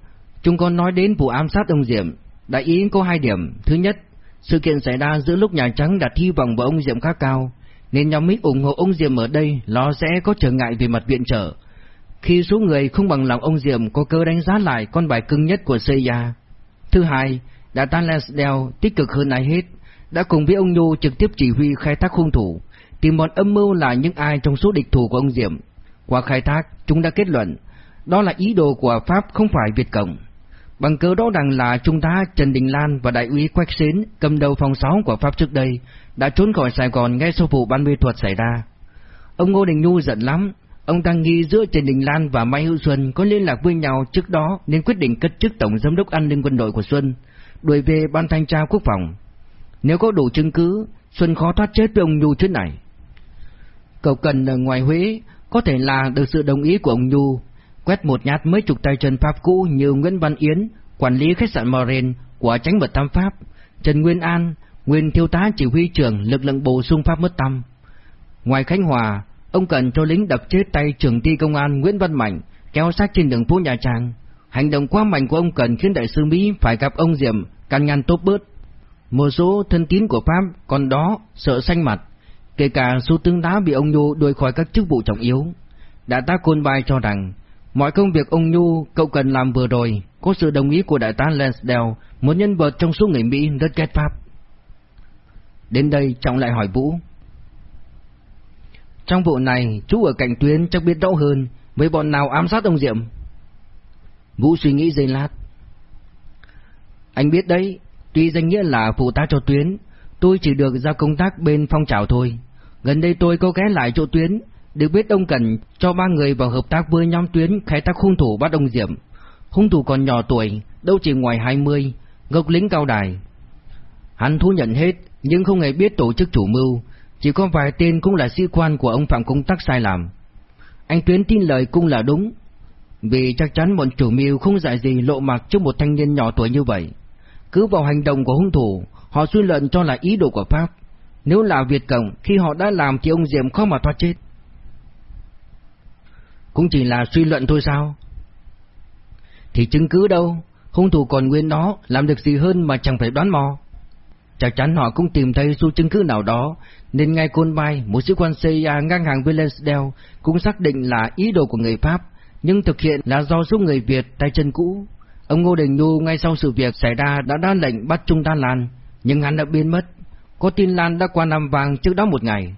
chúng con nói đến vụ ám sát ông Diệm, đại ý có hai điểm. Thứ nhất, sự kiện xảy ra giữa lúc Nhà Trắng đặt hy vọng vào ông Diệm khá cao, nên nhóm Mỹ ủng hộ ông Diệm ở đây lo sẽ có trở ngại về mặt viện trợ. Khi số người không bằng lòng ông Diệm có cơ đánh giá lại con bài cưng nhất của CIA. Thứ hai, đã tan Lansdale tích cực hơn ai hết, đã cùng với ông Nhu trực tiếp chỉ huy khai thác hung thủ, tìm bọn âm mưu là những ai trong số địch thủ của ông Diệm. Qua khai thác, chúng đã kết luận, đó là ý đồ của Pháp không phải Việt Cộng. Bằng cứ đó rằng là chúng ta Trần Đình Lan và đại úy Quách Xến cầm đầu phòng 6 của Pháp trước đây đã trốn khỏi Sài Gòn ngay sau vụ ban mê thuật xảy ra. Ông Ngô Đình Nhu giận lắm, ông ta nghi giữa Trần Đình Lan và Mai Hữu Xuân có liên lạc với nhau trước đó nên quyết định cất chức Tổng Giám đốc An ninh quân đội của Xuân, đuổi về Ban Thanh tra Quốc phòng. Nếu có đủ chứng cứ, Xuân khó thoát chết với ông Nhu trước này. Cậu cần ở ngoài Huế có thể là được sự đồng ý của ông Nhu, quét một nhát mấy chục tay chân Pháp cũ như Nguyễn Văn Yến, quản lý khách sạn Morin của tránh mật tam Pháp, Trần Nguyên An, nguyên thiếu tá chỉ huy trưởng lực lượng bổ sung Pháp mất tâm. Ngoài Khánh Hòa, ông cần cho lính đập chết tay trưởng ty công an Nguyễn Văn Mạnh kéo sát trên đường phố Nhà Trang. Hành động quá mạnh của ông cần khiến đại sứ Mỹ phải gặp ông Diệm can ngăn tốt bớt. Một số thân tín của Pháp còn đó sợ xanh mặt, Kể cả số tướng đá bị ông Nhô đuổi khỏi các chức vụ trọng yếu. Đại tá Côn Bài cho rằng, mọi công việc ông Nhu cậu cần làm vừa rồi, có sự đồng ý của đại tá Lansdale, một nhân vật trong số người Mỹ rất ghét Pháp. Đến đây Trọng lại hỏi Vũ. Trong vụ này, chú ở cạnh tuyến chắc biết rõ hơn, với bọn nào ám sát ông Diệm? Vũ suy nghĩ giây lát. Anh biết đấy, tuy danh nghĩa là phụ tá cho tuyến, Tôi chỉ được ra công tác bên phong trào thôi. Gần đây tôi có ghé lại chỗ tuyến, được biết ông cần cho ba người vào hợp tác với nhóm tuyến khai thác hung thủ bắt ông Diệm. Hung thủ còn nhỏ tuổi, đâu chỉ ngoài 20, gốc lính cao đài. Hắn thú nhận hết, nhưng không hề biết tổ chức chủ mưu, chỉ có vài tên cũng là sĩ quan của ông phạm công tác sai làm. Anh Tuyến tin lời cũng là đúng, vì chắc chắn bọn chủ mưu không dạy gì lộ mặt trước một thanh niên nhỏ tuổi như vậy. Cứ vào hành động của hung thủ, Họ suy luận cho là ý đồ của Pháp. Nếu là Việt Cộng, khi họ đã làm thì ông Diệm khó mà thoát chết. Cũng chỉ là suy luận thôi sao? Thì chứng cứ đâu, hung thủ còn nguyên đó, làm được gì hơn mà chẳng phải đoán mò. Chắc chắn họ cũng tìm thấy số chứng cứ nào đó, nên ngay côn bay, một sĩ quan CIA ngang hàng với Lansdale cũng xác định là ý đồ của người Pháp, nhưng thực hiện là do số người Việt tay chân cũ. Ông Ngô Đình Nhu ngay sau sự việc xảy ra đã ra lệnh bắt Trung Đan Lan, nhưng hắn đã biến mất. Có tin Lan đã qua Nam Vàng trước đó một ngày.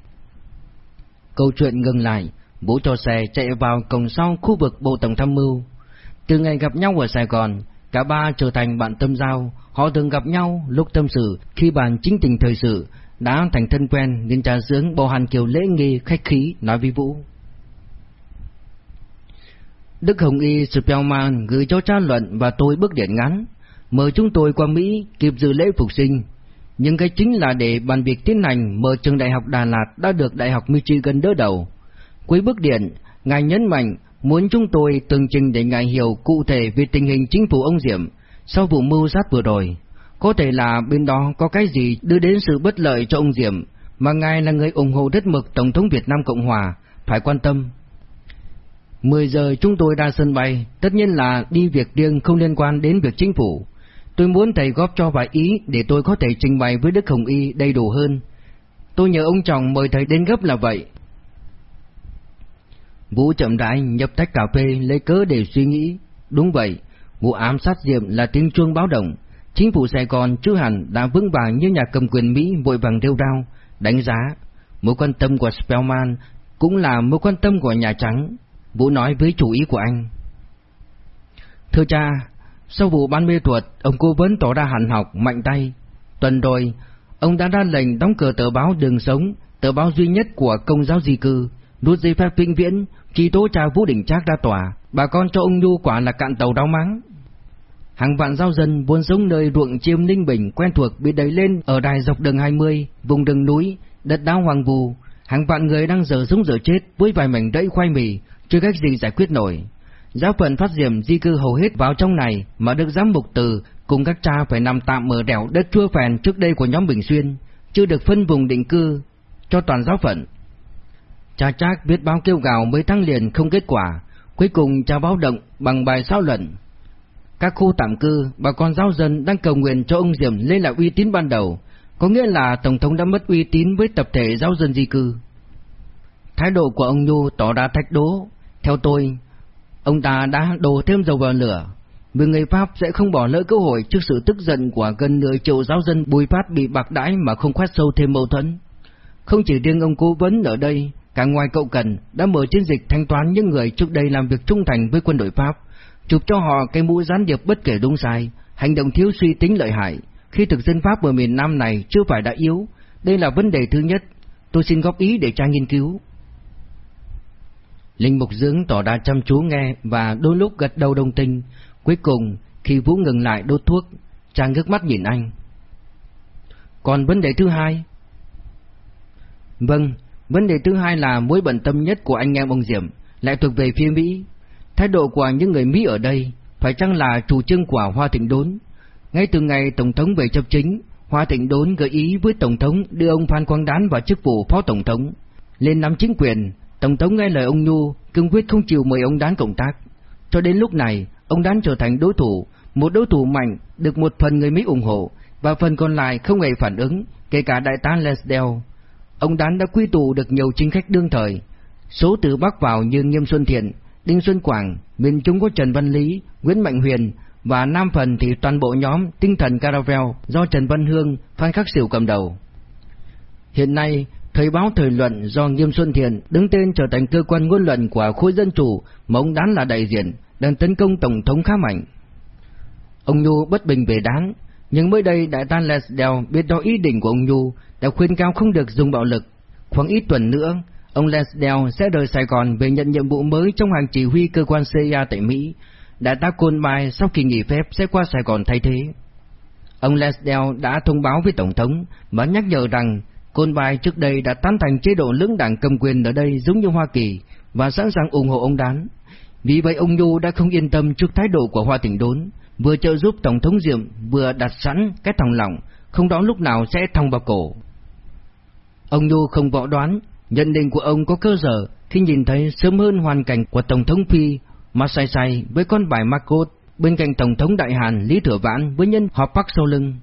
Câu chuyện ngừng lại, bố cho xe chạy vào cổng sau khu vực Bộ Tổng Tham mưu. Từ ngày gặp nhau ở Sài Gòn, cả ba trở thành bạn tâm giao, họ thường gặp nhau lúc tâm sự khi bàn chính tình thời sự, đã thành thân quen nên trà dưỡng bầu hàn kiều lễ nghi khách khí nói với Vũ. Đức Hồng Y Spellman gửi cho cha luận và tôi bức điện ngắn, mời chúng tôi qua Mỹ kịp dự lễ phục sinh. Nhưng cái chính là để bàn việc tiến hành mở trường đại học Đà Lạt đã được Đại học Michigan đỡ đầu. Cuối bức điện, Ngài nhấn mạnh muốn chúng tôi tường trình để Ngài hiểu cụ thể về tình hình chính phủ ông Diệm sau vụ mưu sát vừa rồi. Có thể là bên đó có cái gì đưa đến sự bất lợi cho ông Diệm, mà Ngài là người ủng hộ đất mực Tổng thống Việt Nam Cộng Hòa, phải quan tâm. 10 giờ chúng tôi ra sân bay, tất nhiên là đi việc riêng không liên quan đến việc chính phủ. Tôi muốn thầy góp cho vài ý để tôi có thể trình bày với Đức Hồng Y đầy đủ hơn. Tôi nhờ ông chồng mời thầy đến gấp là vậy. Vũ chậm rãi nhập tách cà phê lấy cớ để suy nghĩ. Đúng vậy, vụ ám sát Diệm là tiếng chuông báo động. Chính phủ Sài Gòn chưa hẳn đã vững vàng như nhà cầm quyền Mỹ vội vàng đeo đao. đánh giá. Mối quan tâm của Spellman cũng là mối quan tâm của Nhà Trắng. Vũ nói với chủ ý của anh. Thưa cha, sau vụ ban mê thuật, ông cố vấn tỏ ra hẳn học, mạnh tay. Tuần rồi, ông đã ra lệnh đóng cửa tờ báo Đường Sống, tờ báo duy nhất của công giáo di cư, rút giấy phép vĩnh viễn, truy tố cha Vũ Đình Trác ra tòa, bà con cho ông Nhu quả là cạn tàu đau mắng. Hàng vạn giao dân buôn sống nơi ruộng chiêm Ninh Bình quen thuộc bị đẩy lên ở đài dọc đường 20, vùng đường núi, đất đá hoàng vù. Hàng vạn người đang giờ sống giờ chết với vài mảnh rẫy khoai mì, chưa cách gì giải quyết nổi. Giáo phận phát diệm di cư hầu hết vào trong này mà được giám mục từ cùng các cha phải nằm tạm ở đèo đất chua phèn trước đây của nhóm Bình Xuyên, chưa được phân vùng định cư cho toàn giáo phận. Cha Trác biết báo kêu gào mấy tháng liền không kết quả, cuối cùng cha báo động bằng bài sao luận. Các khu tạm cư, bà con giáo dân đang cầu nguyện cho ông Diệm lên lại uy tín ban đầu, có nghĩa là Tổng thống đã mất uy tín với tập thể giáo dân di cư. Thái độ của ông Nhu tỏ ra thách đố. Theo tôi, ông ta đã đổ thêm dầu vào lửa. Vì người Pháp sẽ không bỏ lỡ cơ hội trước sự tức giận của gần nửa triệu giáo dân bùi phát bị bạc đãi mà không khoét sâu thêm mâu thuẫn. Không chỉ riêng ông cố vấn ở đây, cả ngoài cậu cần đã mở chiến dịch thanh toán những người trước đây làm việc trung thành với quân đội Pháp, chụp cho họ cái mũ gián điệp bất kể đúng sai, hành động thiếu suy tính lợi hại. Khi thực dân Pháp ở miền Nam này chưa phải đã yếu, đây là vấn đề thứ nhất. Tôi xin góp ý để tra nghiên cứu. Linh Mục Dương tỏ ra chăm chú nghe và đôi lúc gật đầu đồng tình. Cuối cùng, khi Vũ ngừng lại đốt thuốc, chàng ngước mắt nhìn anh. Còn vấn đề thứ hai? Vâng, vấn đề thứ hai là mối bận tâm nhất của anh em ông Diệm, lại thuộc về phía Mỹ. Thái độ của những người Mỹ ở đây phải chăng là chủ trương của Hoa Thịnh Đốn? Ngay từ ngày Tổng thống về chấp chính, Hoa Thịnh Đốn gợi ý với Tổng thống đưa ông Phan Quang Đán vào chức vụ Phó Tổng thống. Lên nắm chính quyền, Tổng thống nghe lời ông Nhu, cương quyết không chịu mời ông Đán cộng tác. Cho đến lúc này, ông Đán trở thành đối thủ, một đối thủ mạnh, được một phần người Mỹ ủng hộ, và phần còn lại không hề phản ứng, kể cả đại tá Lesdale. Ông Đán đã quy tụ được nhiều chính khách đương thời, số từ Bắc vào như Nghiêm Xuân Thiện, Đinh Xuân Quảng, miền Trung có Trần Văn Lý, Nguyễn Mạnh Huyền, và Nam phần thì toàn bộ nhóm Tinh thần Caravel do Trần Văn Hương, Phan Khắc Sửu cầm đầu. Hiện nay, Thời báo thời luận do Nghiêm Xuân Thiện đứng tên trở thành cơ quan ngôn luận của khối dân chủ mà ông Đán là đại diện, đang tấn công Tổng thống khá mạnh. Ông Nhu bất bình về Đán, nhưng mới đây Đại tan Lesdell biết rõ ý định của ông Nhu đã khuyên cao không được dùng bạo lực. Khoảng ít tuần nữa, ông Lesdale sẽ rời Sài Gòn về nhận nhiệm vụ mới trong hàng chỉ huy cơ quan CIA tại Mỹ. Đại tá Colby sau kỳ nghỉ phép sẽ qua Sài Gòn thay thế. Ông Lesdale đã thông báo với Tổng thống và nhắc nhở rằng Colby trước đây đã tán thành chế độ lưỡng đảng cầm quyền ở đây giống như Hoa Kỳ và sẵn sàng ủng hộ ông Đán. Vì vậy ông Nhu đã không yên tâm trước thái độ của Hoa Tỉnh Đốn, vừa trợ giúp Tổng thống Diệm vừa đặt sẵn cái thòng lỏng, không đó lúc nào sẽ thòng vào cổ. Ông Nhu không võ đoán, nhận định của ông có cơ sở khi nhìn thấy sớm hơn hoàn cảnh của Tổng thống Phi mà say say với con bài Marcos bên cạnh Tổng thống Đại Hàn Lý Thừa Vãn với nhân họp Bắc sau lưng.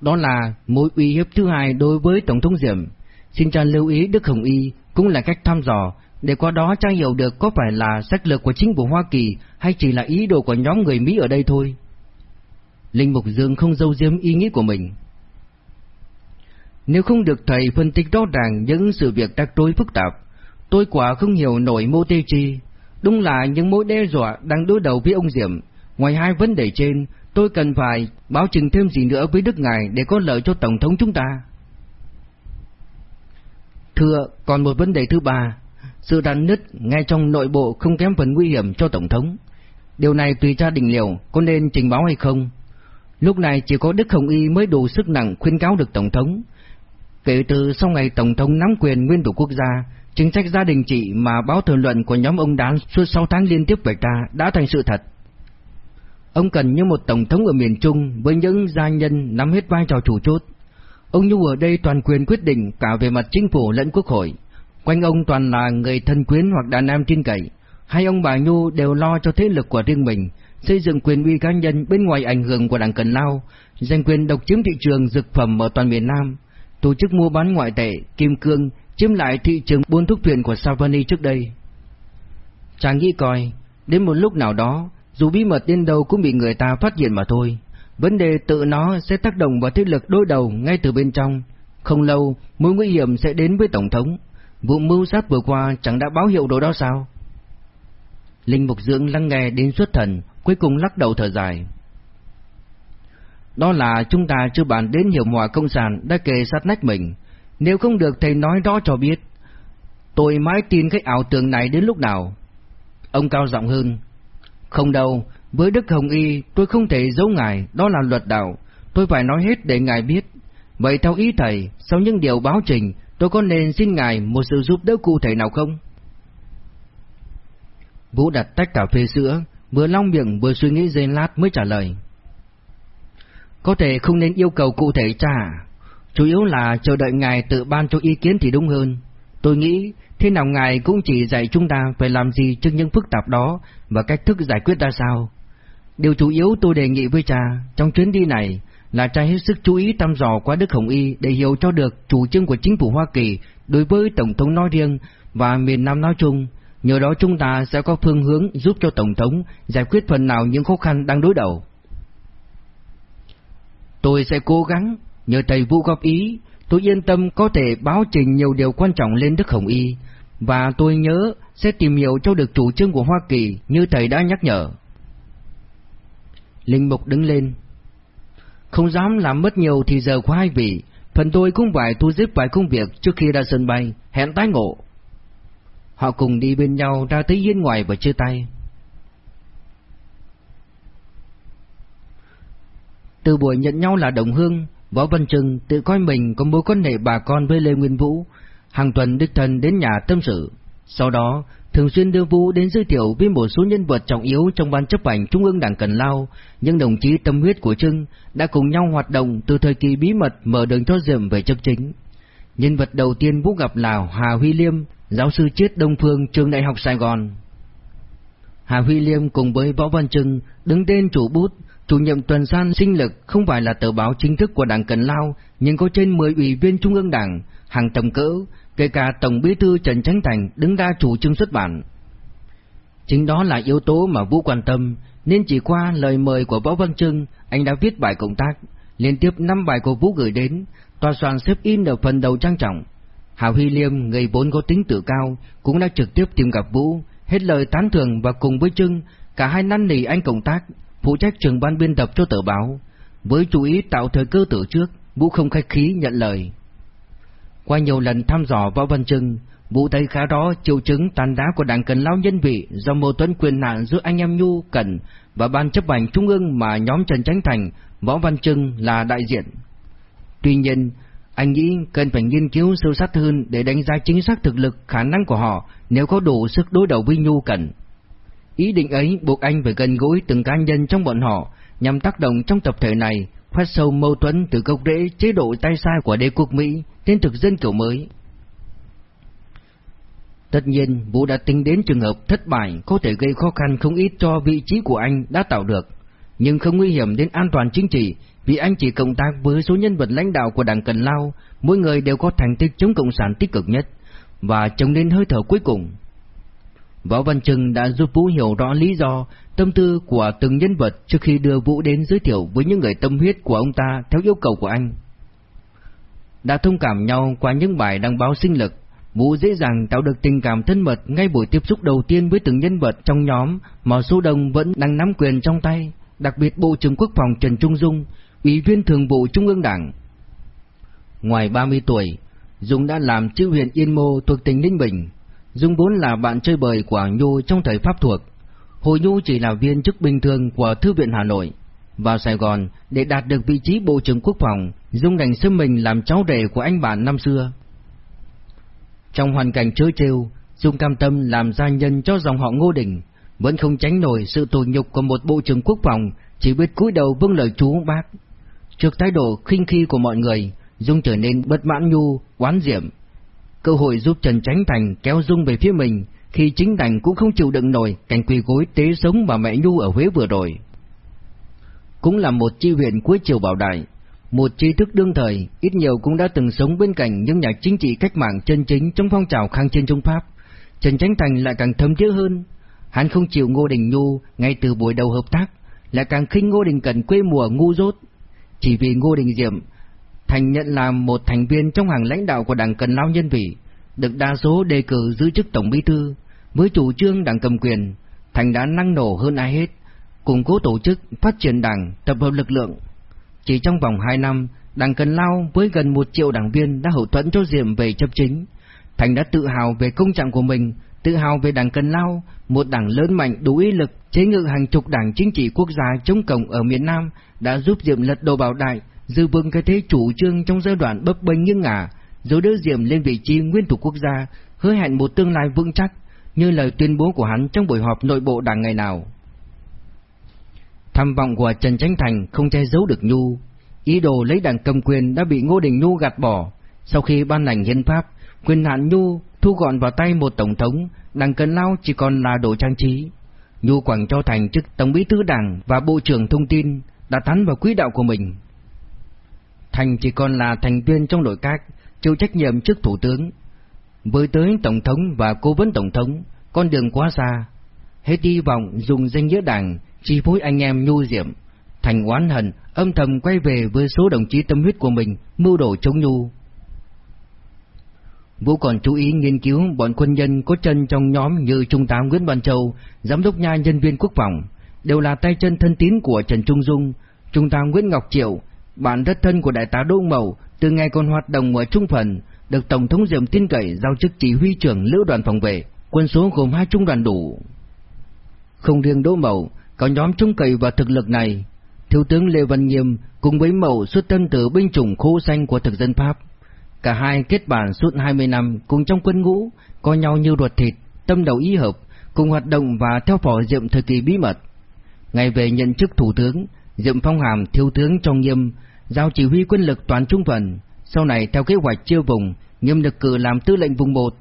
Đó là mối uy hiếp thứ hai đối với Tổng thống Diệm. Xin cha lưu ý Đức Hồng Y cũng là cách thăm dò, để qua đó cha hiểu được có phải là sách lược của chính phủ Hoa Kỳ hay chỉ là ý đồ của nhóm người Mỹ ở đây thôi. Linh Mục Dương không dâu diếm ý nghĩ của mình. Nếu không được thầy phân tích rõ ràng những sự việc rắc rối phức tạp, tôi quả không hiểu nổi mô tê chi. Đúng là những mối đe dọa đang đối đầu với ông Diệm. Ngoài hai vấn đề trên, tôi cần phải báo trình thêm gì nữa với Đức Ngài để có lợi cho Tổng thống chúng ta. Thưa, còn một vấn đề thứ ba, sự đàn nứt ngay trong nội bộ không kém phần nguy hiểm cho Tổng thống. Điều này tùy cha đình liệu có nên trình báo hay không. Lúc này chỉ có Đức Hồng Y mới đủ sức nặng khuyên cáo được Tổng thống. Kể từ sau ngày Tổng thống nắm quyền nguyên thủ quốc gia, chính sách gia đình trị mà báo thường luận của nhóm ông đán suốt 6 tháng liên tiếp bày ra đã thành sự thật. Ông cần như một Tổng thống ở miền Trung với những gia nhân nắm hết vai trò chủ chốt. Ông Nhu ở đây toàn quyền quyết định cả về mặt chính phủ lẫn quốc hội. Quanh ông toàn là người thân quyến hoặc đàn em tin cậy. Hai ông bà Nhu đều lo cho thế lực của riêng mình, xây dựng quyền uy cá nhân bên ngoài ảnh hưởng của đảng Cần Lao, giành quyền độc chiếm thị trường dược phẩm ở toàn miền Nam, tổ chức mua bán ngoại tệ, kim cương, chiếm lại thị trường buôn thuốc phiện của Savani trước đây. Chàng nghĩ coi, đến một lúc nào đó, dù bí mật đến đâu cũng bị người ta phát hiện mà thôi. Vấn đề tự nó sẽ tác động vào thế lực đối đầu ngay từ bên trong. Không lâu, mối nguy hiểm sẽ đến với Tổng thống. Vụ mưu sát vừa qua chẳng đã báo hiệu đồ đó sao? Linh Mục Dưỡng lắng nghe đến xuất thần, cuối cùng lắc đầu thở dài. Đó là chúng ta chưa bàn đến nhiều họa công sản đã kề sát nách mình. Nếu không được thầy nói đó cho biết. Tôi mãi tin cái ảo tưởng này đến lúc nào. Ông cao giọng hơn. Không đâu, với Đức Hồng Y tôi không thể giấu ngài, đó là luật đạo. Tôi phải nói hết để ngài biết. Vậy theo ý thầy, sau những điều báo trình, tôi có nên xin ngài một sự giúp đỡ cụ thể nào không? Vũ đặt tách cà phê sữa, vừa long miệng vừa suy nghĩ giây lát mới trả lời. Có thể không nên yêu cầu cụ thể cha Chủ yếu là chờ đợi ngài tự ban cho ý kiến thì đúng hơn. Tôi nghĩ thế nào ngài cũng chỉ dạy chúng ta phải làm gì trước những phức tạp đó và cách thức giải quyết ra sao. Điều chủ yếu tôi đề nghị với cha trong chuyến đi này là cha hết sức chú ý thăm dò qua Đức Hồng Y để hiểu cho được chủ trương của chính phủ Hoa Kỳ đối với Tổng thống nói riêng và miền Nam nói chung. Nhờ đó chúng ta sẽ có phương hướng giúp cho Tổng thống giải quyết phần nào những khó khăn đang đối đầu. Tôi sẽ cố gắng, nhờ thầy Vũ góp ý, tôi yên tâm có thể báo trình nhiều điều quan trọng lên Đức Hồng Y, và tôi nhớ sẽ tìm hiểu cho được chủ trương của Hoa Kỳ như thầy đã nhắc nhở. Linh Mục đứng lên. Không dám làm mất nhiều thì giờ của hai vị, phần tôi cũng phải thu xếp vài công việc trước khi ra sân bay, hẹn tái ngộ. Họ cùng đi bên nhau ra tới yên ngoài và chia tay. Từ buổi nhận nhau là đồng hương, Võ Văn Trừng tự coi mình có mối quan hệ bà con với Lê Nguyên Vũ, hàng tuần đích thân đến nhà tâm sự. Sau đó, thường xuyên đưa Vũ đến giới thiệu với một số nhân vật trọng yếu trong ban chấp hành Trung ương Đảng Cần Lao, những đồng chí tâm huyết của Trưng đã cùng nhau hoạt động từ thời kỳ bí mật mở đường cho Diệm về chấp chính. Nhân vật đầu tiên Vũ gặp là Hà Huy Liêm, giáo sư triết Đông Phương trường Đại học Sài Gòn. Hà Huy Liêm cùng với Võ Văn Trừng đứng tên chủ bút Chủ nhiệm tuần san sinh lực không phải là tờ báo chính thức của Đảng Cần Lao, nhưng có trên 10 ủy viên Trung ương Đảng, hàng tầm cỡ, kể cả Tổng bí thư Trần Chánh Thành đứng ra chủ trương xuất bản. Chính đó là yếu tố mà Vũ quan tâm, nên chỉ qua lời mời của Võ Văn Trưng, anh đã viết bài công tác, liên tiếp 5 bài của Vũ gửi đến, tòa soạn xếp in ở phần đầu trang trọng. Hào Huy Liêm, người vốn có tính tự cao, cũng đã trực tiếp tìm gặp Vũ, hết lời tán thưởng và cùng với Trưng, cả hai năn nỉ anh công tác, phụ trách trường ban biên tập cho tờ báo, với chú ý tạo thời cơ từ trước, Vũ không khách khí nhận lời. Qua nhiều lần thăm dò Võ Văn Trưng, Vũ thấy khá rõ triệu chứng tàn đá của đảng Cần Lao nhân vị do mâu thuẫn quyền hạn giữa anh em Nhu, Cần và ban chấp hành trung ương mà nhóm Trần Chánh Thành, Võ Văn Trưng là đại diện. Tuy nhiên, anh nghĩ cần phải nghiên cứu sâu sắc hơn để đánh giá chính xác thực lực khả năng của họ nếu có đủ sức đối đầu với Nhu Cần. Ý định ấy buộc anh phải gần gũi từng cá nhân trong bọn họ nhằm tác động trong tập thể này, phát sâu mâu thuẫn từ gốc rễ chế độ tay sai của đế quốc Mỹ đến thực dân kiểu mới. Tất nhiên, Vũ đã tính đến trường hợp thất bại có thể gây khó khăn không ít cho vị trí của anh đã tạo được, nhưng không nguy hiểm đến an toàn chính trị vì anh chỉ cộng tác với số nhân vật lãnh đạo của Đảng Cần Lao, mỗi người đều có thành tích chống cộng sản tích cực nhất và chống đến hơi thở cuối cùng. Võ Văn Trừng đã giúp Vũ hiểu rõ lý do, tâm tư của từng nhân vật trước khi đưa Vũ đến giới thiệu với những người tâm huyết của ông ta theo yêu cầu của anh. Đã thông cảm nhau qua những bài đăng báo sinh lực, Vũ dễ dàng tạo được tình cảm thân mật ngay buổi tiếp xúc đầu tiên với từng nhân vật trong nhóm mà số đông vẫn đang nắm quyền trong tay, đặc biệt Bộ trưởng Quốc phòng Trần Trung Dung, Ủy viên Thường vụ Trung ương Đảng. Ngoài 30 tuổi, Dung đã làm chữ huyện Yên Mô thuộc tỉnh Ninh Bình. Dung vốn là bạn chơi bời của Nhu trong thời Pháp thuộc. Hồi Nhu chỉ là viên chức bình thường của Thư viện Hà Nội. Vào Sài Gòn, để đạt được vị trí Bộ trưởng Quốc phòng, Dung đành xâm mình làm cháu rể của anh bạn năm xưa. Trong hoàn cảnh trớ trêu, Dung cam tâm làm gia nhân cho dòng họ Ngô Đình, vẫn không tránh nổi sự tủi nhục của một Bộ trưởng Quốc phòng, chỉ biết cúi đầu vâng lời chú bác. Trước thái độ khinh khi của mọi người, Dung trở nên bất mãn nhu, oán diệm. Cơ hội giúp Trần Tránh Thành kéo Dung về phía mình, khi chính Thành cũng không chịu đựng nổi cảnh quỳ gối tế sống bà mẹ Nhu ở Huế vừa rồi. Cũng là một chi huyện cuối triều bảo đại, một tri thức đương thời, ít nhiều cũng đã từng sống bên cạnh những nhà chính trị cách mạng chân chính trong phong trào kháng chiến chống Pháp. Trần Tránh Thành lại càng thấm thiết hơn. Hắn không chịu Ngô Đình Nhu ngay từ buổi đầu hợp tác, lại càng khinh Ngô Đình Cẩn quê mùa ngu dốt. Chỉ vì Ngô Đình Diệm, Thành nhận làm một thành viên trong hàng lãnh đạo của Đảng Cần Lao Nhân Vị, được đa số đề cử giữ chức Tổng Bí Thư. Với chủ trương đảng cầm quyền, Thành đã năng nổ hơn ai hết, củng cố tổ chức, phát triển đảng, tập hợp lực lượng. Chỉ trong vòng 2 năm, Đảng Cần Lao với gần 1 triệu đảng viên đã hậu thuẫn cho Diệm về chấp chính. Thành đã tự hào về công trạng của mình, tự hào về Đảng Cần Lao, một đảng lớn mạnh đủ ý lực chế ngự hàng chục đảng chính trị quốc gia chống cộng ở miền Nam đã giúp Diệm lật đổ bảo đại, giữ vững cái thế chủ trương trong giai đoạn bấp bênh nghiêng ngả, rồi đưa Diệm lên vị trí nguyên thủ quốc gia, hứa hẹn một tương lai vững chắc, như lời tuyên bố của hắn trong buổi họp nội bộ đảng ngày nào. Tham vọng của Trần Chánh Thành không che giấu được Nhu, ý đồ lấy đảng cầm quyền đã bị Ngô Đình Nhu gạt bỏ. Sau khi ban hành hiến pháp, quyền hạn Nhu thu gọn vào tay một tổng thống, đảng Cần Lao chỉ còn là đồ trang trí. Nhu quảng cho Thành chức tổng bí thư đảng và bộ trưởng thông tin, đã thắn vào quỹ đạo của mình. Thành chỉ còn là thành viên trong nội các, chịu trách nhiệm trước thủ tướng. Với tới tổng thống và cố vấn tổng thống, con đường quá xa. Hết hy vọng dùng danh nghĩa đảng chi phối anh em nhu diệm. Thành oán hận, âm thầm quay về với số đồng chí tâm huyết của mình, mưu đồ chống nhu. Vũ còn chú ý nghiên cứu bọn quân nhân có chân trong nhóm như Trung tá Nguyễn Văn Châu, Giám đốc nha nhân viên quốc phòng, đều là tay chân thân tín của Trần Trung Dung, Trung tá Nguyễn Ngọc Triệu, bạn rất thân của đại tá Đỗ Mậu, từ ngày còn hoạt động ở trung phần, được Tổng thống Diệm tin cậy giao chức chỉ huy trưởng lữ đoàn phòng vệ, quân số gồm hai trung đoàn đủ. Không riêng Đỗ Mậu, có nhóm trung cậy và thực lực này, Thiếu tướng Lê Văn Nghiêm cùng với Mậu xuất thân từ binh chủng khô xanh của thực dân Pháp. Cả hai kết bạn suốt 20 năm cùng trong quân ngũ, coi nhau như ruột thịt, tâm đầu ý hợp, cùng hoạt động và theo phò Diệm thời kỳ bí mật. Ngày về nhận chức thủ tướng, Diệm phong hàm thiếu tướng trong Nghiêm, giao chỉ huy quân lực toàn trung phần. Sau này theo kế hoạch chia vùng, Nghiêm được cử làm tư lệnh vùng 1.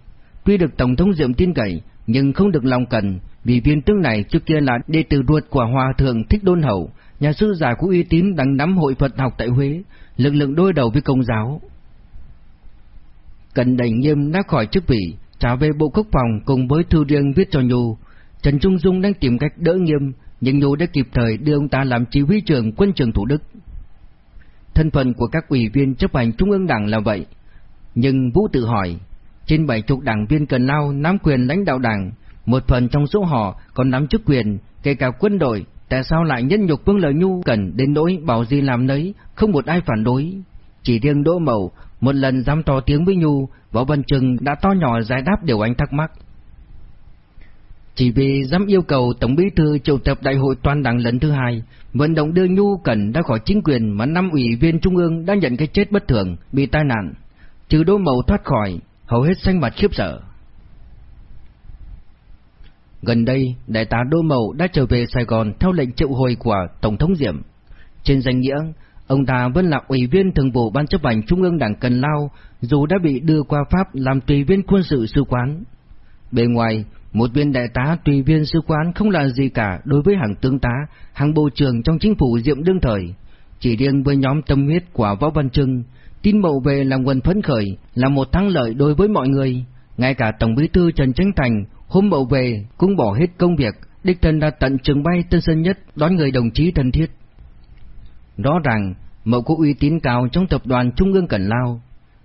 Tuy được Tổng thống Diệm tin cậy, nhưng không được lòng cần, vì viên tướng này trước kia là đệ tử ruột của Hòa Thượng Thích Đôn Hậu, nhà sư giả của uy tín đang nắm hội Phật học tại Huế, lực lượng đối đầu với công giáo. Cần đẩy nghiêm đã khỏi chức vị, trả về Bộ Quốc phòng cùng với thư riêng viết cho Nhu. Trần Trung Dung đang tìm cách đỡ nghiêm, nhưng Nhu đã kịp thời đưa ông ta làm chỉ huy trưởng quân trường Thủ Đức. Thân phận của các ủy viên chấp hành Trung ương Đảng là vậy, nhưng Vũ tự hỏi, trên bảy chục đảng viên cần lao nắm quyền lãnh đạo đảng, một phần trong số họ còn nắm chức quyền, kể cả quân đội, tại sao lại nhân nhục Vương Lợi Nhu cần đến nỗi bảo gì làm nấy, không một ai phản đối. Chỉ riêng Đỗ Mậu, một lần dám to tiếng với Nhu, Võ Văn Trừng đã to nhỏ giải đáp điều anh thắc mắc. Chỉ vì dám yêu cầu Tổng Bí thư triệu tập đại hội toàn đảng lần thứ hai, vận động đưa Nhu Cần ra khỏi chính quyền mà năm ủy viên trung ương đã nhận cái chết bất thường, bị tai nạn. Trừ Đỗ Mậu thoát khỏi, hầu hết xanh mặt khiếp sợ. Gần đây, đại tá Đỗ Mậu đã trở về Sài Gòn theo lệnh triệu hồi của Tổng thống Diệm. Trên danh nghĩa, Ông ta vẫn là ủy viên thường vụ Ban chấp hành Trung ương Đảng Cần Lao, dù đã bị đưa qua Pháp làm tùy viên quân sự sư quán. Bề ngoài, một viên đại tá tùy viên sư quán không là gì cả đối với hàng tướng tá, hàng bộ trưởng trong chính phủ Diệm đương thời. Chỉ riêng với nhóm tâm huyết của Võ Văn Trưng, tin mậu về là nguồn phấn khởi, là một thắng lợi đối với mọi người. Ngay cả Tổng bí thư Trần Chánh Thành hôm mậu về cũng bỏ hết công việc, đích thân đã tận trường bay Tân Sơn Nhất đón người đồng chí thân thiết. Rõ ràng, mậu có uy tín cao trong tập đoàn Trung ương Cẩn Lao.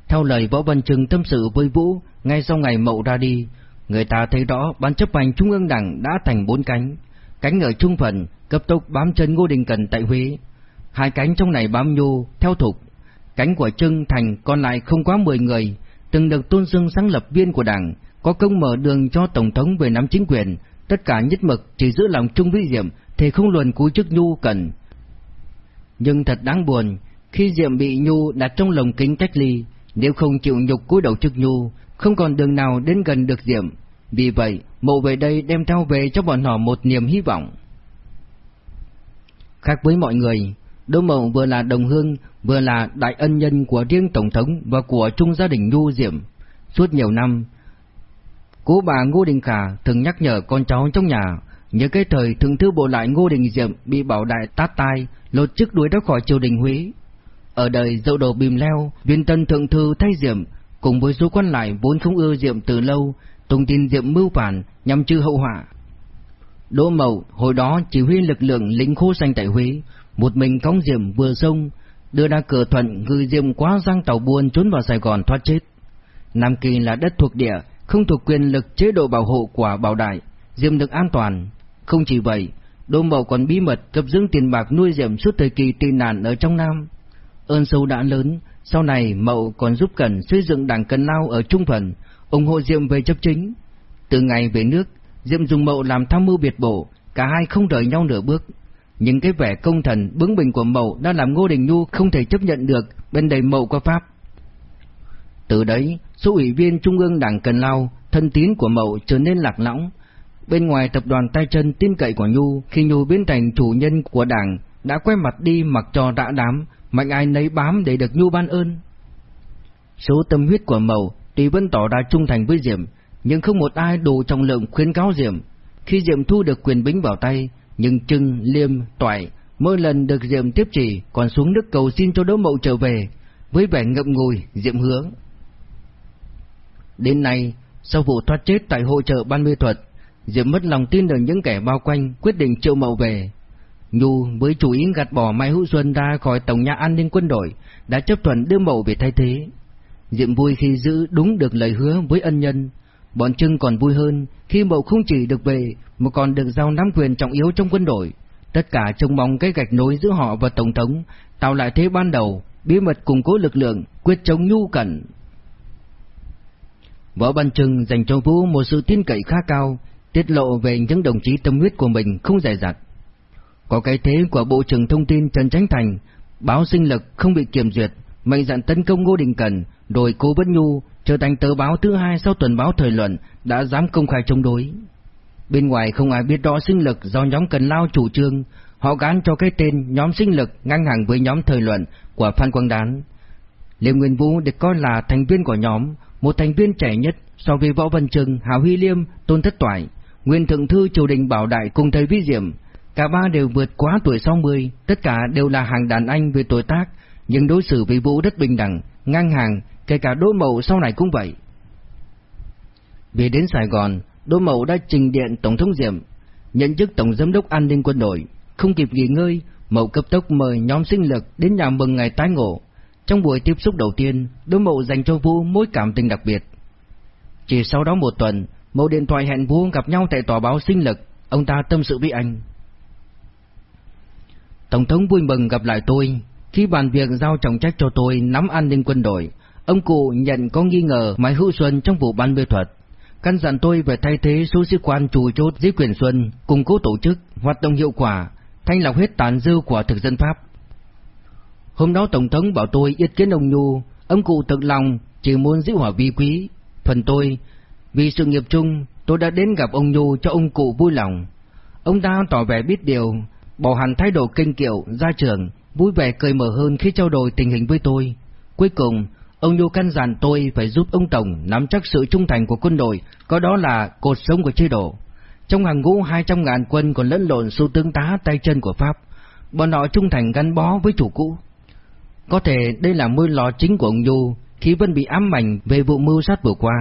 Theo lời Võ Văn Trưng tâm sự với Vũ, ngay sau ngày mậu ra đi, người ta thấy rõ ban chấp hành Trung ương Đảng đã thành bốn cánh. Cánh ở trung phần, cấp tốc bám chân Ngô Đình Cần tại Huế. Hai cánh trong này bám nhu, theo thục. Cánh của Trưng Thành còn lại không quá 10 người, từng được tôn dương sáng lập viên của Đảng, có công mở đường cho Tổng thống về nắm chính quyền, tất cả nhất mực chỉ giữ lòng trung vĩ diệm thì không luồn cúi chức Nhu cần. Nhưng thật đáng buồn, khi Diệm bị Nhu đặt trong lồng kính cách ly, nếu không chịu nhục cúi đầu trước Nhu, không còn đường nào đến gần được Diệm. Vì vậy, mộ về đây đem theo về cho bọn họ một niềm hy vọng. Khác với mọi người, Đỗ Mậu vừa là đồng hương, vừa là đại ân nhân của riêng Tổng thống và của trung gia đình Nhu Diệm. Suốt nhiều năm, Cố bà Ngô Đình Khả thường nhắc nhở con cháu trong nhà, nhớ cái thời thượng thư bộ lại Ngô Đình Diệm bị bảo đại tát tai, lột chức đuổi ra khỏi triều đình Huế. Ở đời dậu đầu bìm leo, viên tân thượng thư thay Diệm, cùng với số quan lại vốn không ưa Diệm từ lâu, tung tin Diệm mưu phản nhằm trừ hậu họa. Đỗ Mậu hồi đó chỉ huy lực lượng lính khô xanh tại Huế, một mình cõng Diệm vừa sông, đưa ra cửa thuận gửi Diệm quá giang tàu buôn trốn vào Sài Gòn thoát chết. Nam Kỳ là đất thuộc địa, không thuộc quyền lực chế độ bảo hộ của Bảo Đại, Diệm được an toàn. Không chỉ vậy, Đỗ Mậu còn bí mật cấp dưỡng tiền bạc nuôi Diệm suốt thời kỳ tị nạn ở trong Nam. Ơn sâu đã lớn, sau này Mậu còn giúp Cần xây dựng đảng Cần Lao ở Trung Phần, ủng hộ Diệm về chấp chính. Từ ngày về nước, Diệm dùng Mậu làm tham mưu biệt bộ, cả hai không rời nhau nửa bước. những cái vẻ công thần bướng bỉnh của Mậu đã làm Ngô Đình Nhu không thể chấp nhận được bên đầy Mậu qua Pháp. Từ đấy, số ủy viên Trung ương Đảng Cần Lao, thân tín của Mậu trở nên lạc lõng. Bên ngoài tập đoàn tay chân tin cậy của Nhu, khi Nhu biến thành chủ nhân của Đảng, đã quay mặt đi mặc cho đã đám, mạnh ai nấy bám để được Nhu ban ơn. Số tâm huyết của Mậu tuy vẫn tỏ ra trung thành với Diệm, nhưng không một ai đủ trọng lượng khuyến cáo Diệm. Khi Diệm thu được quyền bính vào tay, nhưng Trưng, Liêm, Toại mỗi lần được Diệm tiếp chỉ còn xuống nước cầu xin cho Đỗ Mậu trở về, với vẻ ngậm ngùi, Diệm hướng Đến nay, sau vụ thoát chết tại hội trợ ban mê thuật, Diệp mất lòng tin ở những kẻ bao quanh quyết định triệu mậu về. Nhu với chủ ý gạt bỏ Mai Hữu Xuân ra khỏi Tổng nhà an ninh quân đội đã chấp thuận đưa mậu về thay thế. Diệm vui khi giữ đúng được lời hứa với ân nhân. Bọn Trưng còn vui hơn khi mậu không chỉ được về mà còn được giao nắm quyền trọng yếu trong quân đội. Tất cả trông mong cái gạch nối giữa họ và Tổng thống tạo lại thế ban đầu, bí mật củng cố lực lượng, quyết chống nhu cẩn. Võ Văn trưng dành cho Vũ một sự tin cậy khá cao, tiết lộ về những đồng chí tâm huyết của mình không dè dặt. Có cái thế của Bộ trưởng Thông tin Trần tránh Thành, báo sinh lực không bị kiểm duyệt, mệnh dặn tấn công Ngô Đình Cần, rồi Cố Bất Nhu trở thành tờ báo thứ hai sau tuần báo thời luận đã dám công khai chống đối. Bên ngoài không ai biết rõ sinh lực do nhóm Cần Lao chủ trương, họ gán cho cái tên nhóm sinh lực ngang hàng với nhóm thời luận của Phan Quang Đán. Liêm Nguyên Vũ được coi là thành viên của nhóm, một thành viên trẻ nhất so với Võ Văn Trừng, Hào Huy Liêm, Tôn Thất Toại, nguyên thượng thư triều đình Bảo Đại cùng thầy Vi Diệm, cả ba đều vượt quá tuổi 60, tất cả đều là hàng đàn anh về tuổi tác, nhưng đối xử với Vũ rất bình đẳng, ngang hàng, kể cả Đỗ Mậu sau này cũng vậy. Về đến Sài Gòn, Đỗ Mậu đã trình điện Tổng thống Diệm, nhận chức Tổng Giám đốc An ninh quân đội, không kịp nghỉ ngơi, Mậu cấp tốc mời nhóm sinh lực đến nhà mừng ngày tái ngộ. Trong buổi tiếp xúc đầu tiên, Đỗ Mậu dành cho Vũ mối cảm tình đặc biệt. Chỉ sau đó một tuần, Mậu điện thoại hẹn Vũ gặp nhau tại tòa báo sinh lực, ông ta tâm sự với anh. Tổng thống vui mừng gặp lại tôi, khi bàn việc giao trọng trách cho tôi nắm an ninh quân đội, ông cụ nhận có nghi ngờ Mai Hữu Xuân trong vụ ban mê thuật. Căn dặn tôi về thay thế số sĩ quan chủ chốt dưới quyền Xuân, củng cố tổ chức, hoạt động hiệu quả, thanh lọc hết tàn dư của thực dân Pháp. Hôm đó Tổng thống bảo tôi ý kiến ông Nhu, ông cụ thực lòng chỉ muốn giữ hòa vi quý. Phần tôi, vì sự nghiệp chung, tôi đã đến gặp ông Nhu cho ông cụ vui lòng. Ông ta tỏ vẻ biết điều, bỏ hẳn thái độ kinh kiệu, ra trường, vui vẻ cười mở hơn khi trao đổi tình hình với tôi. Cuối cùng, ông Nhu căn dặn tôi phải giúp ông Tổng nắm chắc sự trung thành của quân đội, có đó là cột sống của chế độ. Trong hàng ngũ 200 ngàn quân còn lẫn lộn số tướng tá tay chân của Pháp, bọn họ trung thành gắn bó với chủ cũ. Có thể đây là mưu lò chính của ông Nhu khi vẫn bị ám ảnh về vụ mưu sát vừa qua.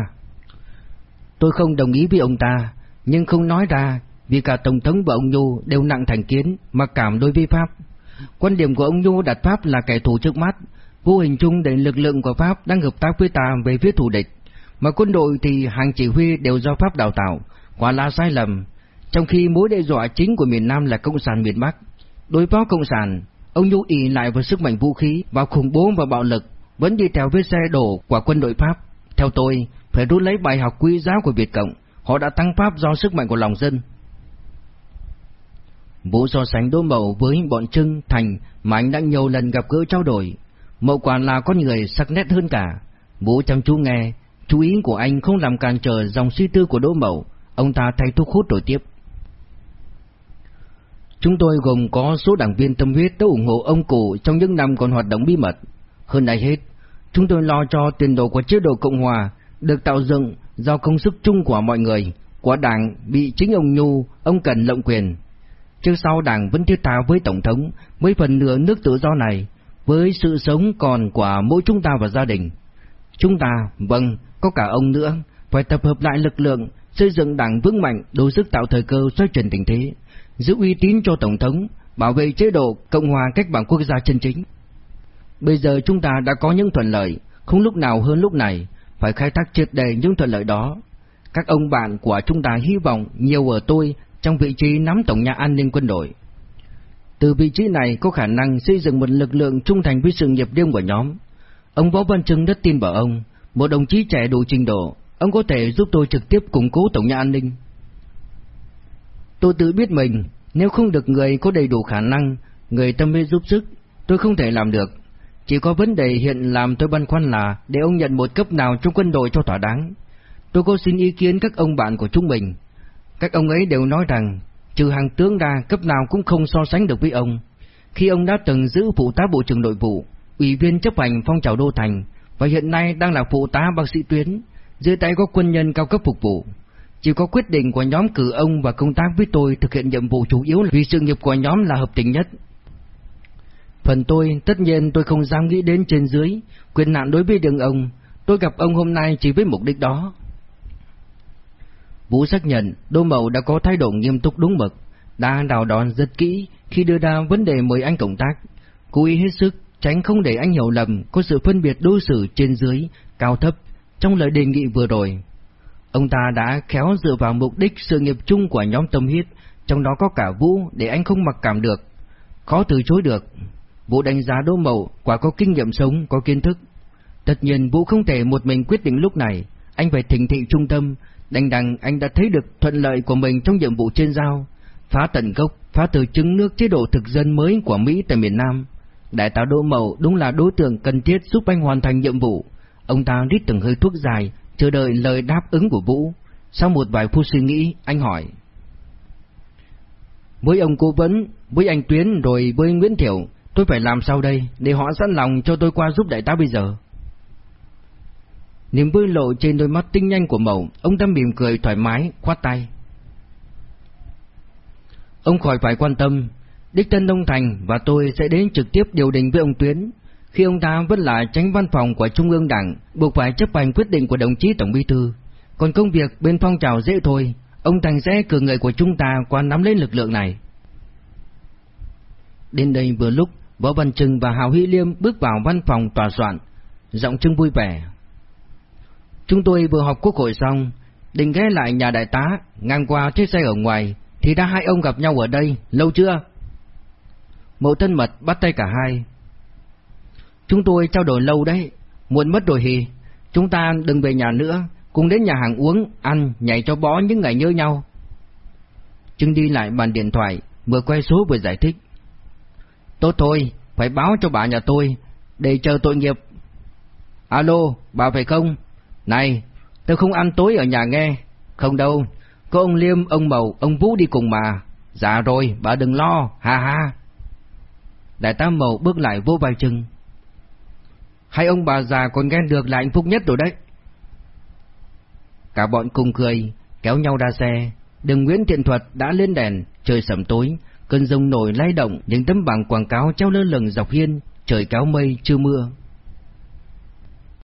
Tôi không đồng ý với ông ta, nhưng không nói ra vì cả Tổng thống và ông Nhu đều nặng thành kiến, mặc cảm đối với Pháp. Quan điểm của ông Nhu đặt Pháp là kẻ thù trước mắt, vô hình chung để lực lượng của Pháp đang hợp tác với ta về phía thù địch, mà quân đội thì hàng chỉ huy đều do Pháp đào tạo, quả là sai lầm. Trong khi mối đe dọa chính của miền Nam là Cộng sản miền Bắc, đối phó Cộng sản, ông Nhu ý lại vào sức mạnh vũ khí, vào khủng bố và bạo lực, vẫn đi theo vết xe đổ của quân đội Pháp. Theo tôi, phải rút lấy bài học quý giá của Việt Cộng, họ đã tăng Pháp do sức mạnh của lòng dân. Vũ so sánh Đỗ Mậu với bọn Trưng, Thành mà anh đã nhiều lần gặp gỡ trao đổi. Mậu quả là con người sắc nét hơn cả. Vũ chăm chú nghe, chú ý của anh không làm cản trở dòng suy tư của Đỗ Mậu, ông ta thay thuốc hút rồi tiếp. Chúng tôi gồm có số đảng viên tâm huyết đã ủng hộ ông cụ trong những năm còn hoạt động bí mật. Hơn ai hết, chúng tôi lo cho tiền đồ của chế độ Cộng Hòa được tạo dựng do công sức chung của mọi người, của đảng bị chính ông Nhu, ông Cần lộng quyền. Trước sau đảng vẫn thiết tha với Tổng thống, với phần nửa nước tự do này, với sự sống còn của mỗi chúng ta và gia đình. Chúng ta, vâng, có cả ông nữa, phải tập hợp lại lực lượng, xây dựng đảng vững mạnh, đủ sức tạo thời cơ xoay chuyển tình thế, giữ uy tín cho Tổng thống, bảo vệ chế độ Cộng hòa cách mạng quốc gia chân chính. Bây giờ chúng ta đã có những thuận lợi, không lúc nào hơn lúc này, phải khai thác triệt đề những thuận lợi đó. Các ông bạn của chúng ta hy vọng nhiều ở tôi trong vị trí nắm tổng nhà an ninh quân đội. Từ vị trí này có khả năng xây dựng một lực lượng trung thành với sự nghiệp đêm của nhóm. Ông Võ Văn Trưng rất tin vào ông, một đồng chí trẻ đủ trình độ, ông có thể giúp tôi trực tiếp củng cố tổng nhà an ninh. Tôi tự biết mình, nếu không được người có đầy đủ khả năng, người tâm huyết giúp sức, tôi không thể làm được. Chỉ có vấn đề hiện làm tôi băn khoăn là để ông nhận một cấp nào trong quân đội cho thỏa đáng. Tôi có xin ý kiến các ông bạn của chúng mình. Các ông ấy đều nói rằng, trừ hàng tướng ra cấp nào cũng không so sánh được với ông. Khi ông đã từng giữ phụ tá bộ trưởng nội vụ, ủy viên chấp hành phong trào đô thành, và hiện nay đang là phụ tá bác sĩ tuyến, dưới tay có quân nhân cao cấp phục vụ. Chỉ có quyết định của nhóm cử ông và công tác với tôi thực hiện nhiệm vụ chủ yếu vì sự nghiệp của nhóm là hợp tình nhất. Phần tôi, tất nhiên tôi không dám nghĩ đến trên dưới, quyền nạn đối với đường ông, tôi gặp ông hôm nay chỉ với mục đích đó. Vũ xác nhận Đô Mậu đã có thái độ nghiêm túc đúng mực, đã đào đón rất kỹ khi đưa ra vấn đề mời anh cộng tác, cố ý hết sức tránh không để anh hiểu lầm có sự phân biệt đối xử trên dưới, cao thấp trong lời đề nghị vừa rồi. Ông ta đã khéo dựa vào mục đích sự nghiệp chung của nhóm tâm huyết, trong đó có cả Vũ để anh không mặc cảm được, khó từ chối được. Vũ đánh giá Đỗ Mậu quả có kinh nghiệm sống, có kiến thức. Tất nhiên Vũ không thể một mình quyết định lúc này, anh phải thỉnh thị trung tâm, đành đằng anh đã thấy được thuận lợi của mình trong nhiệm vụ trên giao, phá tận gốc, phá từ trứng nước chế độ thực dân mới của Mỹ tại miền Nam. Đại tá Đỗ Mậu đúng là đối tượng cần thiết giúp anh hoàn thành nhiệm vụ. Ông ta rít từng hơi thuốc dài, chờ đợi lời đáp ứng của Vũ. Sau một vài phút suy nghĩ, anh hỏi. Với ông cố vấn, với anh Tuyến rồi với Nguyễn Thiểu, tôi phải làm sao đây để họ sẵn lòng cho tôi qua giúp đại tá bây giờ? Niềm vui lộ trên đôi mắt tinh nhanh của mẫu, ông ta mỉm cười thoải mái, khoát tay. Ông khỏi phải quan tâm, Đích thân Đông Thành và tôi sẽ đến trực tiếp điều đình với ông Tuyến. Khi ông ta vẫn là tránh văn phòng của Trung ương Đảng, buộc phải chấp hành quyết định của đồng chí Tổng Bí Thư. Còn công việc bên phong trào dễ thôi, ông Thành sẽ cử người của chúng ta qua nắm lấy lực lượng này. Đến đây vừa lúc, Võ Văn Trừng và Hào Huy Liêm bước vào văn phòng tòa soạn, giọng Trưng vui vẻ. Chúng tôi vừa họp quốc hội xong, định ghé lại nhà đại tá, ngang qua chiếc xe ở ngoài, thì đã hai ông gặp nhau ở đây, lâu chưa? Mậu thân mật bắt tay cả hai. Chúng tôi trao đổi lâu đấy, muộn mất rồi thì Chúng ta đừng về nhà nữa, cùng đến nhà hàng uống, ăn, nhảy cho bó những ngày nhớ nhau. Trưng đi lại bàn điện thoại, vừa quay số vừa giải thích. Tốt thôi, phải báo cho bà nhà tôi, để chờ tội nghiệp. Alo, bà phải không? Này, tôi không ăn tối ở nhà nghe. Không đâu, có ông Liêm, ông Mậu, ông Vũ đi cùng mà. Dạ rồi, bà đừng lo, ha ha. Đại tá Mậu bước lại vô vai chừng. Hai ông bà già còn ghen được là hạnh phúc nhất rồi đấy. Cả bọn cùng cười, kéo nhau ra xe. Đường Nguyễn Thiện Thuật đã lên đèn, trời sẩm tối, cơn rông nổi lay động những tấm bảng quảng cáo treo lơ lửng dọc hiên, trời kéo mây chưa mưa.